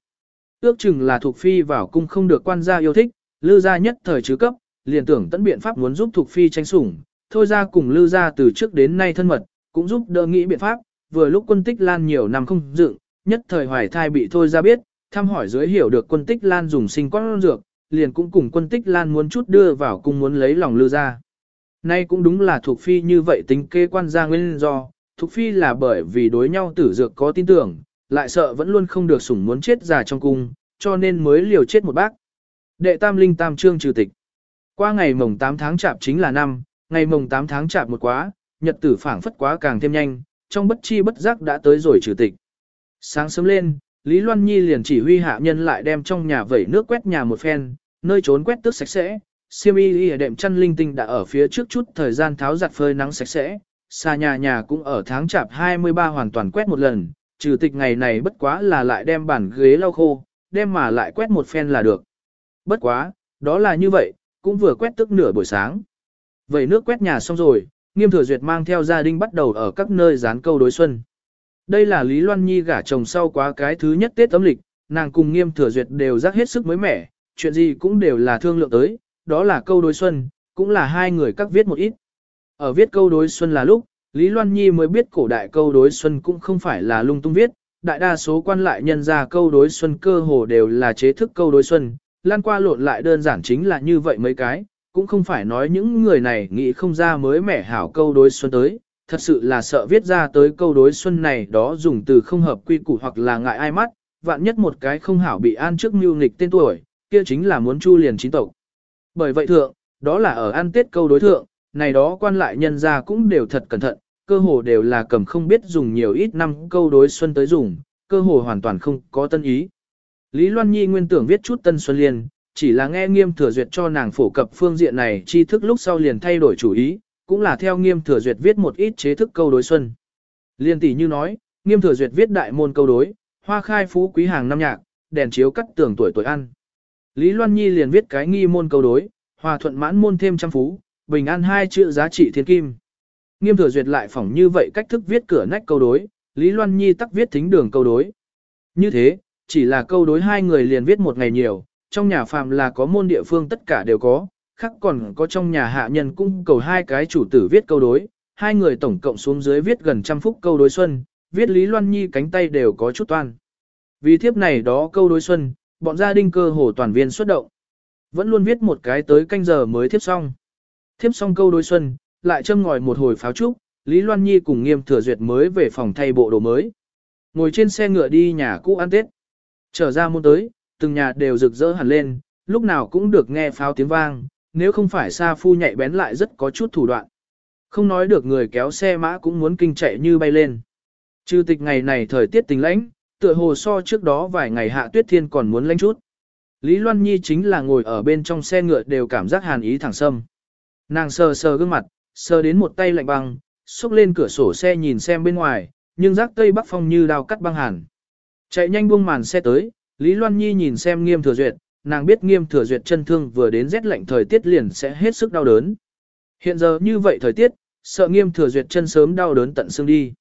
Ước chừng là thuộc phi vào cung không được quan gia yêu thích, lư gia nhất thời chứ cấp, liền tưởng tận biện pháp muốn giúp thuộc phi tranh sủng, thôi ra cùng lư gia từ trước đến nay thân mật, cũng giúp đỡ nghĩ biện pháp, vừa lúc quân tích lan nhiều năm không dựng, nhất thời hoài thai bị thôi ra biết, thăm hỏi dưới hiểu được quân tích lan dùng sinh con dược, liền cũng cùng quân tích lan muốn chút đưa vào cung muốn lấy lòng lư gia. Nay cũng đúng là thuộc phi như vậy tính kế quan gia nguyên do, thuộc phi là bởi vì đối nhau tử dược có tin tưởng, lại sợ vẫn luôn không được sủng muốn chết già trong cung, cho nên mới liều chết một bác. Đệ tam linh tam trương trừ tịch. Qua ngày mồng 8 tháng chạp chính là năm, ngày mồng 8 tháng chạp một quá, nhật tử phảng phất quá càng thêm nhanh, trong bất chi bất giác đã tới rồi trừ tịch. Sáng sớm lên, Lý Loan Nhi liền chỉ huy hạ nhân lại đem trong nhà vẩy nước quét nhà một phen, nơi trốn quét tước sạch sẽ. Siêm y y đệm chăn linh tinh đã ở phía trước chút thời gian tháo giặt phơi nắng sạch sẽ, xa nhà nhà cũng ở tháng chạp 23 hoàn toàn quét một lần, trừ tịch ngày này bất quá là lại đem bản ghế lau khô, đem mà lại quét một phen là được. Bất quá, đó là như vậy, cũng vừa quét tức nửa buổi sáng. Vậy nước quét nhà xong rồi, nghiêm thừa duyệt mang theo gia đình bắt đầu ở các nơi dán câu đối xuân. Đây là Lý Loan Nhi gả chồng sau quá cái thứ nhất Tết âm lịch, nàng cùng nghiêm thừa duyệt đều rắc hết sức mới mẻ, chuyện gì cũng đều là thương lượng tới, đó là câu đối xuân, cũng là hai người các viết một ít. Ở viết câu đối xuân là lúc, Lý Loan Nhi mới biết cổ đại câu đối xuân cũng không phải là lung tung viết, đại đa số quan lại nhân ra câu đối xuân cơ hồ đều là chế thức câu đối xuân, lan qua lộn lại đơn giản chính là như vậy mấy cái, cũng không phải nói những người này nghĩ không ra mới mẻ hảo câu đối xuân tới, thật sự là sợ viết ra tới câu đối xuân này đó dùng từ không hợp quy củ hoặc là ngại ai mắt, vạn nhất một cái không hảo bị an trước mưu nghịch tên tuổi, kia chính là muốn chu liền chính tộc. Bởi vậy thượng, đó là ở an tết câu đối thượng, này đó quan lại nhân ra cũng đều thật cẩn thận, cơ hồ đều là cầm không biết dùng nhiều ít năm câu đối xuân tới dùng, cơ hồ hoàn toàn không có tân ý. Lý Loan Nhi nguyên tưởng viết chút tân xuân liên, chỉ là nghe nghiêm thừa duyệt cho nàng phổ cập phương diện này tri thức lúc sau liền thay đổi chủ ý, cũng là theo nghiêm thừa duyệt viết một ít chế thức câu đối xuân. Liên tỷ như nói, nghiêm thừa duyệt viết đại môn câu đối, hoa khai phú quý hàng năm nhạc, đèn chiếu cắt tường tuổi tuổi ăn. Lý Loan Nhi liền viết cái nghi môn câu đối, hòa thuận mãn môn thêm trăm phú, bình an hai chữ giá trị thiên kim. Nghiêm thừa duyệt lại phỏng như vậy cách thức viết cửa nách câu đối, Lý Loan Nhi tắc viết thính đường câu đối. Như thế, chỉ là câu đối hai người liền viết một ngày nhiều, trong nhà phàm là có môn địa phương tất cả đều có, khác còn có trong nhà hạ nhân cung cầu hai cái chủ tử viết câu đối, hai người tổng cộng xuống dưới viết gần trăm phút câu đối xuân, viết Lý Loan Nhi cánh tay đều có chút toan. Vì thiếp này đó câu đối xuân, bọn gia đình cơ hồ toàn viên xuất động. Vẫn luôn viết một cái tới canh giờ mới thiếp xong. Thiếp xong câu đối xuân, lại châm ngòi một hồi pháo trúc, Lý Loan Nhi cùng nghiêm thừa duyệt mới về phòng thay bộ đồ mới. Ngồi trên xe ngựa đi nhà cũ ăn Tết. Trở ra môn tới, từng nhà đều rực rỡ hẳn lên, lúc nào cũng được nghe pháo tiếng vang, nếu không phải Sa Phu nhạy bén lại rất có chút thủ đoạn. Không nói được người kéo xe mã cũng muốn kinh chạy như bay lên. Trừ tịch ngày này thời tiết tình lãnh, tựa hồ so trước đó vài ngày hạ tuyết thiên còn muốn lãnh chút. Lý Loan Nhi chính là ngồi ở bên trong xe ngựa đều cảm giác hàn ý thẳng sâm. Nàng sờ sờ gương mặt, sờ đến một tay lạnh băng, xúc lên cửa sổ xe nhìn xem bên ngoài, nhưng rác tây bắc phong như đao cắt băng hàn. Chạy nhanh buông màn xe tới, Lý Loan Nhi nhìn xem nghiêm thừa duyệt, nàng biết nghiêm thừa duyệt chân thương vừa đến rét lạnh thời tiết liền sẽ hết sức đau đớn. Hiện giờ như vậy thời tiết, sợ nghiêm thừa duyệt chân sớm đau đớn tận xương đi.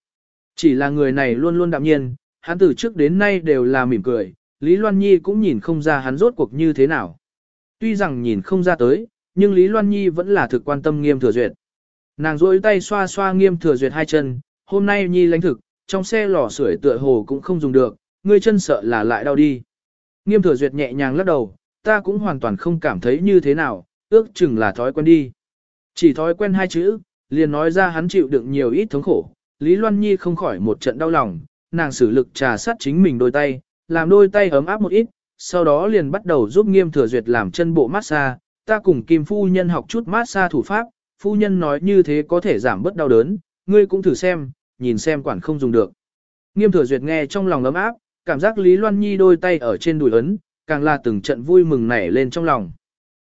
Chỉ là người này luôn luôn đạm nhiên, hắn từ trước đến nay đều là mỉm cười, Lý Loan Nhi cũng nhìn không ra hắn rốt cuộc như thế nào. Tuy rằng nhìn không ra tới, nhưng Lý Loan Nhi vẫn là thực quan tâm nghiêm thừa duyệt. Nàng rôi tay xoa xoa nghiêm thừa duyệt hai chân, hôm nay Nhi lãnh thực, trong xe lò sưởi tựa hồ cũng không dùng được, ngươi chân sợ là lại đau đi. Nghiêm thừa duyệt nhẹ nhàng lắc đầu, ta cũng hoàn toàn không cảm thấy như thế nào, ước chừng là thói quen đi. Chỉ thói quen hai chữ, liền nói ra hắn chịu đựng nhiều ít thống khổ, Lý Loan Nhi không khỏi một trận đau lòng, nàng sử lực trà sát chính mình đôi tay, làm đôi tay ấm áp một ít, sau đó liền bắt đầu giúp nghiêm thừa duyệt làm chân bộ massage, ta cùng Kim Phu Nhân học chút massage thủ pháp, Phu Nhân nói như thế có thể giảm bớt đau đớn, ngươi cũng thử xem, nhìn xem quản không dùng được. Nghiêm thừa duyệt nghe trong lòng ấm áp, cảm giác Lý Loan Nhi đôi tay ở trên đùi ấn, càng là từng trận vui mừng nảy lên trong lòng.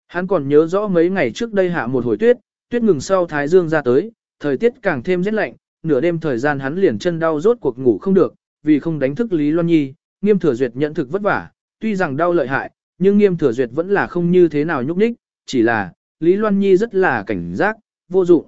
Hắn còn nhớ rõ mấy ngày trước đây hạ một hồi tuyết, tuyết ngừng sau Thái Dương ra tới, thời tiết càng thêm rét lạnh, nửa đêm thời gian hắn liền chân đau rốt cuộc ngủ không được, vì không đánh thức Lý Loan Nhi, nghiêm thừa duyệt nhận thực vất vả, tuy rằng đau lợi hại, nhưng nghiêm thừa duyệt vẫn là không như thế nào nhúc nhích, chỉ là, Lý Loan Nhi rất là cảnh giác, vô dụng.